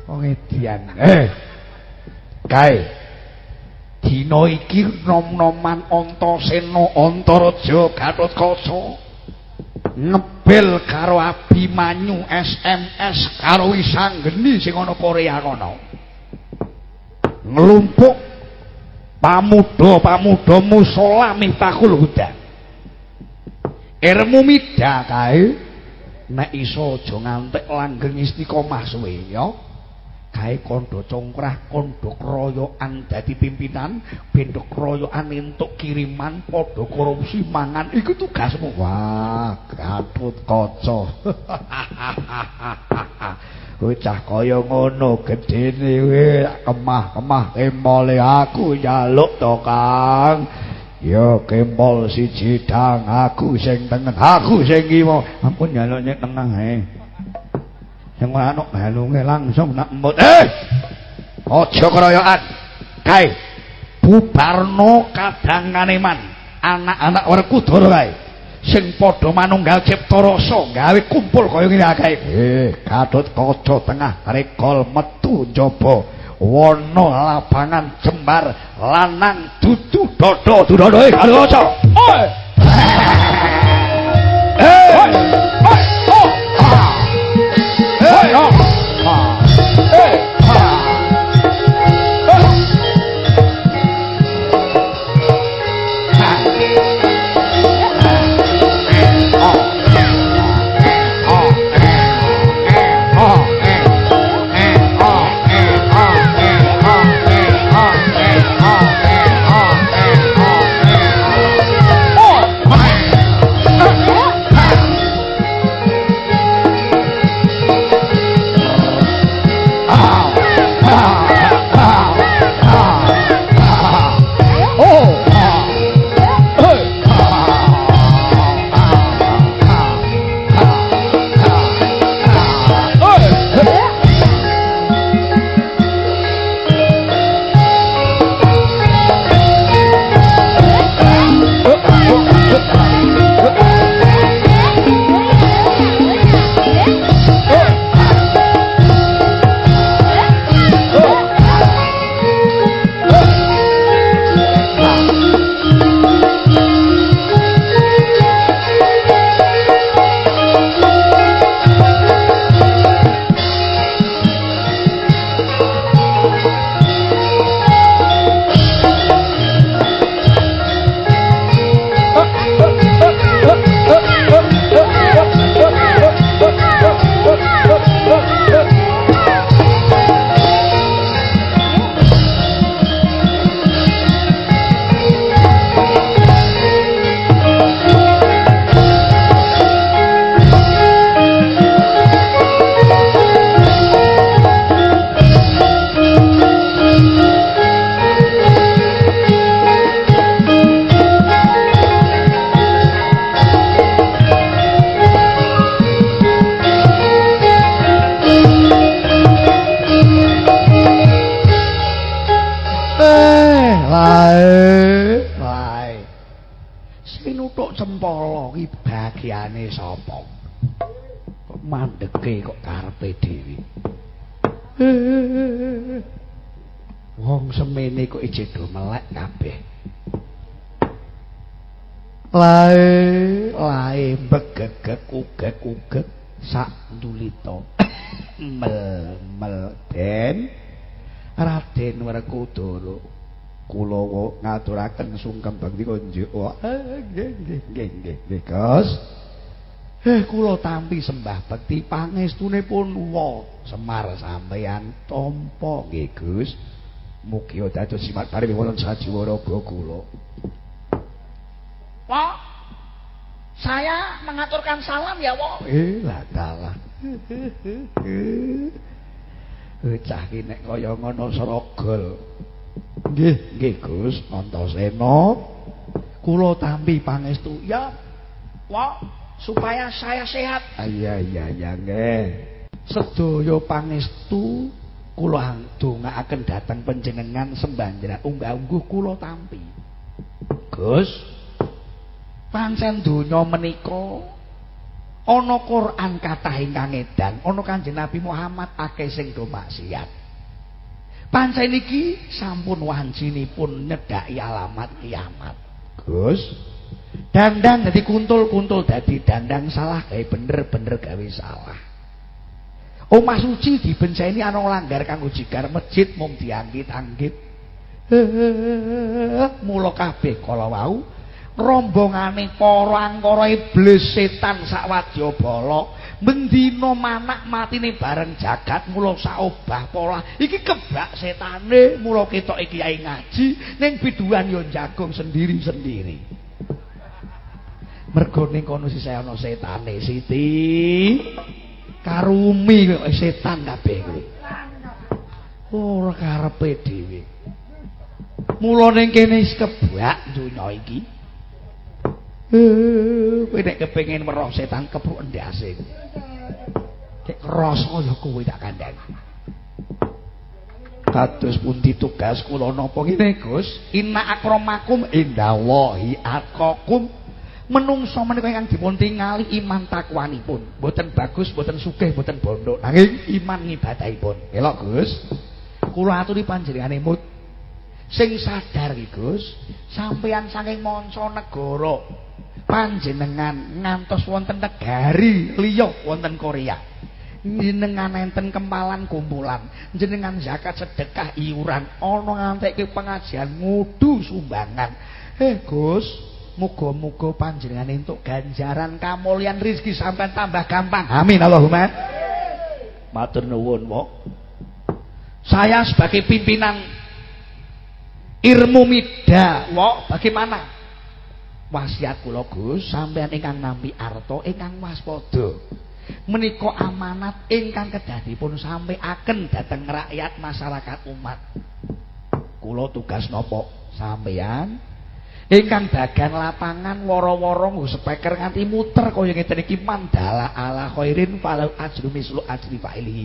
S1: pengedian eh kae. Dina iki nom-noman Antasena Antaraja Gatotkaca ngebel karo Abimanyu SMS karo Wisanggeni sing ana Korea kono. Nglumpuk pamuda-pamuda musala Miftahul Huda. Ilmu mida kae nek iso aja ngantek langgeng istiqomah suwe ya. gawe kondo congkrah kondo keroyokan dadi pimpinan bendok keroyokan entuk kiriman padha korupsi mangan. Iku tugasmu. Wah gatut kaca. Kowe cah kaya ngono gedene kowe kemah-kemah kemole aku njaluk to Kang Ya kempol siji dang aku sing tengen aku sing kiwa ampun njaluk nyek tengah ae sing ora ana balunge langsung nak embut. Eh! Aja keroyokan. Kae bubarno kadangane man anak-anak werkudara kae. Sing padha manunggal cipta rasa gawe kumpul kaya ngene akeh eh gadut kaca tengah rekol metu njaba wono lapanan jembar lanang dudu dodo dudu dodo eh aduh ojo eh eh eh eh eh liyane sapa? Kok mandeke kok karepe dhewe? Wong semene kok ijek do melek kabeh. Lae lae begegek ugek ugek sak dulito mel mel den. Raden Werkudara kula ngaturaken sungkem bakti kok eh, nggih nggih nggih nggih nggih Gus. Eh kula tampi sembah bekti pangestune pun wa Semar sampeyan tampa nggih Gus. Mugi dados simat paring wonten sajiwa raga kula. Pak saya mengaturkan salam ya, Pak. Eh, lah dalah. Eh, cah ki nek kaya ngono srogol. Nggih, nggih Gus, Antasena. Kula tampi pangestu. Ya. Wah, supaya saya sehat.
S4: Iya iya iya nggih.
S1: Sedaya pangestu kula ndongaaken dhateng panjenengan sembanjana unggah-ungguh kula tampi. Gus, pancen donya menika ana Quran kathah ingkang edan, ana Kanjeng Nabi Muhammad akeh sing do maksiat. Pancen iki sampun wancinipun nyedhaki alamat kiamat.
S4: Gus,
S1: Dandang dadi kuntul-kuntul dadi dandang salah gawe bener-bener gawe salah. Omah suci dibenceni ana langgar kanggo jigar masjid mung dianggit-anggit. Mula kabeh kala wau rombongane para angkara iblis setan sak wadyabala mendina manak matine bareng jagat mula saobah pola iki kebak setane mula ketok iki ngaji ning biduan yo jagung sendiri-sendiri. Mergo ning kono sisih ana setane Siti. Karumi setan kabeh kuwi. Ora karepe dhewe. Mula ning kene wis kebak donya iki. Eh kowe nek kepengin weruh setan kepruk ndase kek krasa ya kowe tak kandhani. Kados pundi tugas kula napa ngene Gus inna akramakum indallahi atqakum menungso menika ingkang dipun tingali iman takwanipun. Mboten bagus, mboten sugih, mboten bondo. Nanging iman ngibadahipun. Elok, Gus. Kula aturi panjenengane mut sing sadar iki, Gus, sampeyan saking manca negara panjenengan ngantos wonten negari liya wonten Korea. Jenengan enten kempalan kumpulan, jenengan zakat sedekah iuran, ana ngantekke pengajian ngudu sumbangan. Eh, Gus, Muga-muga panjenengan entuk ganjaran kamulyan rezeki sampai tambah gampang. Amin Allahumma. Matur nuwun, Pak. Saya sebagai pimpinan Irmu Mida, Pak, bagaimana? Wasiat kula Gus, sampean ingkang nampi arta ingkang waspada. Menika amanat ingkang kedadipun sampaiaken dhateng rakyat masyarakat umat. Kula tugas napa? Sampean ingkang dagang lapangan woro-woro speaker nganti muter kaya ngeten iki. Mandala ala khairin falau ajru mislu ajri fa'ilihi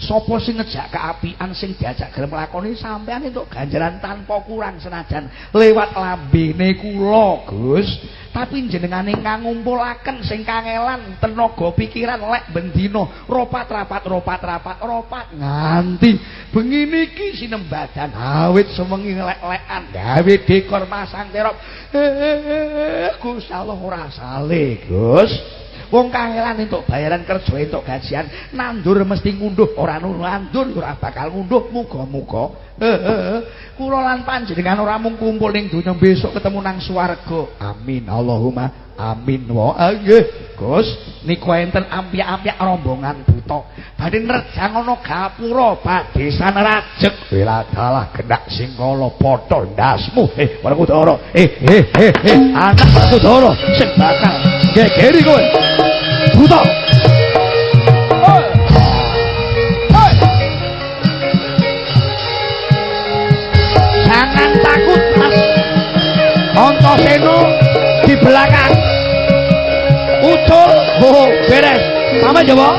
S1: sapa sing ngejak keapian sing diajak gelem lakoni sampean entuk ganjaran tanpa kurang senajan lewat lambene kula Gus. Tapi jenengane ngumpulaken sing kangelan tenaga pikiran lek bendina ropat rapat ropat rapat ropat nganti. Bengi niki sinembadan awit semengi lek-lekan gawe dekor masang terop. Eh Gusti Allah ora saleh Gus Wong kangelan entuk bayaran kerja entuk gajian, nandur mesti ngunduh, ora nandur ora bakal ngunduh. Muga-muga kula lan panjenengan ora mung kumpul ning donya besok ketemu nang swarga. Amin. Allahumma amin. Wa nggih. Gus, niku enten ampiak-ampiak rombongan buta. Badhe nerjang ana gapura badhe sanrajeg. Wela dalah gendak singkala padha ndasmu. Eh, Werkudara. Eh, eh, eh, eh, anak Werkudara sing bakal 이제 takut mas Senu di belakang Ucul ho ho beres sama jowo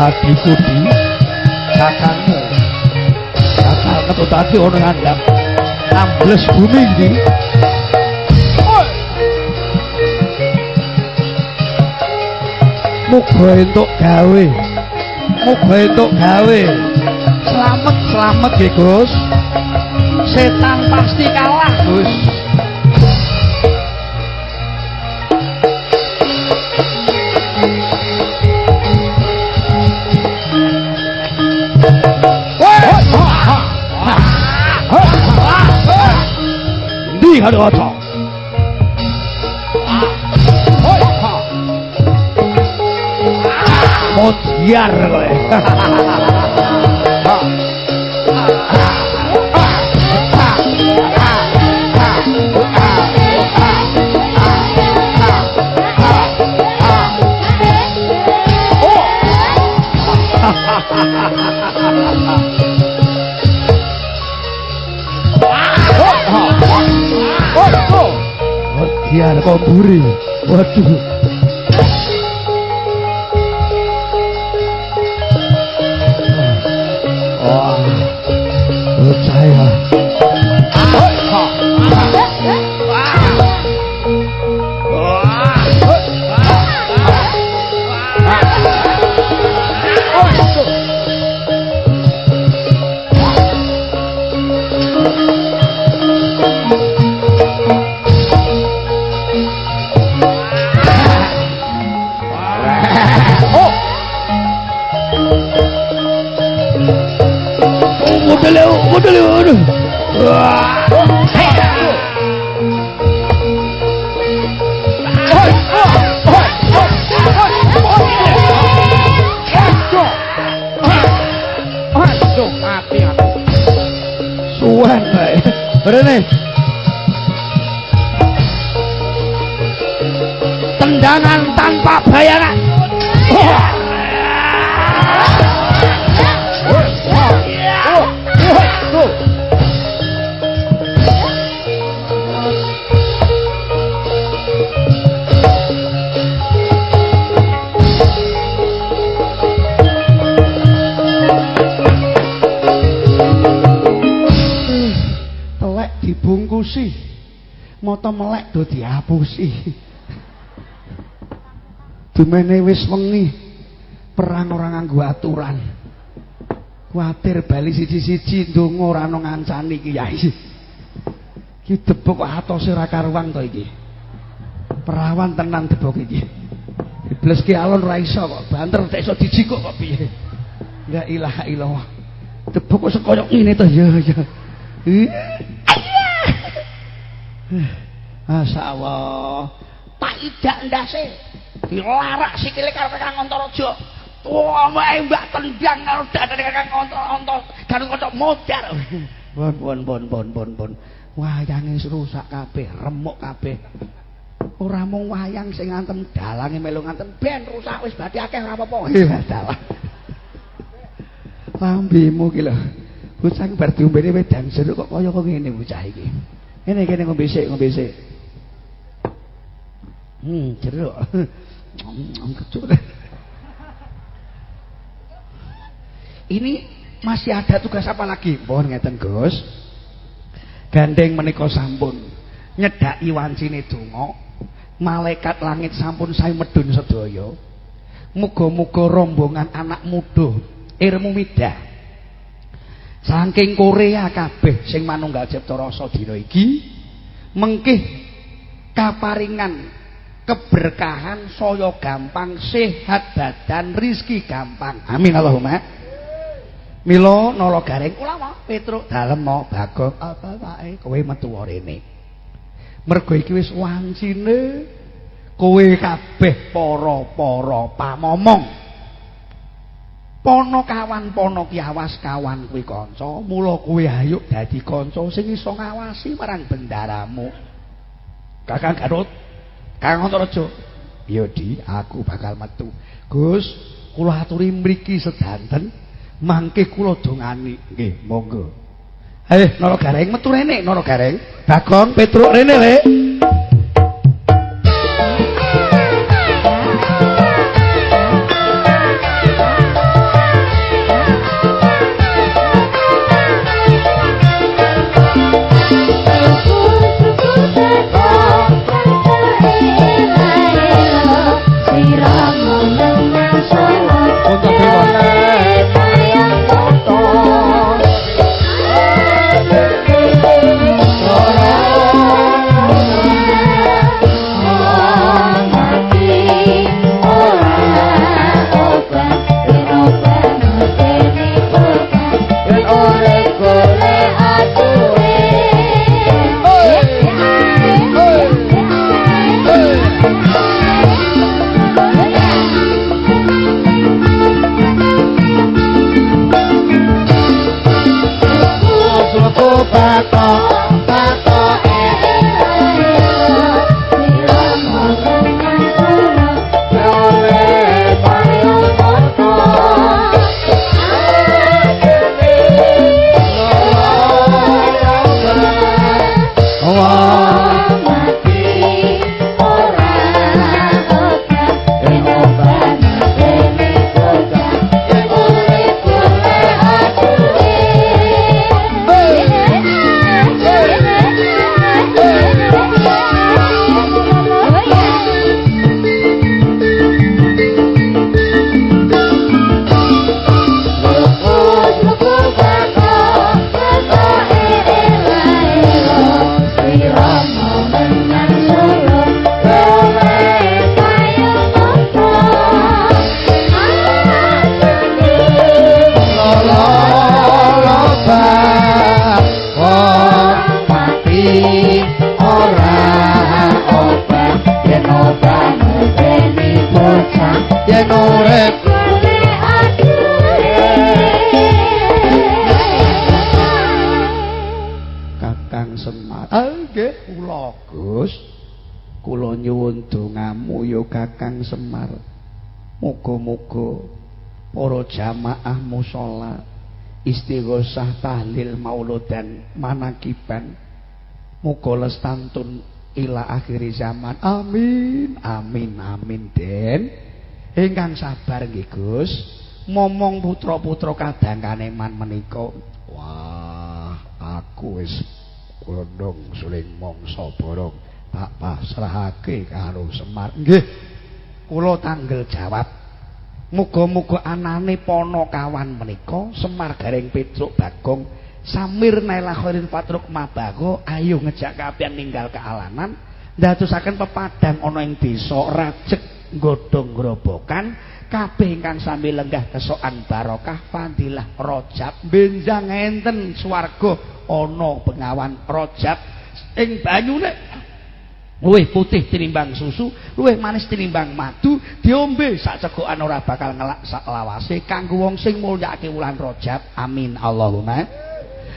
S1: Adikku di kakangmu tadi orang andap ambles bumi iki. Muga entuk gawe. Muga entuk gawe. Selamat selamat ya Gus. Setan pasti kalah Gus. 厉害的我操！mau biar kowe. Oh.
S5: kok buri waduh
S1: dumene wis wengi. Perang ora nganggo aturan. Kuatir bali siji-siji ndonga ora ana ngancani kiai. Iki debok atose ora karuan to iki? Perawan tenan debok iki. Iblis ki alon ora iso kok banter tak iso dijikuk kok piye? La ilaha illallah. Debok kok sekoyok ngene to? Ya ya. Masya Allah. Tak idak ndase Dilarak sikile karo Kakang Antaraja. Wae mbak tendang karo dadane Kakang Antaraja. Karo kocok modar. Pun pun pun pun pun pun. Wayange rusak kabeh, remuk kabeh. Ora mung wayang sing ngantem dalange melu ngantem ben rusak wis badhe akeh ora apa-apa. Eh, dalah. Lambemu ki lho. Bocah bar diombene wedang jeruk kok kaya kok ngene bocah iki. Ngene kene ngombe sik, ngombe sik. Hmm, jeruk. Om. Ini masih ada tugas apa lagi? Mohon ngeten, Gus. Gandeng menika sampun nyedaki wancine donga. Malaikat langit sampun saya medun sedaya. Muga-muga rombongan anak muda ilmu midah saking Korea kabeh sing manunggal cipta rasa dina iki mengkih kaparingan keberkahan saya gampang sehat badan rizki gampang. Amin Allahumma. Milo nolo garing. Ulama Petruk dalem mau bagong. Apa wae kowe metu rene mergo iki wis wancine. Kowe kabeh para-para pamomong. Pono kawan pono ki awas kawan kuwi kanca, mula kuwi ayo dadi kanca sing iso ngawasi marang bendaramu. Kakang Garut, Kakang Antaraja. Iya Di, aku bakal metu. Gus, kula aturi mriki sedanten, mangke kula dongani. Nggih, monggo. Eh, Nara Gareng metu rene, Nara Gareng. Bagong Petruk rene, Le. Istighosah tahlil mauludan manakiban. Muga lestantun ila akhir zaman. Amin amin amin den. Ingkang sabar nggih Gus. Momong putra-putra kadangkane man menika. Wah aku wis gondong suling mangsa borong. Tak pasrahake karo Semar. Nggih kula tanggel jawab muga-muga anane pono menika Semar Gareng Petruk Bagong Samir nailah khairin patruk mabago ayo ngejak kapian ninggal kealanan ndadosaken pepadang ana ing desa rajek godhong grobokan kabeh ingkang sami lenggah kesokan barokah fadilah rojab benjang enten swarga ana pengawan rojab ing banyune luwih putih tinimbang susu luwih manis tinimbang madu diombe sak cegokan ora bakal ngelak sak lawase kanggo wong sing mulyake wulan rojab amin Allahumma.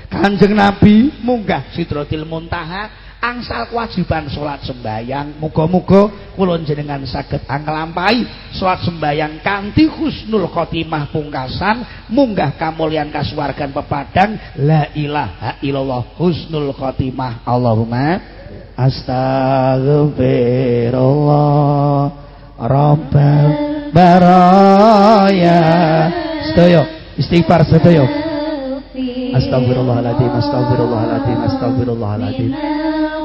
S1: Kanjeng Nabi munggah Sidratil Muntaha angsal kewajiban salat sembayang muga-muga kula jenengan saged anglampahi salat sembayang kanthi husnul khotimah pungkasan munggah kamulyan kasuwargan pepadang. La ilaha illallah husnul khotimah Allahumma astaghfirullah. Rabbal baraya. Sedaya istighfar sedaya Astagfirullahaladzim Astagfirullahaladzim Astagfirullahaladzim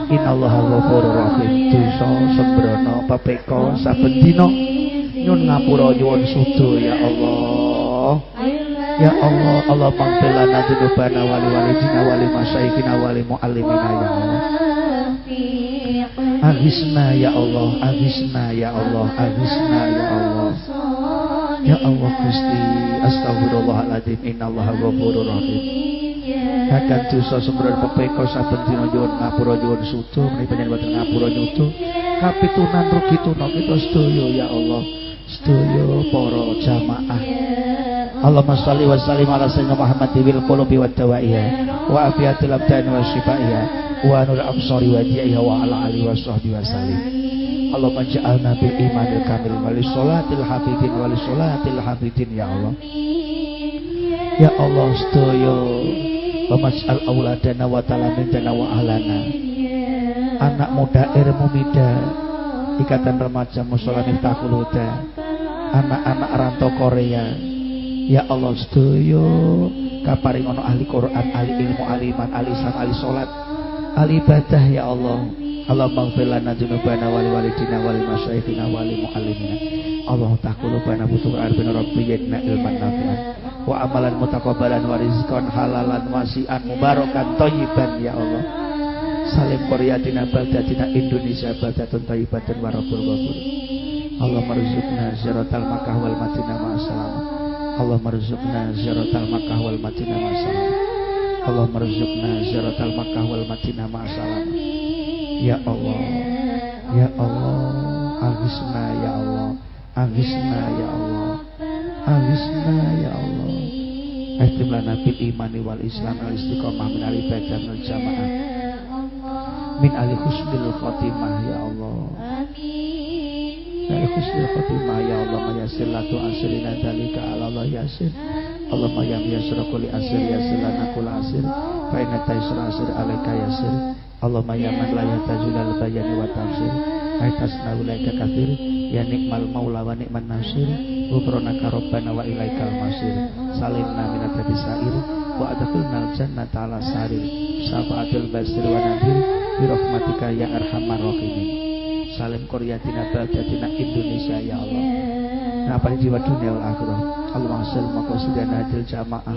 S1: Innallaha ghafurur rahim. Dosa sembrono pepeko saben dina. Nyun ngapura nyuwun sudo ya Allah. Ya Allah Allah maghfir lana dzunubana wali wali masyayikhina wali muallimina ya Allah Agisna ya Allah Agisna ya Allah Agisna ya Allah. Ya Allah Gusti Astagfirullahaladzim Innallaha ghafurur rahim. Kakang dosa sumber pepeko saben dina nyuwun ngapura nyuwun sudo menawi panjenengan boten ngapura nyudo kapitunan rugi tuna kita sedaya ya Allah. Sedaya para jamaah. Allahumma shalli wa sallim ala sayyidina Muhammad bil qulubi wad dawaiha wa afiyatil abdan wa shifaiha wa nur absari wa diaiha wa ala alihi wa sahbihi wa sallim. Allahumma ja'alna bil imanil kamil wa li salatil hafidin wa li salatil hafidin ya Allah. Ya Allah sedaya Pemas'al auladana wa talamidana wa ahlana. Anak muda ilmu mida Ikatan remaja musola miftahul huda Anak-anak rantau Korea. Ya Allah sedoyo Kaparing ono ahli Quran, ahli ilmu, ahli iman, ahli islam, ahli sholat Ahli ibadah ya Allah. Allah maghfir lana dzunubana wali walidina wali masyayikhina wali muallimina. Allah taqulubana butuh arbina rabbiyatna ilman nafi'an. Wa amalan mutaqabbalan wa rizqan halalan wasi'an mubarakan thayyiban ya Allah. Salim qaryatina baldatina Indonesia baldatun thayyibatan wa rabbul ghafur. Allah marzuqna ziyaratal makkah wal madinah ma'assalam. Allah marzuqna ziyaratal makkah wal madinah ma'assalam Allah marzuqna ziyaratal makkah wal madinah ma'assalam Ya Allah. Ya Allah. Agisna ya Allah. Agisna ya Allah. Agisna ya Allah. Ehtim lana bil imani wal islam al istiqomah min al ibadah wal jamaah. Min al husnil khotimah ya Allah. Min al husnil khotimah ya Allah mayasir latu asirina dalika ala Allah yasir. Allah mayam yasir kuli asir yasir lana kula asir Faina taisra asir alaika yasir. Allah mayaman la yatajulal bayani wa tafsir. Aitasna ulaika kafir Ya nikmal maula wa nikman nasir. Ghufranaka rabbana wa ilaikal masir. Salimna minat sair. Wa adkhilna jannata ala sarir. Syafaatul basir wa nadir. Birahmatika ya arhamar rahimin Salim koryatina baldatina Indonesia ya Allah. Napa jiwa dunia wal akhirah? Allahumma salli maqasidana hadil jamaah.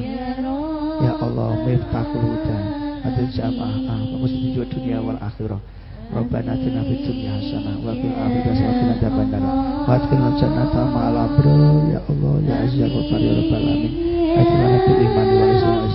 S1: Ya Allah miftahul huda Hadil jamaah. Mesti jiwa dunia wal akhirah? Rabbana atina fid dunya hasanah wa fil akhirati hasanah wa qina adzabannar. Wa adkhilna jannata ma'al abrar. Ya Allah ya azza wa jalla ya rabbal alamin. Atina fil iman wal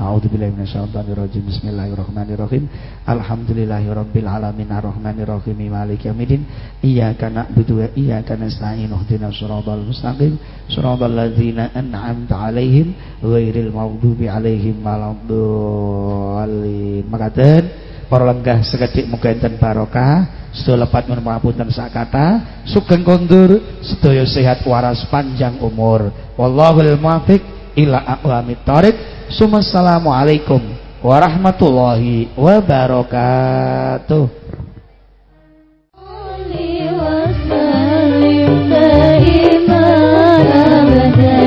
S1: A'udzubillahi minasyaitonirrajim. Bismillahirrahmanirrahim. Alhamdulillahirabbil alamin arrahmanirrahim maliki yaumiddin. Iyyaka na'budu wa iyyaka nasta'in. Ihdinas shiratal mustaqim. Shiratal ladzina an'amta 'alaihim ghairil maghdubi 'alaihim waladdallin. Makaten para lenggah sekedhik muga enten barokah. Sedaya lepat nyuwun pangapunten sak kata, sugeng kondur, sedaya sehat waras panjang umur. Wallahul muwaffiq ila aqwamit thoriq. Assalamualaikum warahmatullahi wabarakatuh.
S3: وسلم دائما أبدا